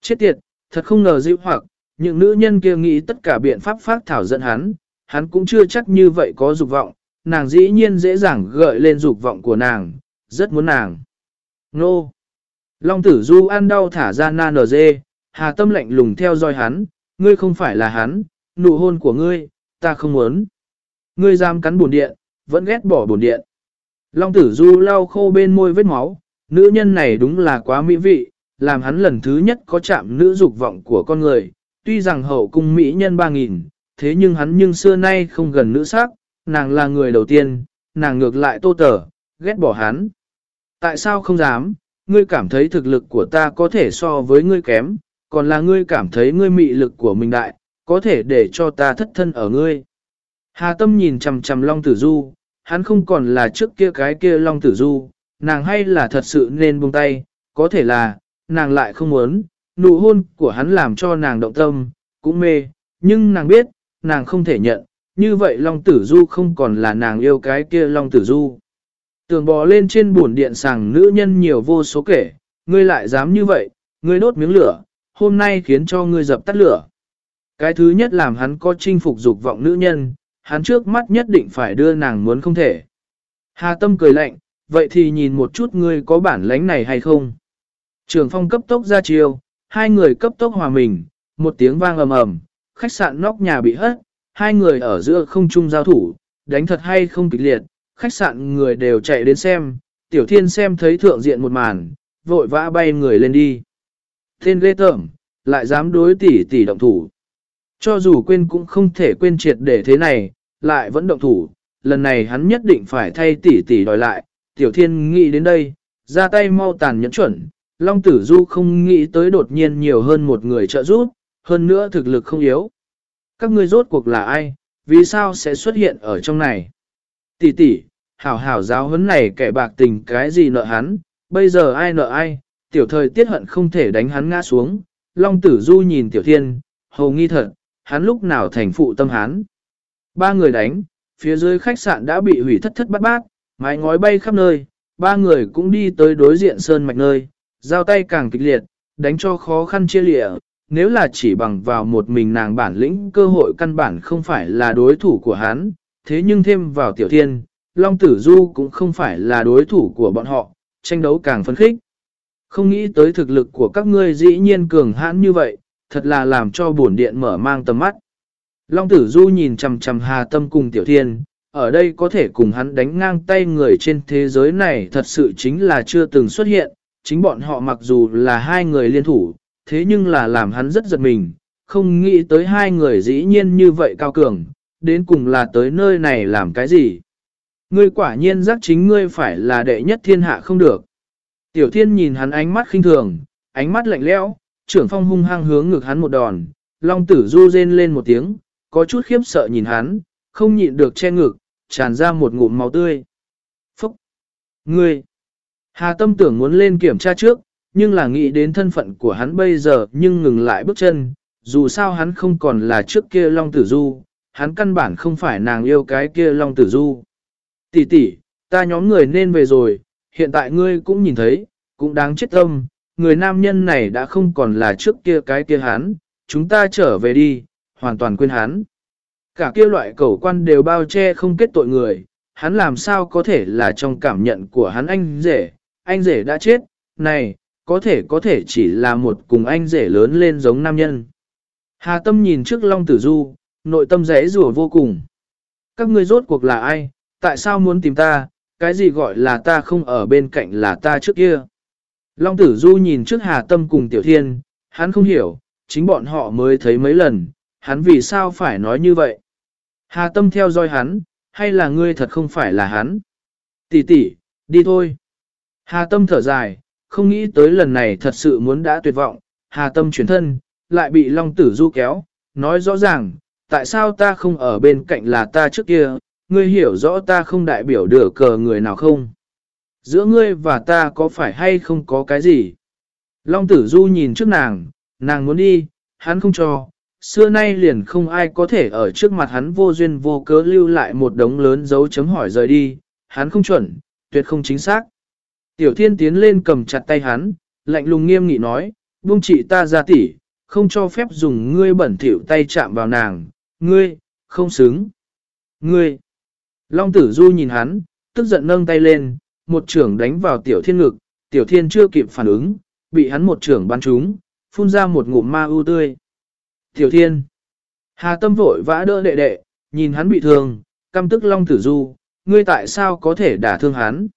Chết tiệt, thật không ngờ dịu hoặc, những nữ nhân kia nghĩ tất cả biện pháp phát thảo dẫn hắn, hắn cũng chưa chắc như vậy có dục vọng, nàng dĩ nhiên dễ dàng gợi lên dục vọng của nàng, rất muốn nàng. Nô! Long tử du ăn đau thả ra na nở dê, hà tâm lạnh lùng theo dõi hắn, ngươi không phải là hắn, nụ hôn của ngươi, ta không muốn. Ngươi dám cắn bổn điện, vẫn ghét bỏ bổn điện. Long tử du lau khô bên môi vết máu, nữ nhân này đúng là quá mỹ vị, làm hắn lần thứ nhất có chạm nữ dục vọng của con người. Tuy rằng hậu cung mỹ nhân ba nghìn, thế nhưng hắn nhưng xưa nay không gần nữ sắc, nàng là người đầu tiên, nàng ngược lại tô tở, ghét bỏ hắn. Tại sao không dám, ngươi cảm thấy thực lực của ta có thể so với ngươi kém, còn là ngươi cảm thấy ngươi mị lực của mình đại, có thể để cho ta thất thân ở ngươi. Hà tâm nhìn chằm chằm Long Tử Du, hắn không còn là trước kia cái kia Long Tử Du, nàng hay là thật sự nên buông tay, có thể là, nàng lại không muốn, nụ hôn của hắn làm cho nàng động tâm, cũng mê, nhưng nàng biết, nàng không thể nhận, như vậy Long Tử Du không còn là nàng yêu cái kia Long Tử Du. Tường bò lên trên buồn điện sàng nữ nhân nhiều vô số kể, ngươi lại dám như vậy, ngươi đốt miếng lửa, hôm nay khiến cho ngươi dập tắt lửa. Cái thứ nhất làm hắn có chinh phục dục vọng nữ nhân, hắn trước mắt nhất định phải đưa nàng muốn không thể. Hà Tâm cười lạnh, vậy thì nhìn một chút ngươi có bản lãnh này hay không. Trường phong cấp tốc ra chiêu, hai người cấp tốc hòa mình, một tiếng vang ầm ầm, khách sạn nóc nhà bị hất, hai người ở giữa không trung giao thủ, đánh thật hay không kịch liệt, khách sạn người đều chạy đến xem, tiểu thiên xem thấy thượng diện một màn, vội vã bay người lên đi. Tên ghê tởm, lại dám đối tỷ tỷ động thủ. Cho dù quên cũng không thể quên triệt để thế này, lại vẫn động thủ, lần này hắn nhất định phải thay tỷ tỷ đòi lại, tiểu thiên nghĩ đến đây, ra tay mau tàn nhẫn chuẩn, Long Tử Du không nghĩ tới đột nhiên nhiều hơn một người trợ giúp, hơn nữa thực lực không yếu. Các ngươi rốt cuộc là ai, vì sao sẽ xuất hiện ở trong này? Tỷ tỷ, hảo hảo giáo huấn này kẻ bạc tình cái gì nợ hắn, bây giờ ai nợ ai, tiểu thời tiết hận không thể đánh hắn ngã xuống. Long Tử Du nhìn tiểu thiên, hầu nghi thật, hắn lúc nào thành phụ tâm hắn. Ba người đánh, phía dưới khách sạn đã bị hủy thất thất bát bát, mái ngói bay khắp nơi, ba người cũng đi tới đối diện sơn mạch nơi, giao tay càng kịch liệt, đánh cho khó khăn chia lịa, nếu là chỉ bằng vào một mình nàng bản lĩnh cơ hội căn bản không phải là đối thủ của hắn, thế nhưng thêm vào tiểu thiên, Long Tử Du cũng không phải là đối thủ của bọn họ, tranh đấu càng phấn khích. Không nghĩ tới thực lực của các ngươi dĩ nhiên cường hãn như vậy, thật là làm cho bổn điện mở mang tầm mắt. Long tử du nhìn chầm chầm hà tâm cùng tiểu thiên, ở đây có thể cùng hắn đánh ngang tay người trên thế giới này thật sự chính là chưa từng xuất hiện, chính bọn họ mặc dù là hai người liên thủ, thế nhưng là làm hắn rất giật mình, không nghĩ tới hai người dĩ nhiên như vậy cao cường, đến cùng là tới nơi này làm cái gì. Ngươi quả nhiên giác chính ngươi phải là đệ nhất thiên hạ không được. Tiểu thiên nhìn hắn ánh mắt khinh thường, ánh mắt lạnh lẽo, trưởng phong hung hăng hướng ngực hắn một đòn, long tử du rên lên một tiếng, có chút khiếp sợ nhìn hắn, không nhịn được che ngực, tràn ra một ngụm máu tươi. Phúc! Ngươi! Hà tâm tưởng muốn lên kiểm tra trước, nhưng là nghĩ đến thân phận của hắn bây giờ nhưng ngừng lại bước chân, dù sao hắn không còn là trước kia Long Tử Du, hắn căn bản không phải nàng yêu cái kia Long Tử Du. Tỷ tỷ, ta nhóm người nên về rồi, hiện tại ngươi cũng nhìn thấy, cũng đáng chết tâm, người nam nhân này đã không còn là trước kia cái kia hắn, chúng ta trở về đi, hoàn toàn quên hắn. Cả kia loại cẩu quan đều bao che không kết tội người, hắn làm sao có thể là trong cảm nhận của hắn anh rể, anh rể đã chết, này, có thể có thể chỉ là một cùng anh rể lớn lên giống nam nhân. Hà Tâm nhìn trước Long Tử Du, nội tâm rẽ rủa vô cùng. Các ngươi rốt cuộc là ai, tại sao muốn tìm ta, cái gì gọi là ta không ở bên cạnh là ta trước kia. Long Tử Du nhìn trước Hà Tâm cùng Tiểu Thiên, hắn không hiểu, chính bọn họ mới thấy mấy lần, hắn vì sao phải nói như vậy. Hà Tâm theo dõi hắn, hay là ngươi thật không phải là hắn? Tỷ tỷ, đi thôi. Hà Tâm thở dài, không nghĩ tới lần này thật sự muốn đã tuyệt vọng, Hà Tâm chuyển thân, lại bị Long Tử Du kéo, nói rõ ràng, tại sao ta không ở bên cạnh là ta trước kia, ngươi hiểu rõ ta không đại biểu được cờ người nào không? Giữa ngươi và ta có phải hay không có cái gì? Long Tử Du nhìn trước nàng, nàng muốn đi, hắn không cho, xưa nay liền không ai có thể ở trước mặt hắn vô duyên vô cớ lưu lại một đống lớn dấu chấm hỏi rời đi, hắn không chuẩn, tuyệt không chính xác. Tiểu thiên tiến lên cầm chặt tay hắn, lạnh lùng nghiêm nghị nói, buông chị ta ra tỉ, không cho phép dùng ngươi bẩn thỉu tay chạm vào nàng, ngươi, không xứng. Ngươi, Long tử du nhìn hắn, tức giận nâng tay lên, một trưởng đánh vào tiểu thiên ngực, tiểu thiên chưa kịp phản ứng, bị hắn một trưởng bắn trúng, phun ra một ngụm ma u tươi. Tiểu thiên, hà tâm vội vã đỡ đệ đệ, nhìn hắn bị thương, căm tức Long tử du, ngươi tại sao có thể đả thương hắn?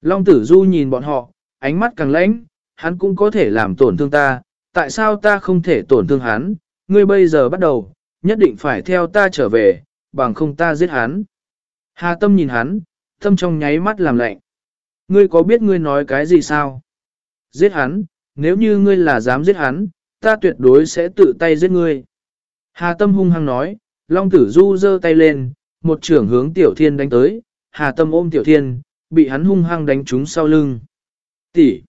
Long tử du nhìn bọn họ, ánh mắt càng lãnh, hắn cũng có thể làm tổn thương ta, tại sao ta không thể tổn thương hắn, ngươi bây giờ bắt đầu, nhất định phải theo ta trở về, bằng không ta giết hắn. Hà tâm nhìn hắn, tâm trong nháy mắt làm lạnh. Ngươi có biết ngươi nói cái gì sao? Giết hắn, nếu như ngươi là dám giết hắn, ta tuyệt đối sẽ tự tay giết ngươi. Hà tâm hung hăng nói, Long tử du giơ tay lên, một trưởng hướng tiểu thiên đánh tới, hà tâm ôm tiểu thiên, bị hắn hung hăng đánh trúng sau lưng. Tỷ!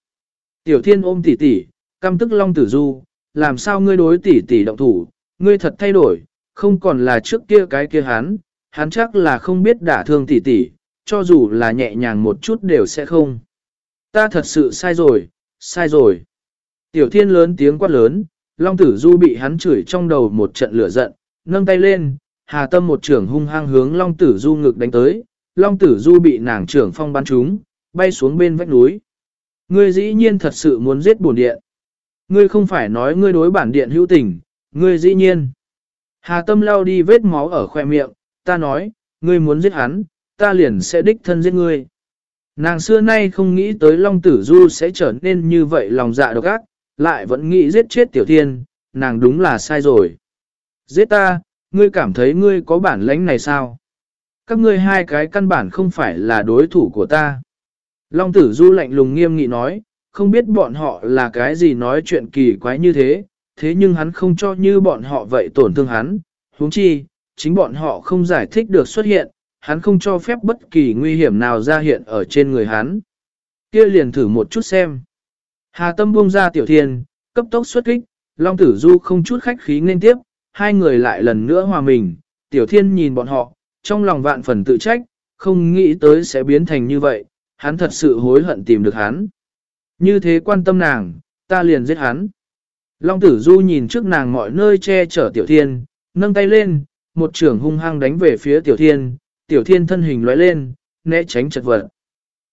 Tiểu thiên ôm tỷ tỷ, căm tức Long tử du, làm sao ngươi đối tỷ tỷ động thủ, ngươi thật thay đổi, không còn là trước kia cái kia hắn, hắn chắc là không biết đả thương tỷ tỷ, cho dù là nhẹ nhàng một chút đều sẽ không. Ta thật sự sai rồi, sai rồi. Tiểu thiên lớn tiếng quát lớn, Long tử du bị hắn chửi trong đầu một trận lửa giận, nâng tay lên, hà tâm một trưởng hung hăng hướng Long tử du ngực đánh tới, Long tử du bị nàng trưởng phong bắn trúng, bay xuống bên vách núi. Ngươi dĩ nhiên thật sự muốn giết bổn điện. Ngươi không phải nói ngươi đối bản điện hữu tình, ngươi dĩ nhiên. Hà tâm lao đi vết máu ở khoe miệng, ta nói, ngươi muốn giết hắn, ta liền sẽ đích thân giết ngươi. Nàng xưa nay không nghĩ tới Long Tử Du sẽ trở nên như vậy lòng dạ độc ác, lại vẫn nghĩ giết chết Tiểu Thiên, nàng đúng là sai rồi. Giết ta, ngươi cảm thấy ngươi có bản lãnh này sao? Các ngươi hai cái căn bản không phải là đối thủ của ta. Long Tử Du lạnh lùng nghiêm nghị nói, không biết bọn họ là cái gì nói chuyện kỳ quái như thế, thế nhưng hắn không cho như bọn họ vậy tổn thương hắn, huống chi, chính bọn họ không giải thích được xuất hiện, hắn không cho phép bất kỳ nguy hiểm nào ra hiện ở trên người hắn. Kia liền thử một chút xem. Hà tâm buông ra tiểu thiên, cấp tốc xuất kích, Long Tử Du không chút khách khí nên tiếp, hai người lại lần nữa hòa mình, tiểu thiên nhìn bọn họ, trong lòng vạn phần tự trách, không nghĩ tới sẽ biến thành như vậy, hắn thật sự hối hận tìm được hắn. Như thế quan tâm nàng, ta liền giết hắn. Long tử du nhìn trước nàng mọi nơi che chở tiểu thiên, nâng tay lên, một trường hung hăng đánh về phía tiểu thiên, tiểu thiên thân hình lóe lên, né tránh chật vật.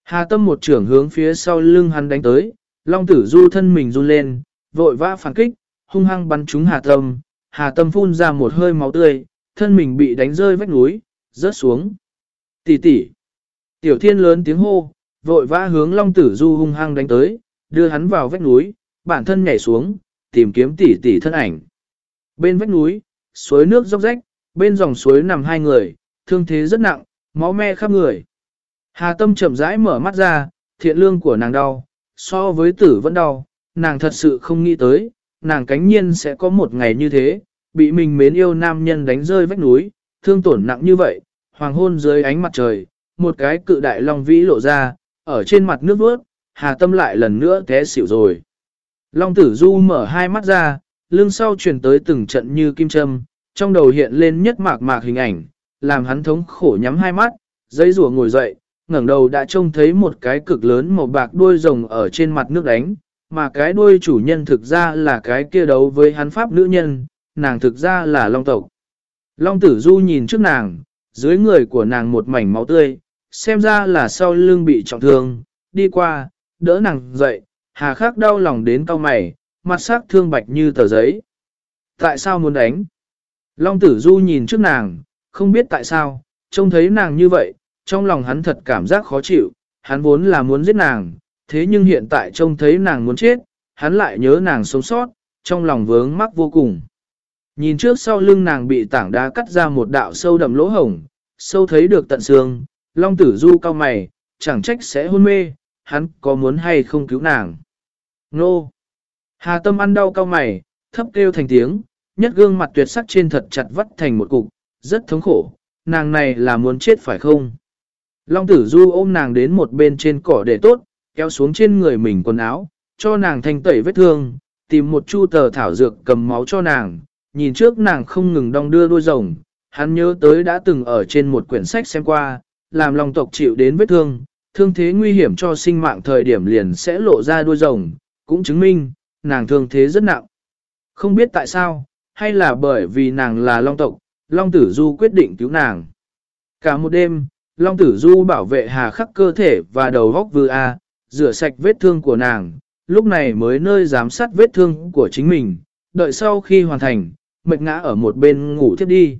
Hà tâm một trưởng hướng phía sau lưng hắn đánh tới, long tử du thân mình run lên, vội vã phản kích, hung hăng bắn trúng hà tâm, hà tâm phun ra một hơi máu tươi, thân mình bị đánh rơi vách núi, rớt xuống. Tỷ tỷ. Tiểu thiên lớn tiếng hô, vội vã hướng long tử du hung hăng đánh tới, đưa hắn vào vách núi, bản thân nhảy xuống, tìm kiếm tỷ tỷ thân ảnh. Bên vách núi, suối nước róc rách, bên dòng suối nằm hai người, thương thế rất nặng, máu me khắp người. Hà tâm chậm rãi mở mắt ra, thiện lương của nàng đau, so với tử vẫn đau, nàng thật sự không nghĩ tới, nàng cánh nhiên sẽ có một ngày như thế, bị mình mến yêu nam nhân đánh rơi vách núi, thương tổn nặng như vậy, hoàng hôn dưới ánh mặt trời, một cái cự đại long vĩ lộ ra, ở trên mặt nước vớt, hà tâm lại lần nữa té xỉu rồi. Long tử du mở hai mắt ra, lưng sau chuyển tới từng trận như kim châm, trong đầu hiện lên nhất mạc mạc hình ảnh, làm hắn thống khổ nhắm hai mắt, dây rùa ngồi dậy, ngẩng đầu đã trông thấy một cái cực lớn màu bạc đuôi rồng ở trên mặt nước đánh, mà cái đuôi chủ nhân thực ra là cái kia đấu với hắn pháp nữ nhân, nàng thực ra là long tộc. Long tử du nhìn trước nàng, dưới người của nàng một mảnh máu tươi, xem ra là sau lưng bị trọng thương, đi qua, đỡ nàng dậy, hà khắc đau lòng đến tao mày, mặt sắc thương bạch như tờ giấy. Tại sao muốn đánh? Long tử du nhìn trước nàng, không biết tại sao, trông thấy nàng như vậy, trong lòng hắn thật cảm giác khó chịu, hắn vốn là muốn giết nàng, thế nhưng hiện tại trông thấy nàng muốn chết, hắn lại nhớ nàng sống sót, trong lòng vướng mắc vô cùng. Nhìn trước sau lưng nàng bị tảng đá cắt ra một đạo sâu đậm lỗ hổng, sâu thấy được tận xương, long tử du cao mày, chẳng trách sẽ hôn mê, hắn có muốn hay không cứu nàng. Nô! Hà tâm ăn đau cao mày, thấp kêu thành tiếng, nhất gương mặt tuyệt sắc trên thật chặt vắt thành một cục, rất thống khổ, nàng này là muốn chết phải không? Long tử du ôm nàng đến một bên trên cỏ để tốt, kéo xuống trên người mình quần áo, cho nàng thanh tẩy vết thương, tìm một chu tờ thảo dược cầm máu cho nàng, nhìn trước nàng không ngừng đong đưa đuôi rồng, hắn nhớ tới đã từng ở trên một quyển sách xem qua, làm lòng tộc chịu đến vết thương, thương thế nguy hiểm cho sinh mạng thời điểm liền sẽ lộ ra đuôi rồng, cũng chứng minh, nàng thương thế rất nặng. Không biết tại sao, hay là bởi vì nàng là long tộc, long tử du quyết định cứu nàng. Cả một đêm, long tử du bảo vệ hà khắc cơ thể và đầu góc vừa A, rửa sạch vết thương của nàng, lúc này mới nơi giám sát vết thương của chính mình, đợi sau khi hoàn thành, mệt ngã ở một bên ngủ thiếp đi.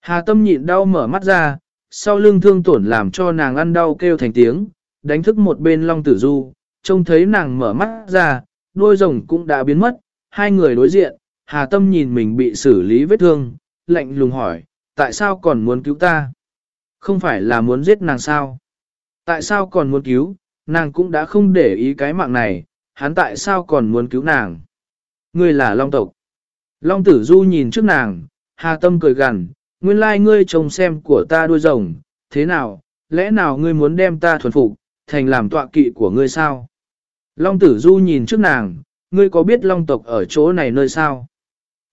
Hà tâm nhịn đau mở mắt ra, sau lưng thương tổn làm cho nàng ăn đau kêu thành tiếng, đánh thức một bên long tử du, trông thấy nàng mở mắt ra, đôi rồng cũng đã biến mất, hai người đối diện, hà tâm nhìn mình bị xử lý vết thương, lạnh lùng hỏi, tại sao còn muốn cứu ta? Không phải là muốn giết nàng sao? Tại sao còn muốn cứu, nàng cũng đã không để ý cái mạng này, hắn tại sao còn muốn cứu nàng? Ngươi là Long tộc. Long tử du nhìn trước nàng, hà tâm cười gằn, nguyên lai ngươi trông xem của ta đuôi rồng, thế nào, lẽ nào ngươi muốn đem ta thuần phục, thành làm tọa kỵ của ngươi sao? Long tử du nhìn trước nàng, ngươi có biết long tộc ở chỗ này nơi sao?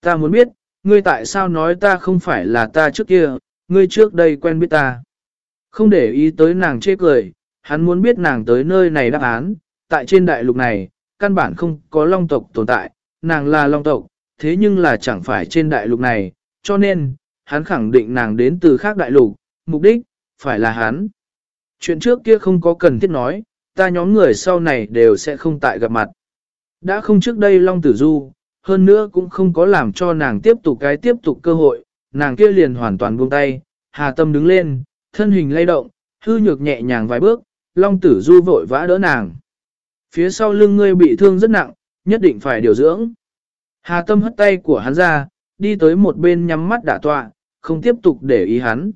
Ta muốn biết, ngươi tại sao nói ta không phải là ta trước kia, ngươi trước đây quen biết ta. Không để ý tới nàng chê cười, hắn muốn biết nàng tới nơi này đáp án, tại trên đại lục này, căn bản không có long tộc tồn tại, nàng là long tộc, thế nhưng là chẳng phải trên đại lục này, cho nên, hắn khẳng định nàng đến từ khác đại lục, mục đích, phải là hắn. Chuyện trước kia không có cần thiết nói, ta nhóm người sau này đều sẽ không tại gặp mặt. Đã không trước đây Long Tử Du, hơn nữa cũng không có làm cho nàng tiếp tục cái tiếp tục cơ hội, nàng kia liền hoàn toàn buông tay, hà tâm đứng lên, thân hình lay động, hư nhược nhẹ nhàng vài bước, Long Tử Du vội vã đỡ nàng. Phía sau lưng ngươi bị thương rất nặng, nhất định phải điều dưỡng. Hà tâm hất tay của hắn ra, đi tới một bên nhắm mắt đả tọa, không tiếp tục để ý hắn.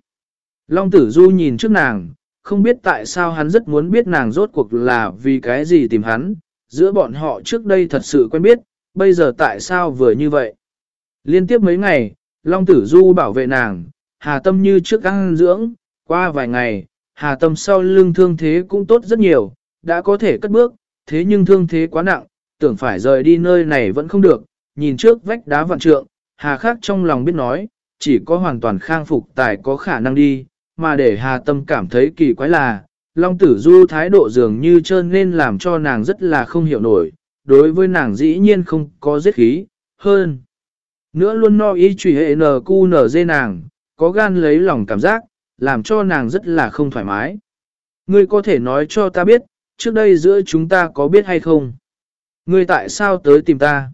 Long tử du nhìn trước nàng, không biết tại sao hắn rất muốn biết nàng rốt cuộc là vì cái gì tìm hắn, giữa bọn họ trước đây thật sự quen biết, bây giờ tại sao vừa như vậy. Liên tiếp mấy ngày, Long tử du bảo vệ nàng, hà tâm như trước ăn dưỡng, qua vài ngày, hà tâm sau lưng thương thế cũng tốt rất nhiều, đã có thể cất bước, thế nhưng thương thế quá nặng, tưởng phải rời đi nơi này vẫn không được, nhìn trước vách đá vạn trượng, hà khắc trong lòng biết nói, chỉ có hoàn toàn khang phục tài có khả năng đi, mà để hà tâm cảm thấy kỳ quái là, Long tử du thái độ dường như trơn nên làm cho nàng rất là không hiểu nổi, đối với nàng dĩ nhiên không có giết khí, hơn. Nữa luôn no ý truy hệ NQNZ cu nở nàng, có gan lấy lòng cảm giác, làm cho nàng rất là không thoải mái. Ngươi có thể nói cho ta biết, trước đây giữa chúng ta có biết hay không? Ngươi tại sao tới tìm ta?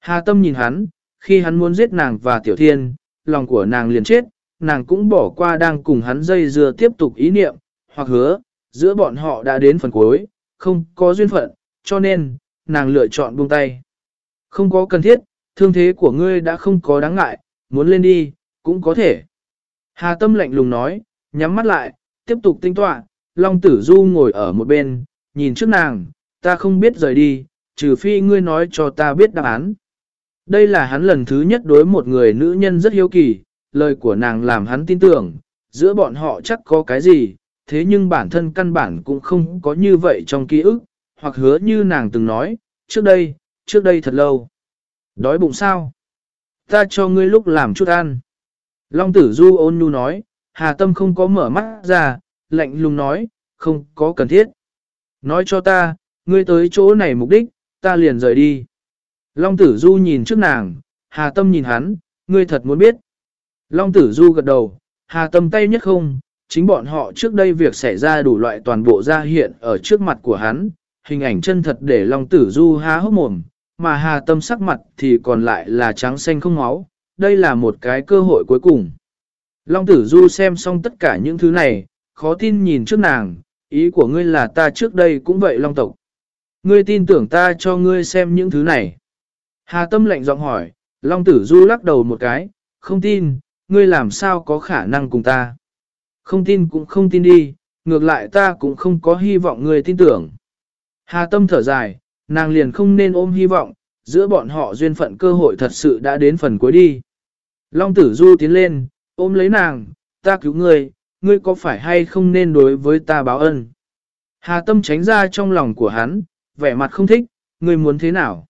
Hà tâm nhìn hắn, khi hắn muốn giết nàng và tiểu thiên, lòng của nàng liền chết, nàng cũng bỏ qua đang cùng hắn dây dưa tiếp tục ý niệm, hoặc hứa, giữa bọn họ đã đến phần cuối, không có duyên phận, cho nên, nàng lựa chọn buông tay. Không có cần thiết, thương thế của ngươi đã không có đáng ngại, muốn lên đi, cũng có thể. Hà tâm lạnh lùng nói, nhắm mắt lại, tiếp tục tinh tọa, Long Tử Du ngồi ở một bên, nhìn trước nàng, ta không biết rời đi, trừ phi ngươi nói cho ta biết đáp án. Đây là hắn lần thứ nhất đối một người nữ nhân rất hiếu kỳ, lời của nàng làm hắn tin tưởng, giữa bọn họ chắc có cái gì, thế nhưng bản thân căn bản cũng không có như vậy trong ký ức, hoặc hứa như nàng từng nói, trước đây, trước đây thật lâu. Đói bụng sao? Ta cho ngươi lúc làm chút ăn. Long tử du ôn nhu nói, hà tâm không có mở mắt ra, lạnh lùng nói, không có cần thiết. Nói cho ta, ngươi tới chỗ này mục đích, ta liền rời đi. Long tử du nhìn trước nàng, hà tâm nhìn hắn, ngươi thật muốn biết. Long tử du gật đầu, hà tâm tay nhất không, chính bọn họ trước đây việc xảy ra đủ loại toàn bộ ra hiện ở trước mặt của hắn, hình ảnh chân thật để Long tử du há hốc mồm, mà hà tâm sắc mặt thì còn lại là trắng xanh không máu, đây là một cái cơ hội cuối cùng. Long tử du xem xong tất cả những thứ này, khó tin nhìn trước nàng, ý của ngươi là ta trước đây cũng vậy Long tộc. Ngươi tin tưởng ta cho ngươi xem những thứ này. Hà tâm lạnh giọng hỏi, Long tử du lắc đầu một cái, không tin, ngươi làm sao có khả năng cùng ta. Không tin cũng không tin đi, ngược lại ta cũng không có hy vọng ngươi tin tưởng. Hà tâm thở dài, nàng liền không nên ôm hy vọng, giữa bọn họ duyên phận cơ hội thật sự đã đến phần cuối đi. Long tử du tiến lên, ôm lấy nàng, ta cứu ngươi, ngươi có phải hay không nên đối với ta báo ân. Hà tâm tránh ra trong lòng của hắn, vẻ mặt không thích, ngươi muốn thế nào.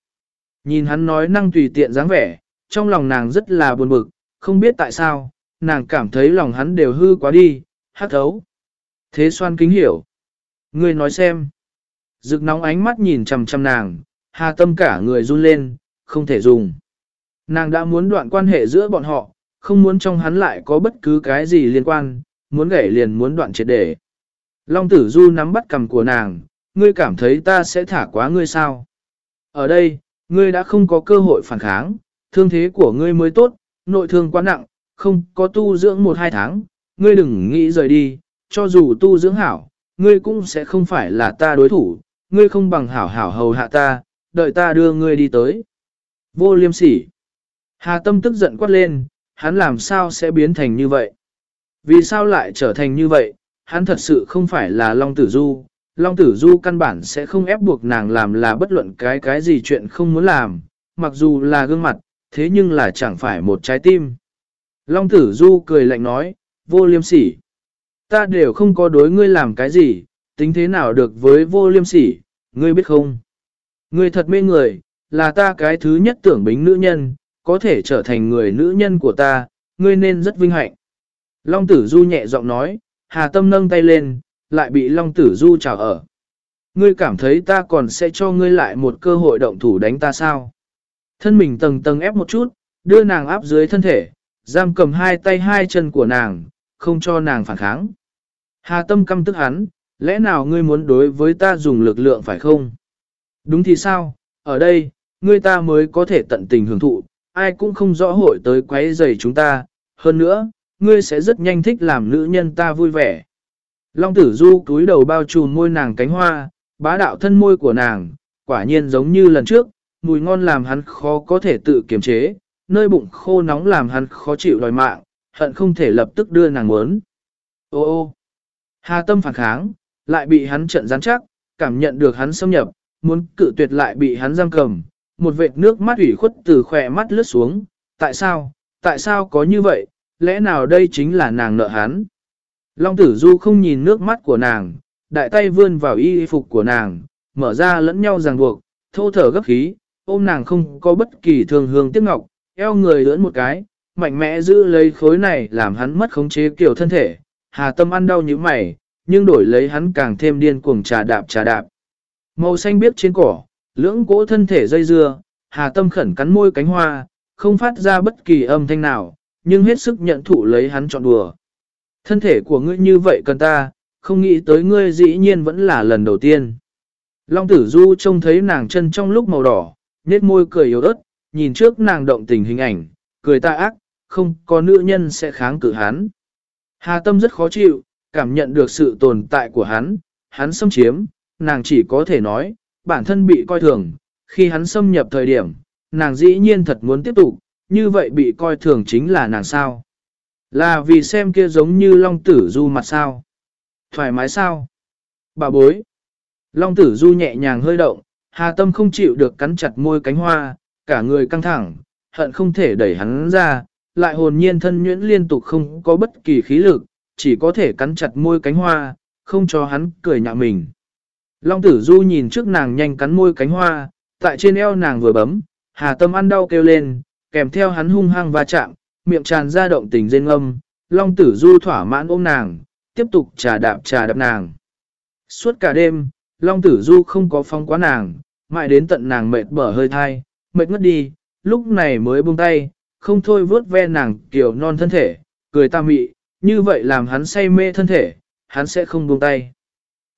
Nhìn hắn nói năng tùy tiện dáng vẻ, trong lòng nàng rất là buồn bực, không biết tại sao, nàng cảm thấy lòng hắn đều hư quá đi, hát thấu. Thế xoan kính hiểu. Ngươi nói xem. Rực nóng ánh mắt nhìn chằm chằm nàng, hà tâm cả người run lên, không thể dùng. Nàng đã muốn đoạn quan hệ giữa bọn họ, không muốn trong hắn lại có bất cứ cái gì liên quan, muốn gãy liền muốn đoạn triệt để. Long tử du nắm bắt cầm của nàng, ngươi cảm thấy ta sẽ thả quá ngươi sao? Ở đây, ngươi đã không có cơ hội phản kháng, thương thế của ngươi mới tốt, nội thương quá nặng, không có tu dưỡng một hai tháng, ngươi đừng nghĩ rời đi, cho dù tu dưỡng hảo, ngươi cũng sẽ không phải là ta đối thủ, ngươi không bằng hảo hảo hầu hạ ta, đợi ta đưa ngươi đi tới. Vô liêm sỉ. Hà tâm tức giận quát lên, hắn làm sao sẽ biến thành như vậy? Vì sao lại trở thành như vậy? Hắn thật sự không phải là Long Tử Du. Long Tử Du căn bản sẽ không ép buộc nàng làm là bất luận cái cái gì chuyện không muốn làm, mặc dù là gương mặt, thế nhưng là chẳng phải một trái tim. Long Tử Du cười lạnh nói, vô liêm sỉ. Ta đều không có đối ngươi làm cái gì, tính thế nào được với vô liêm sỉ, ngươi biết không? Ngươi thật mê người, là ta cái thứ nhất tưởng bính nữ nhân, có thể trở thành người nữ nhân của ta, ngươi nên rất vinh hạnh. Long tử du nhẹ giọng nói, hà tâm nâng tay lên, lại bị Long tử du chào ở. Ngươi cảm thấy ta còn sẽ cho ngươi lại một cơ hội động thủ đánh ta sao? Thân mình tầng tầng ép một chút, đưa nàng áp dưới thân thể, giam cầm hai tay hai chân của nàng, không cho nàng phản kháng. Hà tâm căm tức hắn, lẽ nào ngươi muốn đối với ta dùng lực lượng phải không? Đúng thì sao, ở đây, ngươi ta mới có thể tận tình hưởng thụ, ai cũng không rõ hội tới quấy rầy chúng ta, hơn nữa, ngươi sẽ rất nhanh thích làm nữ nhân ta vui vẻ. Long tử du túi đầu bao trùm môi nàng cánh hoa, bá đạo thân môi của nàng, quả nhiên giống như lần trước, mùi ngon làm hắn khó có thể tự kiềm chế, nơi bụng khô nóng làm hắn khó chịu đòi mạng, hận không thể lập tức đưa nàng muốn. Ô ô, hà tâm phản kháng, lại bị hắn trận gián chắc, cảm nhận được hắn xâm nhập, muốn cự tuyệt lại bị hắn giam cầm, một vệt nước mắt ủy khuất từ khỏe mắt lướt xuống, tại sao, tại sao có như vậy, lẽ nào đây chính là nàng nợ hắn. Long tử du không nhìn nước mắt của nàng, đại tay vươn vào y phục của nàng, mở ra lẫn nhau ràng buộc, thô thở gấp khí, ôm nàng không có bất kỳ thường hương tiếc ngọc, eo người lưỡn một cái, mạnh mẽ giữ lấy khối này làm hắn mất khống chế kiểu thân thể, hà tâm ăn đau như mày, nhưng đổi lấy hắn càng thêm điên cuồng trà đạp trà đạp. Màu xanh biếc trên cỏ, lưỡng cỗ thân thể dây dưa, hà tâm khẩn cắn môi cánh hoa, không phát ra bất kỳ âm thanh nào, nhưng hết sức nhận thụ lấy hắn chọn đùa. Thân thể của ngươi như vậy cần ta, không nghĩ tới ngươi dĩ nhiên vẫn là lần đầu tiên. Long tử du trông thấy nàng chân trong lúc màu đỏ, nét môi cười yếu ớt, nhìn trước nàng động tình hình ảnh, cười ta ác, không có nữ nhân sẽ kháng cự hắn. Hà tâm rất khó chịu, cảm nhận được sự tồn tại của hắn, hắn xâm chiếm, nàng chỉ có thể nói, bản thân bị coi thường, khi hắn xâm nhập thời điểm, nàng dĩ nhiên thật muốn tiếp tục, như vậy bị coi thường chính là nàng sao. Là vì xem kia giống như long tử du mặt sao. Thoải mái sao? Bà bối. Long tử du nhẹ nhàng hơi động, hà tâm không chịu được cắn chặt môi cánh hoa, cả người căng thẳng, hận không thể đẩy hắn ra, lại hồn nhiên thân nhuyễn liên tục không có bất kỳ khí lực, chỉ có thể cắn chặt môi cánh hoa, không cho hắn cười nhạo mình. Long tử du nhìn trước nàng nhanh cắn môi cánh hoa, tại trên eo nàng vừa bấm, Hà tâm ăn đau kêu lên, kèm theo hắn hung hăng va chạm, miệng tràn ra động tình rên âm, long tử du thỏa mãn ôm nàng, tiếp tục trà đạp trà đạp nàng. Suốt cả đêm, long tử du không có phong quá nàng, mãi đến tận nàng mệt bở hơi thai, mệt ngất đi, lúc này mới buông tay, không thôi vớt ve nàng kiểu non thân thể, cười ta mị, như vậy làm hắn say mê thân thể, hắn sẽ không buông tay.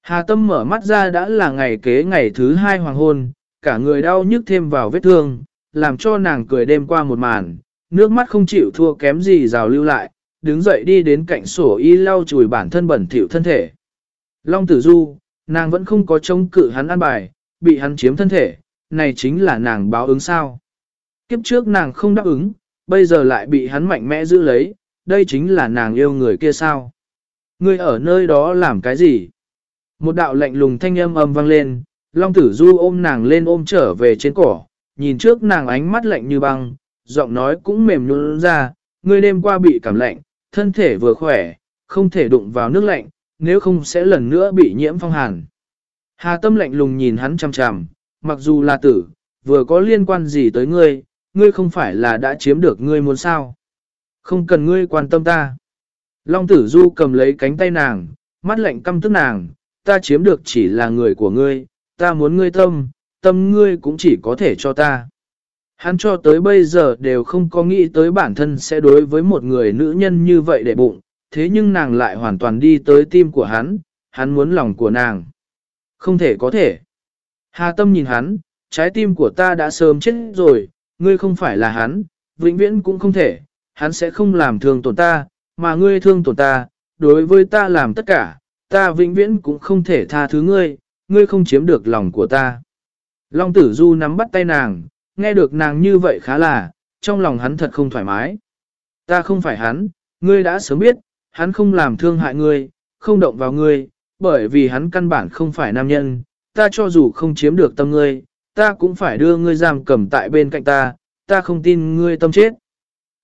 Hà tâm mở mắt ra đã là ngày kế ngày thứ hai hoàng hôn, cả người đau nhức thêm vào vết thương, làm cho nàng cười đêm qua một màn, nước mắt không chịu thua kém gì rào lưu lại, đứng dậy đi đến cạnh sổ y lau chùi bản thân bẩn thỉu thân thể. Long tử du, nàng vẫn không có chống cự hắn ăn bài, bị hắn chiếm thân thể, này chính là nàng báo ứng sao. Kiếp trước nàng không đáp ứng, bây giờ lại bị hắn mạnh mẽ giữ lấy, đây chính là nàng yêu người kia sao. Ngươi ở nơi đó làm cái gì? Một đạo lạnh lùng thanh âm âm vang lên, Long tử du ôm nàng lên ôm trở về trên cỏ, nhìn trước nàng ánh mắt lạnh như băng, giọng nói cũng mềm nhũn ra, ngươi đêm qua bị cảm lạnh, thân thể vừa khỏe, không thể đụng vào nước lạnh, nếu không sẽ lần nữa bị nhiễm phong hàn. Hà tâm lạnh lùng nhìn hắn chằm chằm, mặc dù là tử, vừa có liên quan gì tới ngươi, ngươi không phải là đã chiếm được ngươi muốn sao. Không cần ngươi quan tâm ta. Long tử du cầm lấy cánh tay nàng, mắt lạnh căm tức nàng, ta chiếm được chỉ là người của ngươi, ta muốn ngươi tâm, tâm ngươi cũng chỉ có thể cho ta. Hắn cho tới bây giờ đều không có nghĩ tới bản thân sẽ đối với một người nữ nhân như vậy để bụng, thế nhưng nàng lại hoàn toàn đi tới tim của hắn, hắn muốn lòng của nàng. Không thể có thể. Hà tâm nhìn hắn, trái tim của ta đã sớm chết rồi, ngươi không phải là hắn, vĩnh viễn cũng không thể, hắn sẽ không làm thương tổn ta, mà ngươi thương tổn ta, đối với ta làm tất cả, ta vĩnh viễn cũng không thể tha thứ ngươi, ngươi không chiếm được lòng của ta. Long tử du nắm bắt tay nàng, nghe được nàng như vậy khá là, trong lòng hắn thật không thoải mái. Ta không phải hắn, ngươi đã sớm biết, hắn không làm thương hại ngươi, không động vào ngươi, bởi vì hắn căn bản không phải nam nhân, ta cho dù không chiếm được tâm ngươi, ta cũng phải đưa ngươi giam cầm tại bên cạnh ta, ta không tin ngươi tâm chết.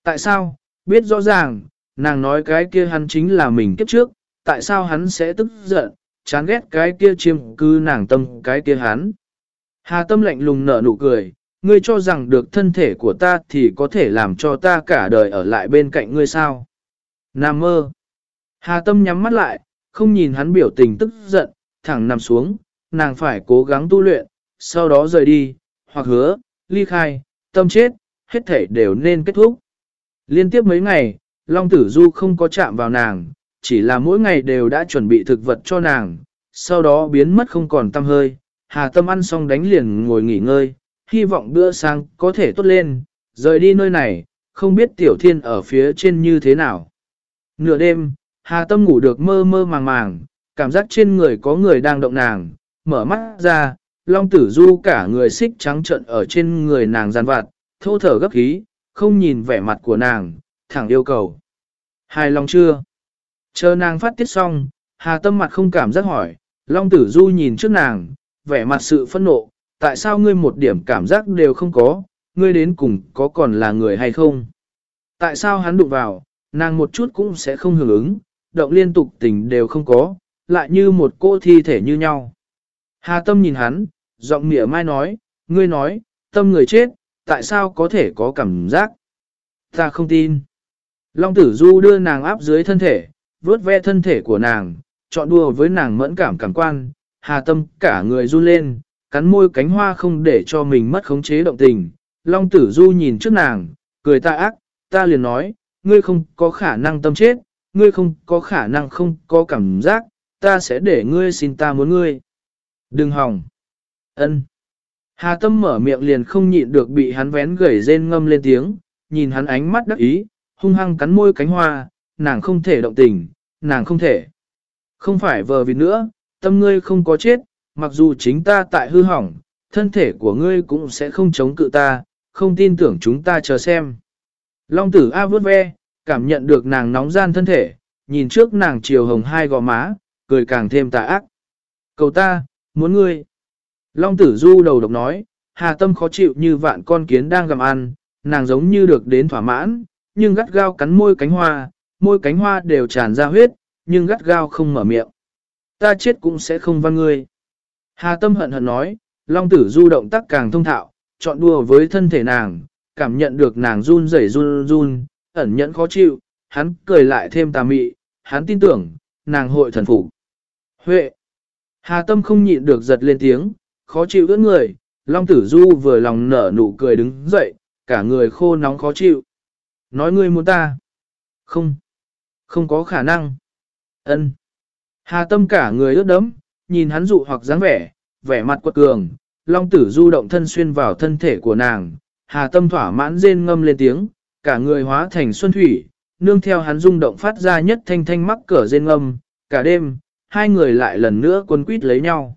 Tại sao, biết rõ ràng, nàng nói cái kia hắn chính là mình kiếp trước, tại sao hắn sẽ tức giận, chán ghét cái kia chiêm cư nàng tâm cái kia hắn. Hà tâm lạnh lùng nở nụ cười, ngươi cho rằng được thân thể của ta thì có thể làm cho ta cả đời ở lại bên cạnh ngươi sao. Nam mơ. Hà tâm nhắm mắt lại, không nhìn hắn biểu tình tức giận, thẳng nằm xuống, nàng phải cố gắng tu luyện, sau đó rời đi, hoặc hứa, ly khai, tâm chết, hết thể đều nên kết thúc. Liên tiếp mấy ngày, Long Tử Du không có chạm vào nàng, chỉ là mỗi ngày đều đã chuẩn bị thực vật cho nàng, sau đó biến mất không còn tâm hơi. Hà Tâm ăn xong đánh liền ngồi nghỉ ngơi, hy vọng bữa sáng có thể tốt lên, rời đi nơi này, không biết Tiểu Thiên ở phía trên như thế nào. Nửa đêm, Hà Tâm ngủ được mơ mơ màng màng, cảm giác trên người có người đang động nàng, mở mắt ra, Long Tử Du cả người xích trắng trận ở trên người nàng giàn vặt, thô thở gấp khí, không nhìn vẻ mặt của nàng, thẳng yêu cầu. Hài lòng chưa? Chờ nàng phát tiết xong, Hà Tâm mặt không cảm giác hỏi, Long Tử Du nhìn trước nàng, vẻ mặt sự phẫn nộ, tại sao ngươi một điểm cảm giác đều không có, ngươi đến cùng có còn là người hay không? Tại sao hắn đụng vào, nàng một chút cũng sẽ không hưởng ứng, động liên tục tình đều không có, lại như một cô thi thể như nhau. Hà Tâm nhìn hắn, giọng mỉa mai nói, ngươi nói, tâm người chết, tại sao có thể có cảm giác? Ta không tin. Long tử du đưa nàng áp dưới thân thể, vuốt ve thân thể của nàng, chọn đùa với nàng mẫn cảm cảm quan, hà tâm cả người run lên, cắn môi cánh hoa không để cho mình mất khống chế động tình. Long tử du nhìn trước nàng, cười ta ác, ta liền nói, ngươi không có khả năng tâm chết, ngươi không có khả năng không có cảm giác, ta sẽ để ngươi xin ta muốn ngươi. Đừng hỏng. ân. Hà tâm mở miệng liền không nhịn được bị hắn vén gẩy rên ngâm lên tiếng, nhìn hắn ánh mắt đắc ý, hung hăng cắn môi cánh hoa, nàng không thể động tình, nàng không thể. Không phải vờ vì nữa, tâm ngươi không có chết, mặc dù chính ta tại hư hỏng, thân thể của ngươi cũng sẽ không chống cự ta, không tin tưởng chúng ta chờ xem. Long tử A vớt ve, cảm nhận được nàng nóng gian thân thể, nhìn trước nàng chiều hồng hai gò má, cười càng thêm tà ác. Cầu ta, muốn ngươi. Long tử du đầu độc nói, hà tâm khó chịu như vạn con kiến đang gặm ăn, nàng giống như được đến thỏa mãn, nhưng gắt gao cắn môi cánh hoa, môi cánh hoa đều tràn ra huyết, nhưng gắt gao không mở miệng. Ta chết cũng sẽ không văn ngươi. Hà tâm hận hận nói, Long tử du động tác càng thông thạo, chọn đùa với thân thể nàng, cảm nhận được nàng run rẩy run run, ẩn nhẫn khó chịu, hắn cười lại thêm tà mị, hắn tin tưởng, nàng hội thần phục. Huệ! Hà tâm không nhịn được giật lên tiếng, khó chịu ướt người, Long Tử Du vừa lòng nở nụ cười đứng dậy, cả người khô nóng khó chịu. Nói ngươi muốn ta? Không. Không có khả năng. Ân. Hà tâm cả người ướt đẫm, nhìn hắn dụ hoặc dáng vẻ, vẻ mặt quật cường, Long Tử Du động thân xuyên vào thân thể của nàng, Hà tâm thỏa mãn rên ngâm lên tiếng, cả người hóa thành xuân thủy, nương theo hắn rung động phát ra nhất thanh thanh mắc cỡ rên ngâm, cả đêm, hai người lại lần nữa quân quýt lấy nhau.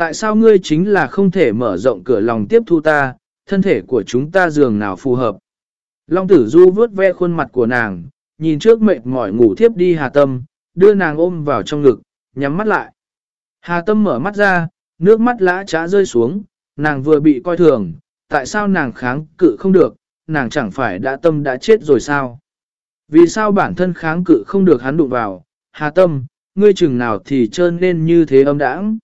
Tại sao ngươi chính là không thể mở rộng cửa lòng tiếp thu ta, thân thể của chúng ta dường nào phù hợp? Long tử du vướt ve khuôn mặt của nàng, nhìn trước mệt mỏi ngủ thiếp đi hà tâm, đưa nàng ôm vào trong ngực, nhắm mắt lại. Hà tâm mở mắt ra, nước mắt lã trá rơi xuống, nàng vừa bị coi thường, tại sao nàng kháng cự không được, nàng chẳng phải đã tâm đã chết rồi sao? Vì sao bản thân kháng cự không được hắn đụng vào, hà tâm, ngươi chừng nào thì trơn nên như thế âm đãng.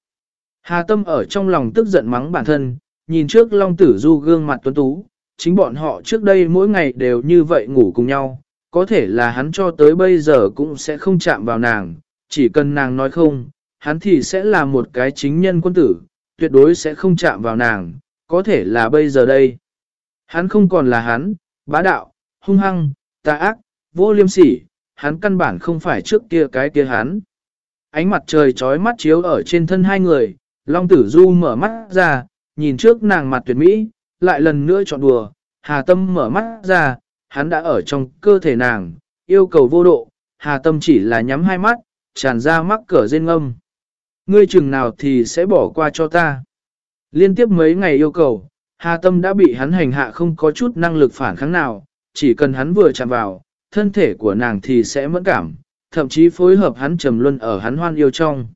Hà tâm ở trong lòng tức giận mắng bản thân, nhìn trước Long Tử Du gương mặt tuấn tú, chính bọn họ trước đây mỗi ngày đều như vậy ngủ cùng nhau, có thể là hắn cho tới bây giờ cũng sẽ không chạm vào nàng, chỉ cần nàng nói không, hắn thì sẽ là một cái chính nhân quân tử, tuyệt đối sẽ không chạm vào nàng, có thể là bây giờ đây. Hắn không còn là hắn, bá đạo, hung hăng, tà ác, vô liêm sỉ, hắn căn bản không phải trước kia cái kia hắn. Ánh mặt trời trói mắt chiếu ở trên thân hai người, Long Tử Du mở mắt ra, nhìn trước nàng mặt tuyệt mỹ, lại lần nữa chọn đùa, Hà Tâm mở mắt ra, hắn đã ở trong cơ thể nàng, yêu cầu vô độ, Hà Tâm chỉ là nhắm hai mắt, tràn ra mắc cỡ rên ngâm. Ngươi chừng nào thì sẽ bỏ qua cho ta. Liên tiếp mấy ngày yêu cầu, Hà Tâm đã bị hắn hành hạ không có chút năng lực phản kháng nào, chỉ cần hắn vừa chạm vào, thân thể của nàng thì sẽ mẫn cảm, thậm chí phối hợp hắn trầm luân ở hắn hoan yêu trong.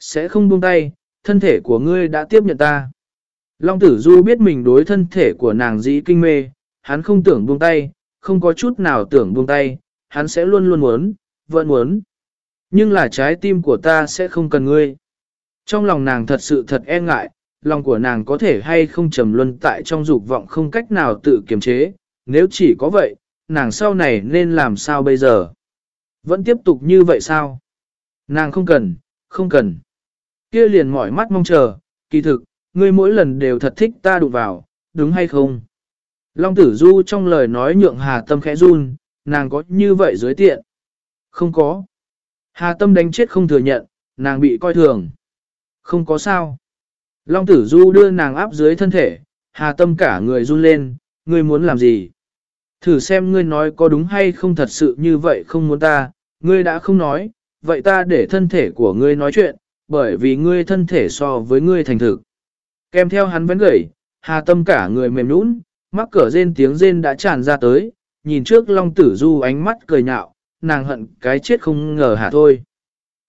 Sẽ không buông tay, thân thể của ngươi đã tiếp nhận ta. Long tử du biết mình đối thân thể của nàng dĩ kinh mê, hắn không tưởng buông tay, không có chút nào tưởng buông tay, hắn sẽ luôn luôn muốn, vẫn muốn. Nhưng là trái tim của ta sẽ không cần ngươi. Trong lòng nàng thật sự thật e ngại, lòng của nàng có thể hay không trầm luân tại trong dục vọng không cách nào tự kiềm chế, nếu chỉ có vậy, nàng sau này nên làm sao bây giờ? Vẫn tiếp tục như vậy sao? Nàng không cần, không cần. Kia liền mỏi mắt mong chờ, kỳ thực, ngươi mỗi lần đều thật thích ta đụng vào, đúng hay không? Long tử du trong lời nói nhượng hà tâm khẽ run, nàng có như vậy dưới tiện? Không có. Hà tâm đánh chết không thừa nhận, nàng bị coi thường. Không có sao. Long tử du đưa nàng áp dưới thân thể, hà tâm cả người run lên, ngươi muốn làm gì? Thử xem ngươi nói có đúng hay không thật sự như vậy không muốn ta, ngươi đã không nói, vậy ta để thân thể của ngươi nói chuyện, bởi vì ngươi thân thể so với ngươi thành thực. Kèm theo hắn vẫn gửi hà tâm cả người mềm nũng, mắc cỡ rên tiếng rên đã tràn ra tới, nhìn trước long tử du ánh mắt cười nhạo, nàng hận cái chết không ngờ hà thôi.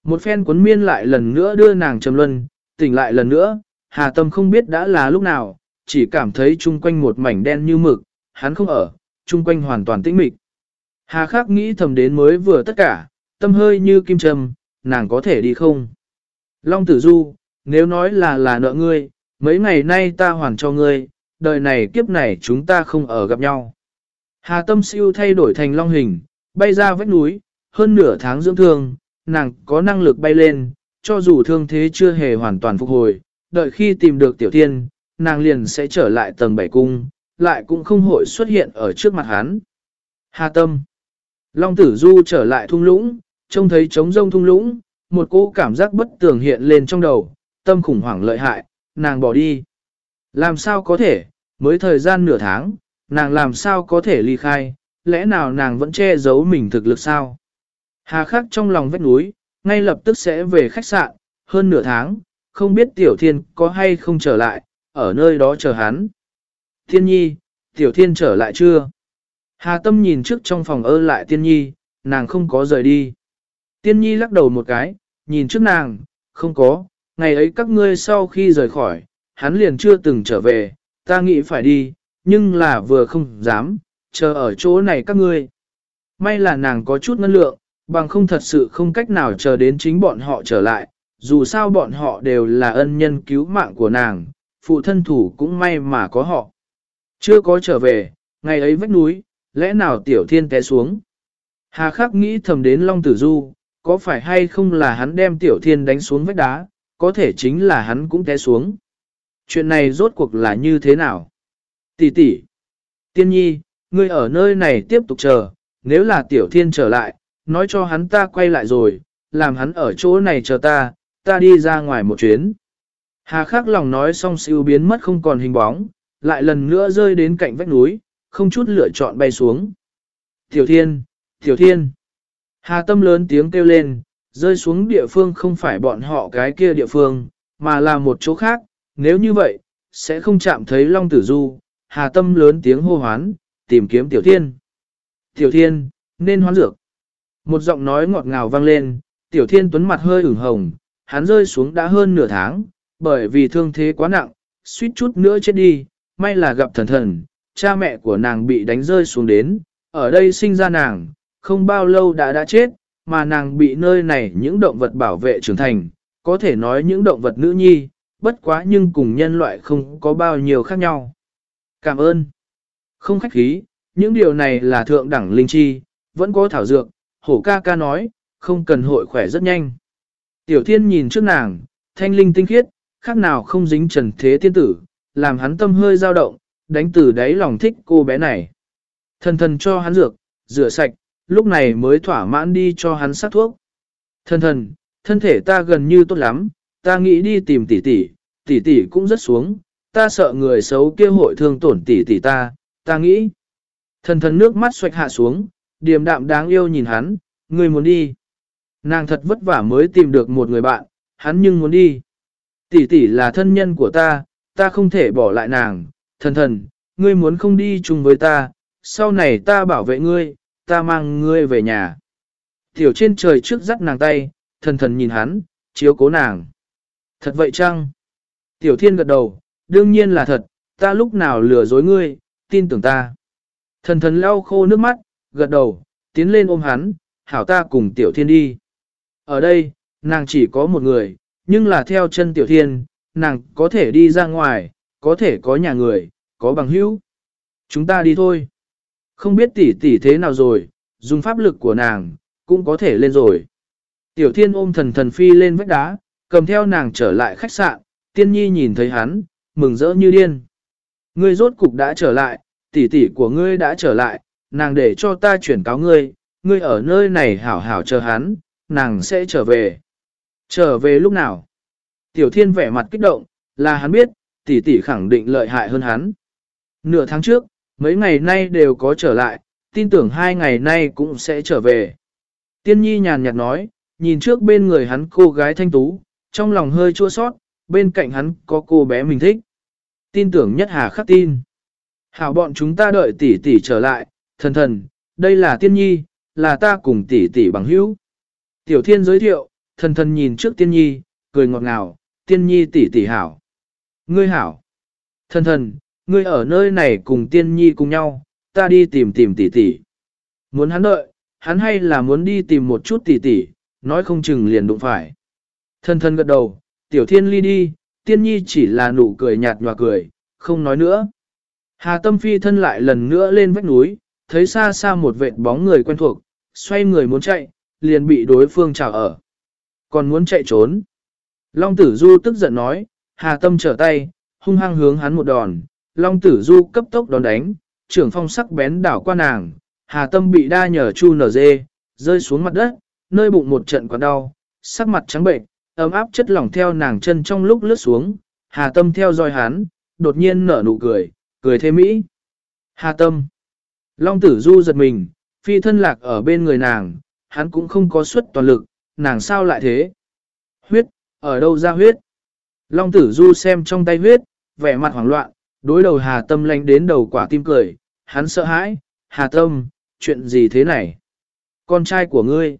Một phen cuốn miên lại lần nữa đưa nàng trầm luân, tỉnh lại lần nữa, hà tâm không biết đã là lúc nào, chỉ cảm thấy chung quanh một mảnh đen như mực, hắn không ở, chung quanh hoàn toàn tĩnh mịch. Hà khắc nghĩ thầm đến mới vừa tất cả, tâm hơi như kim châm, nàng có thể đi không? Long tử du, nếu nói là là nợ ngươi, mấy ngày nay ta hoàn cho ngươi, đời này kiếp này chúng ta không ở gặp nhau. Hà tâm siêu thay đổi thành long hình, bay ra vách núi, hơn nửa tháng dưỡng thương, nàng có năng lực bay lên, cho dù thương thế chưa hề hoàn toàn phục hồi, đợi khi tìm được tiểu tiên, nàng liền sẽ trở lại tầng bảy cung, lại cũng không hội xuất hiện ở trước mặt hắn. Hà tâm. Long tử du trở lại thung lũng, trông thấy trống rông thung lũng, một cỗ cảm giác bất tường hiện lên trong đầu, tâm khủng hoảng lợi hại, nàng bỏ đi. Làm sao có thể, mới thời gian nửa tháng, nàng làm sao có thể ly khai, lẽ nào nàng vẫn che giấu mình thực lực sao? Hà khắc trong lòng vách núi, ngay lập tức sẽ về khách sạn, hơn nửa tháng, không biết tiểu thiên có hay không trở lại, ở nơi đó chờ hắn. Thiên nhi, tiểu thiên trở lại chưa? Hà tâm nhìn trước trong phòng ơ lại tiên nhi, nàng không có rời đi. Tiên nhi lắc đầu một cái, nhìn trước nàng, không có, ngày ấy các ngươi sau khi rời khỏi, hắn liền chưa từng trở về, ta nghĩ phải đi, nhưng là vừa không dám, chờ ở chỗ này các ngươi. May là nàng có chút ngân lượng, bằng không thật sự không cách nào chờ đến chính bọn họ trở lại, dù sao bọn họ đều là ân nhân cứu mạng của nàng, phụ thân thủ cũng may mà có họ. Chưa có trở về, ngày ấy vách núi, lẽ nào tiểu thiên té xuống. Hà khắc nghĩ thầm đến Long Tử Du, có phải hay không là hắn đem tiểu thiên đánh xuống vách đá, có thể chính là hắn cũng té xuống. Chuyện này rốt cuộc là như thế nào? Tỷ tỷ, tiên nhi, ngươi ở nơi này tiếp tục chờ, nếu là tiểu thiên trở lại, nói cho hắn ta quay lại rồi, làm hắn ở chỗ này chờ ta, ta đi ra ngoài một chuyến. Hà khắc lòng nói xong siêu biến mất không còn hình bóng, lại lần nữa rơi đến cạnh vách núi, không chút lựa chọn bay xuống. Tiểu thiên, tiểu thiên. Hà tâm lớn tiếng kêu lên, rơi xuống địa phương không phải bọn họ cái kia địa phương, mà là một chỗ khác, nếu như vậy, sẽ không chạm thấy Long Tử Du. Hà tâm lớn tiếng hô hoán, tìm kiếm tiểu thiên. Tiểu thiên, nên hoán dược. Một giọng nói ngọt ngào vang lên, tiểu thiên tuấn mặt hơi ửng hồng, hắn rơi xuống đã hơn nửa tháng, bởi vì thương thế quá nặng, suýt chút nữa chết đi, may là gặp thần thần, cha mẹ của nàng bị đánh rơi xuống đến, ở đây sinh ra nàng, không bao lâu đã đã chết, mà nàng bị nơi này những động vật bảo vệ trưởng thành, có thể nói những động vật nữ nhi, bất quá nhưng cùng nhân loại không có bao nhiêu khác nhau. Cảm ơn. Không khách khí, những điều này là thượng đẳng linh chi, vẫn có thảo dược, hổ ca ca nói, không cần hội khỏe rất nhanh. Tiểu thiên nhìn trước nàng, thanh linh tinh khiết, khác nào không dính trần thế tiên tử, làm hắn tâm hơi dao động, đánh từ đáy lòng thích cô bé này. Thần thần cho hắn dược, rửa sạch, lúc này mới thỏa mãn đi cho hắn sát thuốc. Thần thần, thân thể ta gần như tốt lắm, ta nghĩ đi tìm tỷ tỷ, tỷ tỷ cũng rất xuống, ta sợ người xấu kia hội thương tổn tỷ tỷ ta, ta nghĩ. Thần thần nước mắt xoạch hạ xuống, điềm đạm đáng yêu nhìn hắn, người muốn đi. Nàng thật vất vả mới tìm được một người bạn, hắn nhưng muốn đi. Tỷ tỷ là thân nhân của ta, ta không thể bỏ lại nàng, thần thần, ngươi muốn không đi chung với ta, sau này ta bảo vệ ngươi, ta mang ngươi về nhà. Tiểu trên trời trước dắt nàng tay, thần thần nhìn hắn, chiếu cố nàng. Thật vậy chăng? Tiểu thiên gật đầu, đương nhiên là thật, ta lúc nào lừa dối ngươi, tin tưởng ta. Thần thần lau khô nước mắt, gật đầu, tiến lên ôm hắn, hảo ta cùng tiểu thiên đi. Ở đây, nàng chỉ có một người, nhưng là theo chân tiểu thiên, nàng có thể đi ra ngoài, có thể có nhà người, có bằng hữu. Chúng ta đi thôi. Không biết tỷ tỷ thế nào rồi, dùng pháp lực của nàng, cũng có thể lên rồi. Tiểu thiên ôm thần thần phi lên vách đá, cầm theo nàng trở lại khách sạn, tiên nhi nhìn thấy hắn, mừng rỡ như điên. Ngươi rốt cục đã trở lại, tỷ tỷ của ngươi đã trở lại, nàng để cho ta chuyển cáo ngươi, ngươi ở nơi này hảo hảo chờ hắn, nàng sẽ trở về. Trở về lúc nào? Tiểu thiên vẻ mặt kích động, là hắn biết, tỷ tỷ khẳng định lợi hại hơn hắn. Nửa tháng trước, mấy ngày nay đều có trở lại, tin tưởng hai ngày nay cũng sẽ trở về. Tiên nhi nhàn nhạt nói, nhìn trước bên người hắn cô gái thanh tú, trong lòng hơi chua sót, bên cạnh hắn có cô bé mình thích. Tin tưởng nhất hà khắc tin. Hảo bọn chúng ta đợi tỷ tỷ trở lại, thần thần, đây là tiên nhi, là ta cùng tỷ tỷ bằng hữu. Tiểu thiên giới thiệu, thần thần nhìn trước tiên nhi, cười ngọt ngào, tiên nhi tỷ tỷ hảo. Ngươi hảo. Thần thần, ngươi ở nơi này cùng tiên nhi cùng nhau, ta đi tìm tìm tỷ tỷ. Muốn hắn đợi, hắn hay là muốn đi tìm một chút tỷ tỷ, nói không chừng liền đụng phải. Thân thân gật đầu, tiểu thiên ly đi, tiên nhi chỉ là nụ cười nhạt nhòa cười, không nói nữa. Hà tâm phi thân lại lần nữa lên vách núi, thấy xa xa một vệt bóng người quen thuộc, xoay người muốn chạy, liền bị đối phương chào ở. Còn muốn chạy trốn. Long tử du tức giận nói, hà tâm trở tay, hung hăng hướng hắn một đòn, Long tử du cấp tốc đón đánh, trưởng phong sắc bén đảo qua nàng, hà tâm bị đa nhờ chu nở dê, rơi xuống mặt đất, nơi bụng một trận quặn đau, sắc mặt trắng bệnh, ấm áp chất lỏng theo nàng chân trong lúc lướt xuống, hà tâm theo dõi hắn, đột nhiên nở nụ cười, cười thêm mỹ. Hà tâm. Long tử du giật mình, phi thân lạc ở bên người nàng, hắn cũng không có suất toàn lực, nàng sao lại thế? Huyết, ở đâu ra huyết? Long tử du xem trong tay huyết, vẻ mặt hoảng loạn, đối đầu hà tâm lanh đến đầu quả tim cười, hắn sợ hãi, hà tâm, chuyện gì thế này? Con trai của ngươi.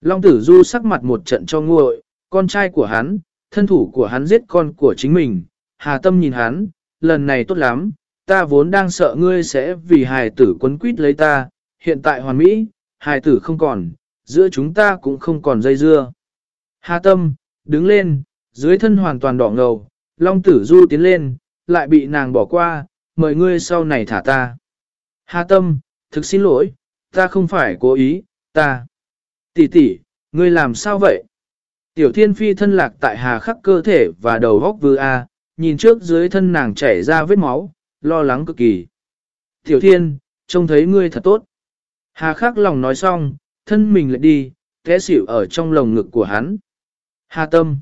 Long tử du sắc mặt một trận cho nguội, con trai của hắn, thân thủ của hắn giết con của chính mình, hà tâm nhìn hắn, lần này tốt lắm, ta vốn đang sợ ngươi sẽ vì hài tử quấn quýt lấy ta, hiện tại hoàn mỹ, hài tử không còn, giữa chúng ta cũng không còn dây dưa. Hà tâm, đứng lên, dưới thân hoàn toàn đỏ ngầu, Long tử du tiến lên, lại bị nàng bỏ qua, mời ngươi sau này thả ta. Hà tâm, thực xin lỗi, ta không phải cố ý, ta. Tỷ tỷ, ngươi làm sao vậy? Tiểu thiên phi thân lạc tại hà khắc cơ thể và đầu góc vư A, nhìn trước dưới thân nàng chảy ra vết máu, lo lắng cực kỳ. Tiểu thiên, trông thấy ngươi thật tốt. Hà khắc lòng nói xong, thân mình lại đi, té xỉu ở trong lồng ngực của hắn. Hà tâm.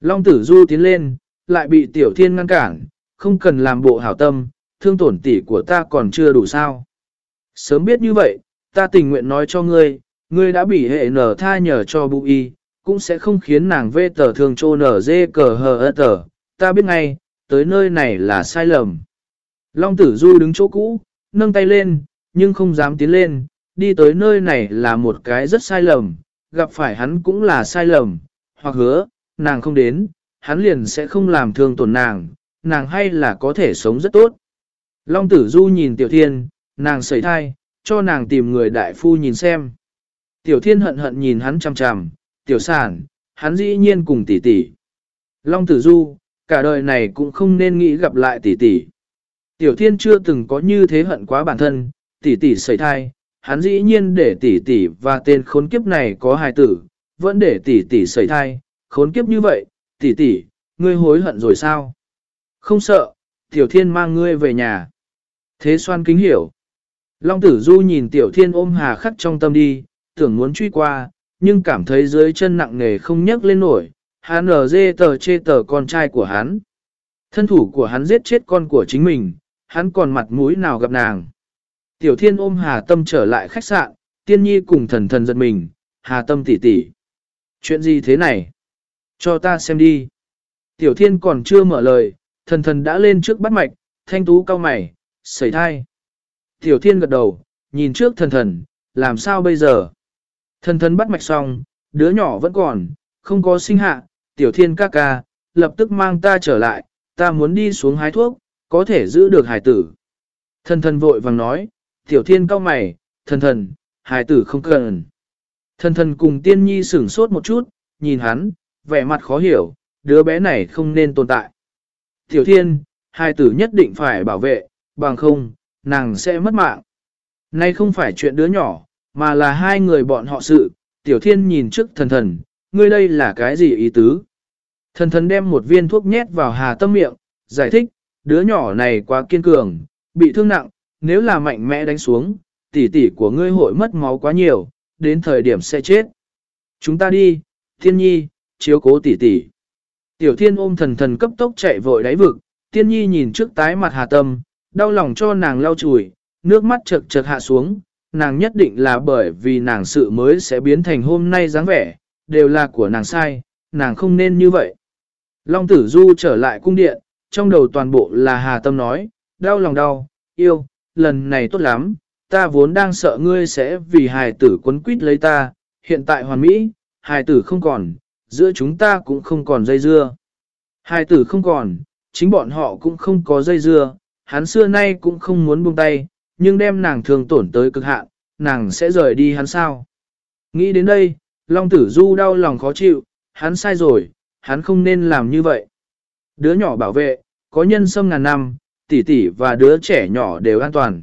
Long tử du tiến lên, lại bị tiểu thiên ngăn cản, không cần làm bộ hảo tâm, thương tổn tỷ của ta còn chưa đủ sao. Sớm biết như vậy, ta tình nguyện nói cho ngươi, ngươi đã bị hệ nở tha nhờ cho bụ y, cũng sẽ không khiến nàng vê tờ thường trô nở dê cờ hờ ơ tờ, ta biết ngay, tới nơi này là sai lầm. Long tử du đứng chỗ cũ, nâng tay lên, nhưng không dám tiến lên, đi tới nơi này là một cái rất sai lầm, gặp phải hắn cũng là sai lầm, hoặc hứa, nàng không đến, hắn liền sẽ không làm thương tổn nàng, nàng hay là có thể sống rất tốt. Long tử du nhìn tiểu thiên, nàng sẩy thai, cho nàng tìm người đại phu nhìn xem. Tiểu thiên hận hận nhìn hắn chằm chằm, tiểu sản, hắn dĩ nhiên cùng tỷ tỷ. Long tử du, cả đời này cũng không nên nghĩ gặp lại tỷ tỷ. Tiểu thiên chưa từng có như thế hận quá bản thân, tỷ tỷ sẩy thai, hắn dĩ nhiên để tỷ tỷ và tên khốn kiếp này có hài tử, vẫn để tỷ tỷ sẩy thai, khốn kiếp như vậy, tỷ tỷ, ngươi hối hận rồi sao? Không sợ, tiểu thiên mang ngươi về nhà. Thế xoan kính hiểu. Long tử du nhìn tiểu thiên ôm hà khắc trong tâm đi, tưởng muốn truy qua, nhưng cảm thấy dưới chân nặng nề không nhấc lên nổi, hắn ở dê tờ chê tờ con trai của hắn. Thân thủ của hắn giết chết con của chính mình, hắn còn mặt mũi nào gặp nàng. Tiểu thiên ôm hà tâm trở lại khách sạn, tiên nhi cùng thần thần giật mình, hà tâm tỉ tỉ. Chuyện gì thế này? Cho ta xem đi. Tiểu thiên còn chưa mở lời, thần thần đã lên trước bắt mạch, thanh tú cao mày, sẩy thai. Tiểu thiên gật đầu, nhìn trước thần thần, làm sao bây giờ? Thần thần bắt mạch xong, đứa nhỏ vẫn còn, không có sinh hạ, tiểu thiên ca ca, lập tức mang ta trở lại, ta muốn đi xuống hái thuốc, có thể giữ được hải tử. Thần thần vội vàng nói, tiểu thiên cao mày, thần thần, hải tử không cần. Thần thần cùng tiên nhi sửng sốt một chút, nhìn hắn, vẻ mặt khó hiểu, đứa bé này không nên tồn tại. Tiểu thiên, hai tử nhất định phải bảo vệ, bằng không, nàng sẽ mất mạng. Nay không phải chuyện đứa nhỏ, mà là hai người bọn họ sự, tiểu thiên nhìn trước thần thần, ngươi đây là cái gì ý tứ? Thần thần đem một viên thuốc nhét vào hà tâm miệng, giải thích, đứa nhỏ này quá kiên cường, bị thương nặng, nếu là mạnh mẽ đánh xuống, tỷ tỷ của ngươi hội mất máu quá nhiều, đến thời điểm sẽ chết. Chúng ta đi, thiên nhi, chiếu cố tỷ tỷ. Tiểu thiên ôm thần thần cấp tốc chạy vội đáy vực, tiên nhi nhìn trước tái mặt hà tâm, đau lòng cho nàng lau chùi, nước mắt chật chật hạ xuống, nàng nhất định là bởi vì nàng sự mới sẽ biến thành hôm nay dáng vẻ, đều là của nàng sai, nàng không nên như vậy. Long tử du trở lại cung điện, trong đầu toàn bộ là hà tâm nói, đau lòng đau, yêu, lần này tốt lắm, ta vốn đang sợ ngươi sẽ vì hài tử quấn quýt lấy ta, hiện tại hoàn mỹ, hài tử không còn, giữa chúng ta cũng không còn dây dưa. Hai tử không còn, chính bọn họ cũng không có dây dưa, hắn xưa nay cũng không muốn buông tay, nhưng đem nàng thường tổn tới cực hạn, nàng sẽ rời đi hắn sao. Nghĩ đến đây, Long tử du đau lòng khó chịu, hắn sai rồi, hắn không nên làm như vậy. Đứa nhỏ bảo vệ, có nhân sâm ngàn năm, tỷ tỷ và đứa trẻ nhỏ đều an toàn.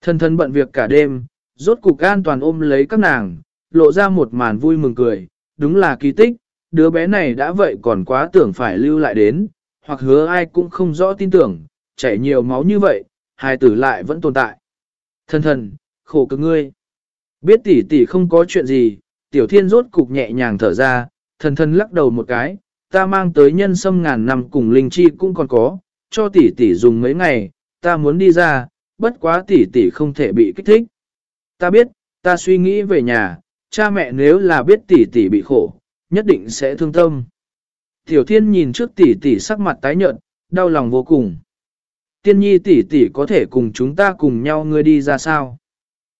Thân thân bận việc cả đêm, rốt cục an toàn ôm lấy các nàng, lộ ra một màn vui mừng cười, đúng là kỳ tích, đứa bé này đã vậy còn quá tưởng phải lưu lại đến, hoặc hứa ai cũng không rõ tin tưởng, chảy nhiều máu như vậy, hai tử lại vẫn tồn tại. Thân thần, khổ cực ngươi. Biết tỷ tỷ không có chuyện gì, tiểu thiên rốt cục nhẹ nhàng thở ra, thần thần lắc đầu một cái, ta mang tới nhân sâm ngàn năm cùng linh chi cũng còn có, cho tỷ tỷ dùng mấy ngày, ta muốn đi ra, bất quá tỷ tỷ không thể bị kích thích. Ta biết, ta suy nghĩ về nhà, cha mẹ nếu là biết tỷ tỷ bị khổ, nhất định sẽ thương tâm. Tiểu thiên nhìn trước tỷ tỷ sắc mặt tái nhợt, đau lòng vô cùng. Tiên nhi tỷ tỷ có thể cùng chúng ta cùng nhau ngươi đi ra sao?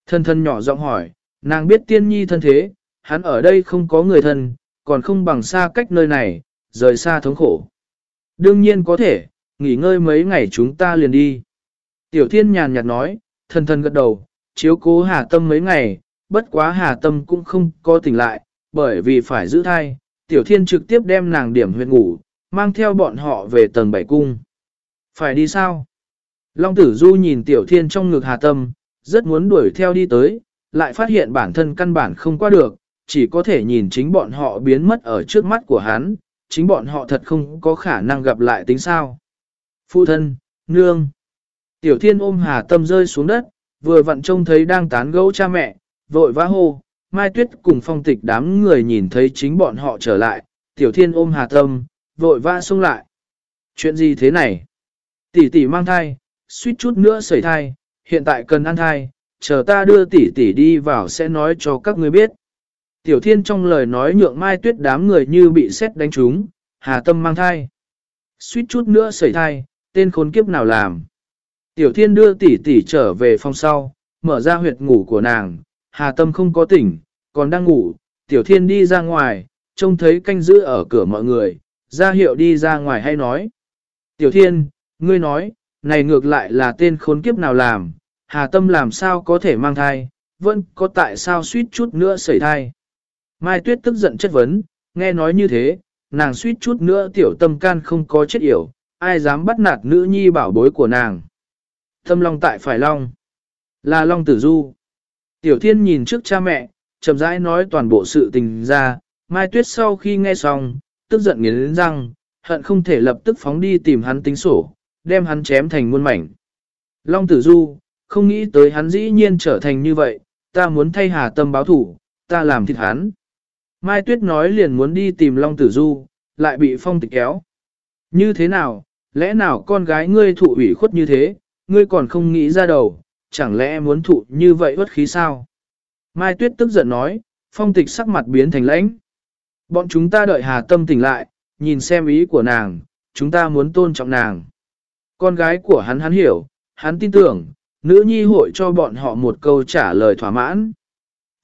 Thân thân nhỏ giọng hỏi, nàng biết tiên nhi thân thế, hắn ở đây không có người thân, còn không bằng xa cách nơi này, rời xa thống khổ. Đương nhiên có thể, nghỉ ngơi mấy ngày chúng ta liền đi. Tiểu thiên nhàn nhạt nói, thân thân gật đầu, chiếu cố hà tâm mấy ngày, bất quá hà tâm cũng không có tỉnh lại, bởi vì phải giữ thai, tiểu thiên trực tiếp đem nàng điểm huyệt ngủ, mang theo bọn họ về tầng bảy cung. Phải đi sao? Long tử du nhìn tiểu thiên trong ngực hà tâm, rất muốn đuổi theo đi tới, lại phát hiện bản thân căn bản không qua được, chỉ có thể nhìn chính bọn họ biến mất ở trước mắt của hắn, chính bọn họ thật không có khả năng gặp lại tính sao. Phụ thân, nương. Tiểu thiên ôm hà tâm rơi xuống đất, vừa vặn trông thấy đang tán gẫu cha mẹ, vội vã hô, Mai Tuyết cùng phong tịch đám người nhìn thấy chính bọn họ trở lại, tiểu thiên ôm hà tâm, vội vã xông lại. Chuyện gì thế này? Tỷ tỷ mang thai, suýt chút nữa sẩy thai, hiện tại cần ăn thai, chờ ta đưa tỷ tỷ đi vào sẽ nói cho các ngươi biết. Tiểu thiên trong lời nói nhượng mai tuyết đám người như bị xét đánh trúng, hà tâm mang thai. Suýt chút nữa sẩy thai, tên khốn kiếp nào làm. Tiểu thiên đưa tỷ tỷ trở về phòng sau, mở ra huyệt ngủ của nàng, hà tâm không có tỉnh, còn đang ngủ, tiểu thiên đi ra ngoài, trông thấy canh giữ ở cửa mọi người, ra hiệu đi ra ngoài hay nói. Tiểu thiên, ngươi nói, này ngược lại là tên khốn kiếp nào làm, hà tâm làm sao có thể mang thai, vẫn có tại sao suýt chút nữa xảy thai. Mai Tuyết tức giận chất vấn, nghe nói như thế, nàng suýt chút nữa tiểu tâm can không có chết yểu, ai dám bắt nạt nữ nhi bảo bối của nàng. Tâm long tại phải long, là long tử du. Tiểu thiên nhìn trước cha mẹ, chậm rãi nói toàn bộ sự tình ra, Mai Tuyết sau khi nghe xong, tức giận nghiến răng, hận không thể lập tức phóng đi tìm hắn tính sổ, đem hắn chém thành muôn mảnh. Long tử du, không nghĩ tới hắn dĩ nhiên trở thành như vậy, ta muốn thay hà tâm báo thủ, ta làm thịt hắn. Mai Tuyết nói liền muốn đi tìm Long Tử Du, lại bị phong tịch kéo. Như thế nào, lẽ nào con gái ngươi thụ ủy khuất như thế, ngươi còn không nghĩ ra đầu, chẳng lẽ muốn thụ như vậy bất khí sao? Mai Tuyết tức giận nói, phong tịch sắc mặt biến thành lãnh. Bọn chúng ta đợi Hà Tâm tỉnh lại, nhìn xem ý của nàng, chúng ta muốn tôn trọng nàng. Con gái của hắn hắn hiểu, hắn tin tưởng, nữ nhi hội cho bọn họ một câu trả lời thỏa mãn.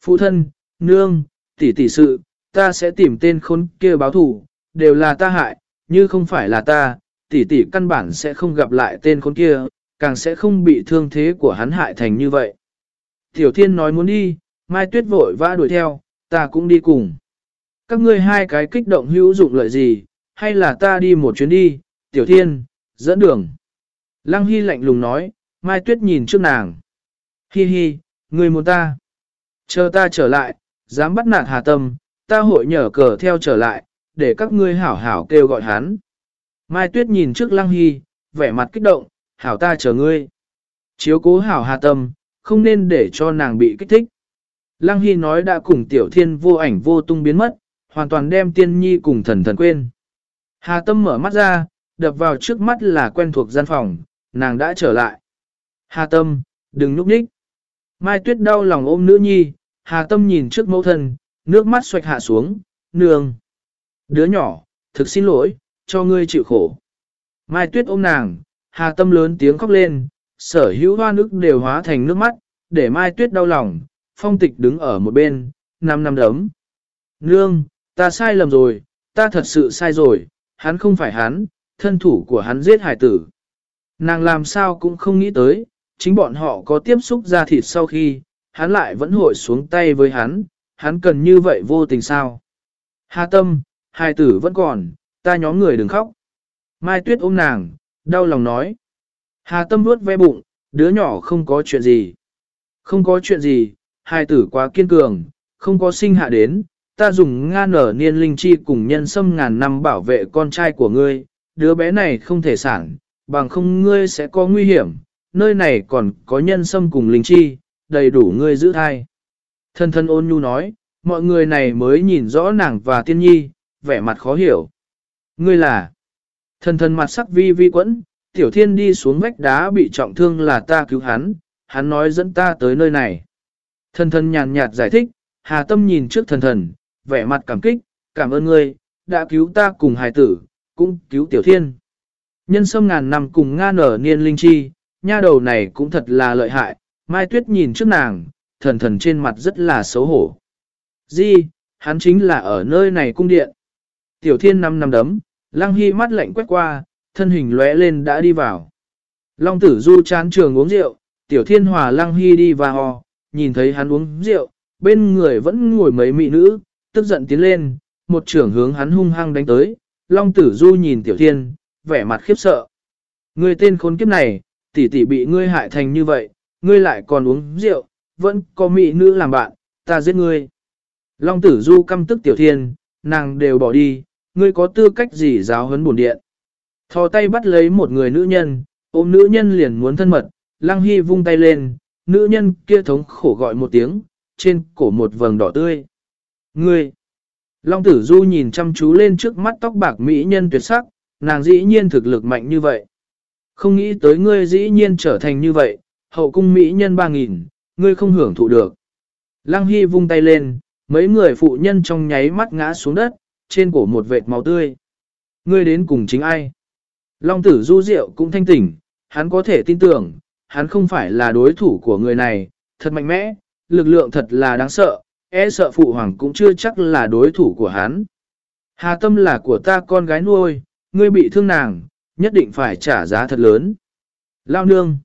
Phụ thân, nương, tỷ tỷ sự, ta sẽ tìm tên khốn kia báo thủ, đều là ta hại, như không phải là ta, tỷ tỷ căn bản sẽ không gặp lại tên khốn kia, càng sẽ không bị thương thế của hắn hại thành như vậy. Tiểu thiên nói muốn đi, Mai Tuyết vội vã đuổi theo, ta cũng đi cùng. Các ngươi hai cái kích động hữu dụng lợi gì, hay là ta đi một chuyến đi, Tiểu Thiên, dẫn đường. Lăng Hy lạnh lùng nói, Mai Tuyết nhìn trước nàng. Hi hi, người muốn ta. Chờ ta trở lại, dám bắt nạt hà tâm, ta hội nhở cờ theo trở lại, để các ngươi hảo hảo kêu gọi hắn. Mai Tuyết nhìn trước Lăng Hy, vẻ mặt kích động, hảo ta chờ ngươi. Chiếu cố hảo hà tâm, không nên để cho nàng bị kích thích. Lăng Hy nói đã cùng tiểu thiên vô ảnh vô tung biến mất, hoàn toàn đem tiên nhi cùng thần thần quên. Hà tâm mở mắt ra, đập vào trước mắt là quen thuộc gian phòng, nàng đã trở lại. Hà tâm, đừng núp nhích. Mai tuyết đau lòng ôm nữ nhi, hà tâm nhìn trước mẫu thân, nước mắt xoạch hạ xuống, nương. Đứa nhỏ, thực xin lỗi, cho ngươi chịu khổ. Mai tuyết ôm nàng, hà tâm lớn tiếng khóc lên, sở hữu hoa nước đều hóa thành nước mắt, để mai tuyết đau lòng, phong tịch đứng ở một bên, năm năm đấm. Nương, ta sai lầm rồi, ta thật sự sai rồi, hắn không phải hắn, thân thủ của hắn giết hải tử. Nàng làm sao cũng không nghĩ tới, chính bọn họ có tiếp xúc ra thịt sau khi, hắn lại vẫn hội xuống tay với hắn, hắn cần như vậy vô tình sao. Hà tâm, Hải tử vẫn còn, ta nhóm người đừng khóc. Mai tuyết ôm nàng, đau lòng nói. Hà tâm vuốt ve bụng, đứa nhỏ không có chuyện gì. Không có chuyện gì, hai tử quá kiên cường, không có sinh hạ đến, ta dùng nga nở niên linh chi cùng nhân sâm ngàn năm bảo vệ con trai của ngươi, đứa bé này không thể sản, bằng không ngươi sẽ có nguy hiểm, nơi này còn có nhân sâm cùng linh chi, đầy đủ ngươi giữ thai. Thân thân ôn nhu nói, mọi người này mới nhìn rõ nàng và tiên nhi, vẻ mặt khó hiểu. Ngươi là, thần thần mặt sắc vi vi quẫn, tiểu thiên đi xuống vách đá bị trọng thương là ta cứu hắn, hắn nói dẫn ta tới nơi này. thần thần nhàn nhạt giải thích, hà tâm nhìn trước thần thần, vẻ mặt cảm kích, cảm ơn ngươi, đã cứu ta cùng hài tử, cũng cứu tiểu thiên. Nhân sâm ngàn năm cùng nga nở niên linh chi, nha đầu này cũng thật là lợi hại, Mai Tuyết nhìn trước nàng, thần thần trên mặt rất là xấu hổ. Di, hắn chính là ở nơi này cung điện. Tiểu thiên năm năm đấm, lăng hy mắt lạnh quét qua, thân hình lóe lên đã đi vào. Long tử du chán trường uống rượu, tiểu thiên hòa lăng hy đi vào, nhìn thấy hắn uống rượu, bên người vẫn ngồi mấy mỹ nữ, tức giận tiến lên, một trưởng hướng hắn hung hăng đánh tới, Long Tử Du nhìn Tiểu Thiên, vẻ mặt khiếp sợ. Ngươi tên khốn kiếp này, tỷ tỷ bị ngươi hại thành như vậy, ngươi lại còn uống rượu, vẫn có mỹ nữ làm bạn, ta giết ngươi. Long Tử Du căm tức Tiểu Thiên, nàng đều bỏ đi, ngươi có tư cách gì giáo huấn bổn điện. Thò tay bắt lấy một người nữ nhân, ôm nữ nhân liền muốn thân mật, Lăng Hy vung tay lên, nữ nhân kia thống khổ gọi một tiếng, trên cổ một vầng đỏ tươi. Ngươi! Long tử du nhìn chăm chú lên trước mắt tóc bạc mỹ nhân tuyệt sắc, nàng dĩ nhiên thực lực mạnh như vậy. Không nghĩ tới ngươi dĩ nhiên trở thành như vậy, hậu cung mỹ nhân ba nghìn, ngươi không hưởng thụ được. Lăng Hy vung tay lên, mấy người phụ nhân trong nháy mắt ngã xuống đất, trên cổ một vệt máu tươi. Ngươi đến cùng chính ai? Long tử du rượu cũng thanh tỉnh, hắn có thể tin tưởng, hắn không phải là đối thủ của người này, thật mạnh mẽ, lực lượng thật là đáng sợ, e sợ phụ hoàng cũng chưa chắc là đối thủ của hắn. Hà tâm là của ta con gái nuôi, ngươi bị thương nàng, nhất định phải trả giá thật lớn. Lao nương,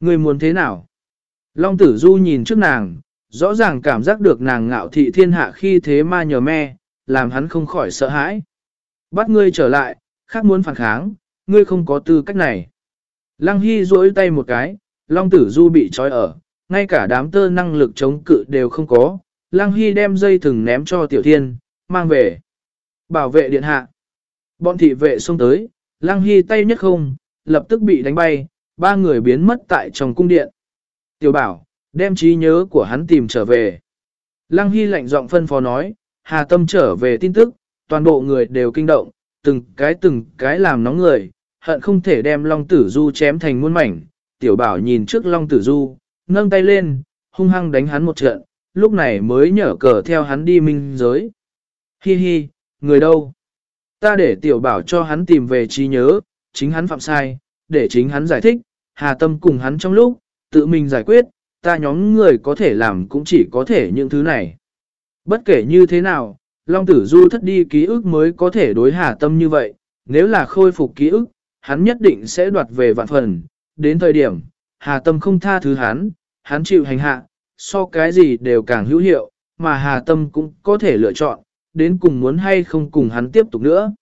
ngươi muốn thế nào? Long tử du nhìn trước nàng, rõ ràng cảm giác được nàng ngạo thị thiên hạ khi thế ma nhờ me, làm hắn không khỏi sợ hãi. Bắt ngươi trở lại, khác muốn phản kháng, ngươi không có tư cách này. Lăng Hy duỗi tay một cái, Long Tử Du bị trói ở, ngay cả đám tơ năng lực chống cự đều không có. Lăng Hy đem dây thừng ném cho Tiểu Thiên, mang về. Bảo vệ điện hạ. Bọn thị vệ xông tới, Lăng Hy tay nhất không, lập tức bị đánh bay, ba người biến mất tại trong cung điện. Tiểu bảo, đem trí nhớ của hắn tìm trở về. Lăng Hy lạnh giọng phân phó nói, Hà Tâm trở về tin tức, toàn bộ người đều kinh động, từng cái từng cái làm nóng người, hận không thể đem Long Tử Du chém thành muôn mảnh. Tiểu bảo nhìn trước Long Tử Du, nâng tay lên, hung hăng đánh hắn một trận, lúc này mới nhở cờ theo hắn đi minh giới. Hi hi, người đâu? Ta để tiểu bảo cho hắn tìm về trí nhớ, chính hắn phạm sai, để chính hắn giải thích, hà tâm cùng hắn trong lúc, tự mình giải quyết, ta nhóm người có thể làm cũng chỉ có thể những thứ này. Bất kể như thế nào, Long Tử Du thất đi ký ức mới có thể đối hà tâm như vậy, nếu là khôi phục ký ức, hắn nhất định sẽ đoạt về vạn phần. Đến thời điểm, Hà Tâm không tha thứ hắn, hắn chịu hành hạ, so cái gì đều càng hữu hiệu, mà Hà Tâm cũng có thể lựa chọn, đến cùng muốn hay không cùng hắn tiếp tục nữa.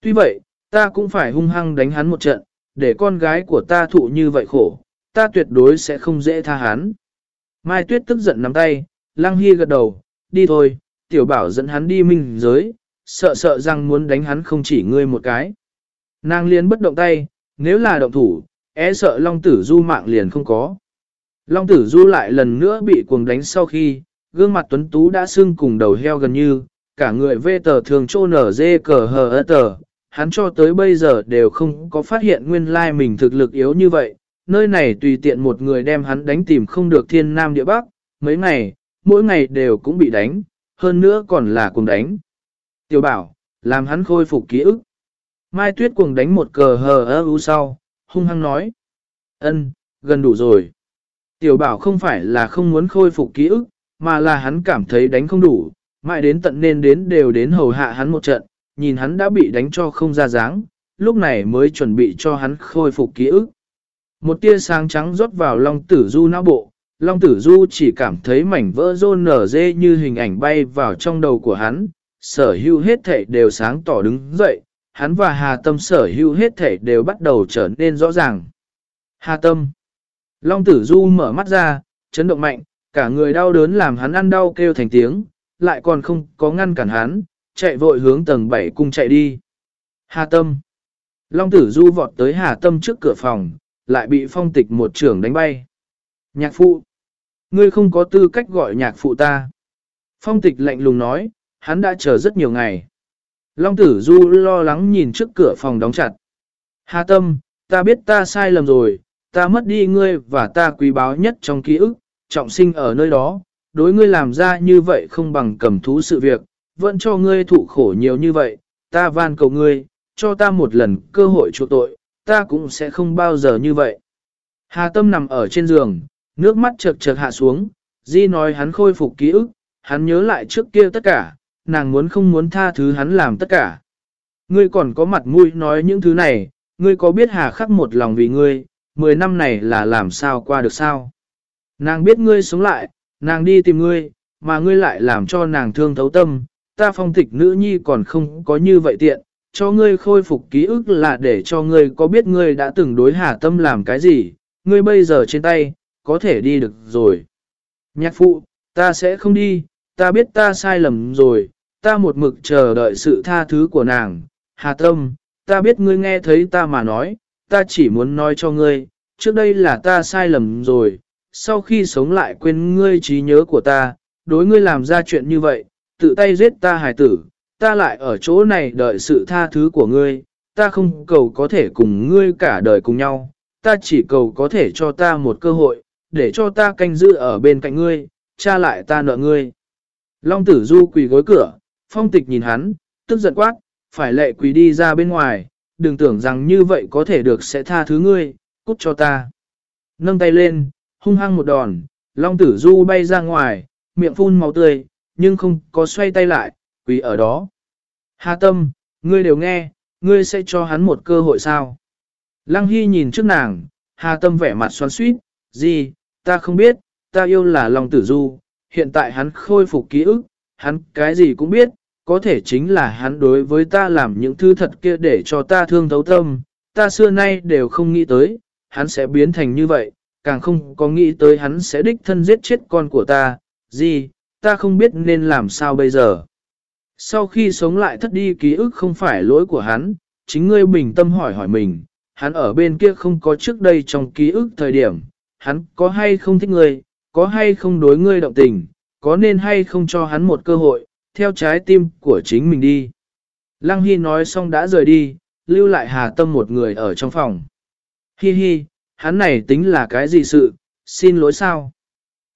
Tuy vậy, ta cũng phải hung hăng đánh hắn một trận, để con gái của ta thụ như vậy khổ, ta tuyệt đối sẽ không dễ tha hắn. Mai Tuyết tức giận nắm tay, Lăng Hy gật đầu, đi thôi, tiểu bảo dẫn hắn đi minh giới, sợ sợ rằng muốn đánh hắn không chỉ ngươi một cái. Nàng liền bất động tay, nếu là động thủ, é sợ Long Tử Du mạng liền không có. Long Tử Du lại lần nữa bị cuồng đánh sau khi, gương mặt tuấn tú đã sưng cùng đầu heo gần như, cả người vê tờ thường trô nở dê cờ hờ ơ tờ, hắn cho tới bây giờ đều không có phát hiện nguyên lai mình thực lực yếu như vậy, nơi này tùy tiện một người đem hắn đánh tìm không được thiên nam địa bắc, mấy ngày, mỗi ngày đều cũng bị đánh, hơn nữa còn là cùng đánh. Tiểu bảo, làm hắn khôi phục ký ức. Mai Tuyết cuồng đánh một cờ hờ ơ u sau, hung hăng nói. ân gần đủ rồi. Tiểu bảo không phải là không muốn khôi phục ký ức, mà là hắn cảm thấy đánh không đủ, mãi đến tận nên đến đều đến hầu hạ hắn một trận, nhìn hắn đã bị đánh cho không ra dáng, lúc này mới chuẩn bị cho hắn khôi phục ký ức. Một tia sáng trắng rót vào Long Tử Du não bộ, Long Tử Du chỉ cảm thấy mảnh vỡ rôn nở dê như hình ảnh bay vào trong đầu của hắn, sở hữu hết thảy đều sáng tỏ đứng dậy, hắn và Hà Tâm sở hữu hết thể đều bắt đầu trở nên rõ ràng. Hà Tâm Long Tử Du mở mắt ra, chấn động mạnh, cả người đau đớn làm hắn ăn đau kêu thành tiếng, lại còn không có ngăn cản hắn, chạy vội hướng tầng 7 cung chạy đi. Hà Tâm Long Tử Du vọt tới Hà Tâm trước cửa phòng, lại bị phong tịch một trưởng đánh bay. Nhạc phụ Ngươi không có tư cách gọi nhạc phụ ta. Phong tịch lạnh lùng nói, hắn đã chờ rất nhiều ngày. Long tử du lo lắng nhìn trước cửa phòng đóng chặt. Hà tâm, ta biết ta sai lầm rồi, ta mất đi ngươi và ta quý báu nhất trong ký ức, trọng sinh ở nơi đó, đối ngươi làm ra như vậy không bằng cầm thú sự việc, vẫn cho ngươi thụ khổ nhiều như vậy, ta van cầu ngươi, cho ta một lần cơ hội chuộc tội, ta cũng sẽ không bao giờ như vậy. Hà tâm nằm ở trên giường, nước mắt chợt chợt hạ xuống, Di nói hắn khôi phục ký ức, hắn nhớ lại trước kia tất cả, nàng muốn không muốn tha thứ hắn làm tất cả. Ngươi còn có mặt mũi nói những thứ này, ngươi có biết hà khắc một lòng vì ngươi, 10 năm này là làm sao qua được sao? Nàng biết ngươi sống lại, nàng đi tìm ngươi, mà ngươi lại làm cho nàng thương thấu tâm, ta phong tịch nữ nhi còn không có như vậy tiện, cho ngươi khôi phục ký ức là để cho ngươi có biết ngươi đã từng đối hà tâm làm cái gì, ngươi bây giờ trên tay, có thể đi được rồi. Nhạc phụ, ta sẽ không đi, ta biết ta sai lầm rồi, ta một mực chờ đợi sự tha thứ của nàng. Hà tâm, ta biết ngươi nghe thấy ta mà nói, ta chỉ muốn nói cho ngươi, trước đây là ta sai lầm rồi, sau khi sống lại quên ngươi trí nhớ của ta, đối ngươi làm ra chuyện như vậy, tự tay giết ta hài tử, ta lại ở chỗ này đợi sự tha thứ của ngươi, ta không cầu có thể cùng ngươi cả đời cùng nhau, ta chỉ cầu có thể cho ta một cơ hội, để cho ta canh giữ ở bên cạnh ngươi, cha lại ta nợ ngươi. Long tử du quỳ gối cửa, phong tịch nhìn hắn, tức giận quát, phải lệ quỳ đi ra bên ngoài, đừng tưởng rằng như vậy có thể được sẽ tha thứ ngươi, cút cho ta. Nâng tay lên, hung hăng một đòn, long tử du bay ra ngoài, miệng phun máu tươi, nhưng không có xoay tay lại, quỳ ở đó. Hà tâm, ngươi đều nghe, ngươi sẽ cho hắn một cơ hội sao? Lăng Hy nhìn trước nàng, Hà tâm vẻ mặt xoắn suýt, gì, ta không biết, ta yêu là Long Tử Du, hiện tại hắn khôi phục ký ức, hắn cái gì cũng biết, có thể chính là hắn đối với ta làm những thứ thật kia để cho ta thương thấu tâm, ta xưa nay đều không nghĩ tới, hắn sẽ biến thành như vậy, càng không có nghĩ tới hắn sẽ đích thân giết chết con của ta, gì, ta không biết nên làm sao bây giờ. Sau khi sống lại thất đi ký ức không phải lỗi của hắn, chính ngươi bình tâm hỏi hỏi mình, hắn ở bên kia không có trước đây trong ký ức thời điểm, hắn có hay không thích ngươi, có hay không đối ngươi động tình, có nên hay không cho hắn một cơ hội, theo trái tim của chính mình đi. Lăng Hy nói xong đã rời đi, lưu lại Hà Tâm một người ở trong phòng. Hi hi, hắn này tính là cái gì sự, xin lỗi sao?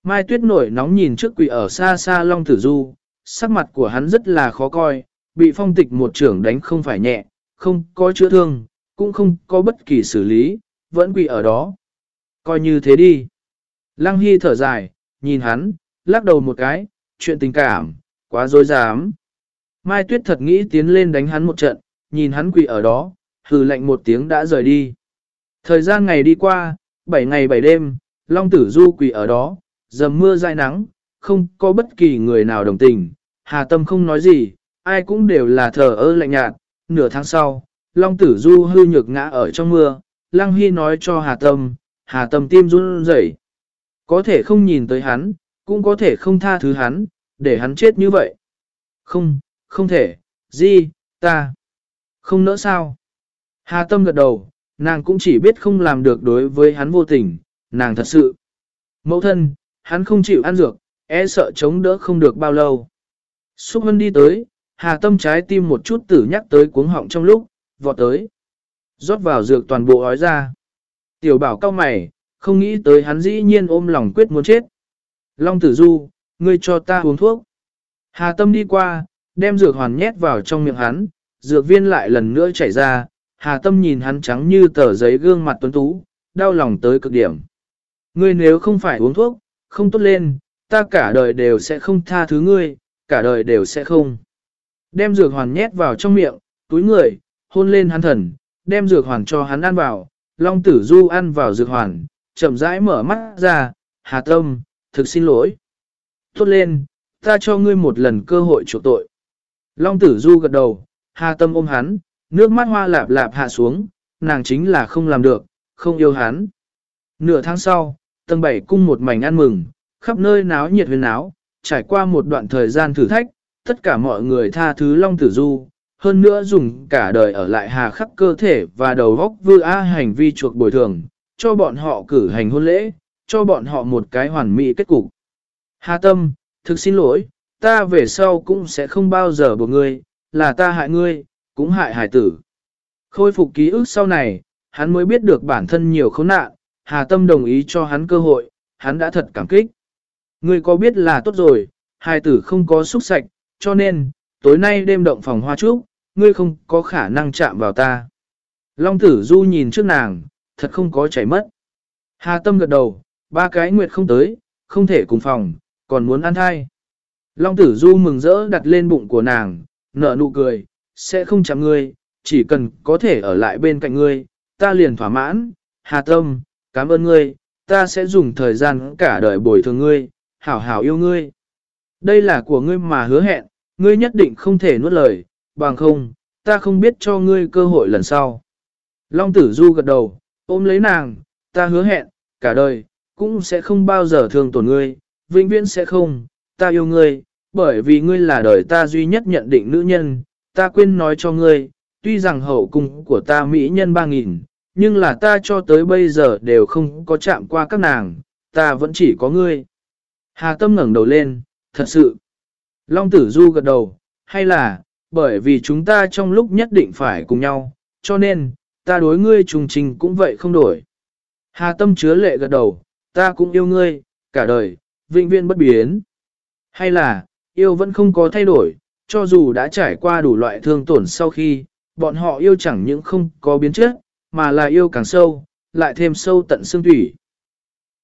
Mai Tuyết nổi nóng nhìn trước quỷ ở xa xa Long Tử Du, sắc mặt của hắn rất là khó coi, bị phong tịch một trưởng đánh không phải nhẹ, không có chữa thương, cũng không có bất kỳ xử lý, vẫn quỷ ở đó. Coi như thế đi. Lăng Hy thở dài, nhìn hắn, lắc đầu một cái, chuyện tình cảm, quá dối dám. Mai Tuyết thật nghĩ tiến lên đánh hắn một trận, nhìn hắn quỳ ở đó, hừ lạnh một tiếng đã rời đi. Thời gian ngày đi qua, 7 ngày 7 đêm, Long Tử Du quỳ ở đó, dầm mưa dai nắng, không có bất kỳ người nào đồng tình, Hà Tâm không nói gì, ai cũng đều là thờ ơ lạnh nhạt. Nửa tháng sau, Long Tử Du hư nhược ngã ở trong mưa, Lăng Hy nói cho Hà Tâm, Hà Tâm tim run rẩy, Có thể không nhìn tới hắn, cũng có thể không tha thứ hắn, để hắn chết như vậy. Không, không thể, gì, ta, không nỡ sao. Hà Tâm gật đầu, nàng cũng chỉ biết không làm được đối với hắn vô tình, nàng thật sự. Mẫu thân, hắn không chịu ăn dược, e sợ chống đỡ không được bao lâu. Xúc Hân đi tới, Hà Tâm trái tim một chút tử nhắc tới cuống họng trong lúc, vọt tới. rót vào dược toàn bộ ói ra. Tiểu bảo cao mày, không nghĩ tới hắn dĩ nhiên ôm lòng quyết muốn chết. Long tử du, ngươi cho ta uống thuốc. Hà Tâm đi qua, đem dược hoàn nhét vào trong miệng hắn, dược viên lại lần nữa chảy ra, Hà Tâm nhìn hắn trắng như tờ giấy gương mặt tuấn tú, đau lòng tới cực điểm. Ngươi nếu không phải uống thuốc, không tốt lên, ta cả đời đều sẽ không tha thứ ngươi, cả đời đều sẽ không. Đem dược hoàn nhét vào trong miệng, túi người, hôn lên hắn thần, đem dược hoàn cho hắn ăn vào, Long Tử Du ăn vào dược hoàn, chậm rãi mở mắt ra, Hà Tâm, thực xin lỗi. Tốt lên, ta cho ngươi một lần cơ hội chuộc tội. Long Tử Du gật đầu, Hà Tâm ôm hắn, nước mắt hoa lạp lạp hạ xuống, nàng chính là không làm được, không yêu hắn. Nửa tháng sau, tầng bảy cung một mảnh ăn mừng, khắp nơi náo nhiệt huyền náo, trải qua một đoạn thời gian thử thách, tất cả mọi người tha thứ Long Tử Du, hơn nữa dùng cả đời ở lại hà khắc cơ thể và đầu góc vư a hành vi chuộc bồi thường, cho bọn họ cử hành hôn lễ, cho bọn họ một cái hoàn mỹ kết cục. Hà Tâm, thực xin lỗi, ta về sau cũng sẽ không bao giờ buộc ngươi, là ta hại ngươi, cũng hại hải tử. Khôi phục ký ức sau này, hắn mới biết được bản thân nhiều khốn nạn, Hà Tâm đồng ý cho hắn cơ hội, hắn đã thật cảm kích. Ngươi có biết là tốt rồi, hài tử không có xúc sạch, cho nên, tối nay đêm động phòng hoa trúc, ngươi không có khả năng chạm vào ta. Long tử du nhìn trước nàng, thật không có chảy mất. Hà tâm gật đầu, ba cái nguyệt không tới, không thể cùng phòng, còn muốn ăn thai. Long tử du mừng rỡ đặt lên bụng của nàng, nở nụ cười, sẽ không chạm ngươi, chỉ cần có thể ở lại bên cạnh ngươi, ta liền thỏa mãn. Hà tâm, cảm ơn ngươi, ta sẽ dùng thời gian cả đời bồi thường ngươi, hảo hảo yêu ngươi. Đây là của ngươi mà hứa hẹn, ngươi nhất định không thể nuốt lời, bằng không, ta không biết cho ngươi cơ hội lần sau. Long tử du gật đầu, ôm lấy nàng, ta hứa hẹn, cả đời, cũng sẽ không bao giờ thương tổn ngươi, vĩnh viễn sẽ không, ta yêu ngươi, bởi vì ngươi là đời ta duy nhất nhận định nữ nhân, ta quên nói cho ngươi, tuy rằng hậu cung của ta mỹ nhân ba nghìn, nhưng là ta cho tới bây giờ đều không có chạm qua các nàng, ta vẫn chỉ có ngươi. Hà Tâm ngẩng đầu lên, thật sự. Long Tử Du gật đầu, hay là, bởi vì chúng ta trong lúc nhất định phải cùng nhau, cho nên, ta đối ngươi trùng trình cũng vậy không đổi. Hà Tâm chứa lệ gật đầu, ta cũng yêu ngươi, cả đời, vĩnh viễn bất biến. Hay là, yêu vẫn không có thay đổi, cho dù đã trải qua đủ loại thương tổn sau khi, bọn họ yêu chẳng những không có biến chất, mà là yêu càng sâu, lại thêm sâu tận xương thủy.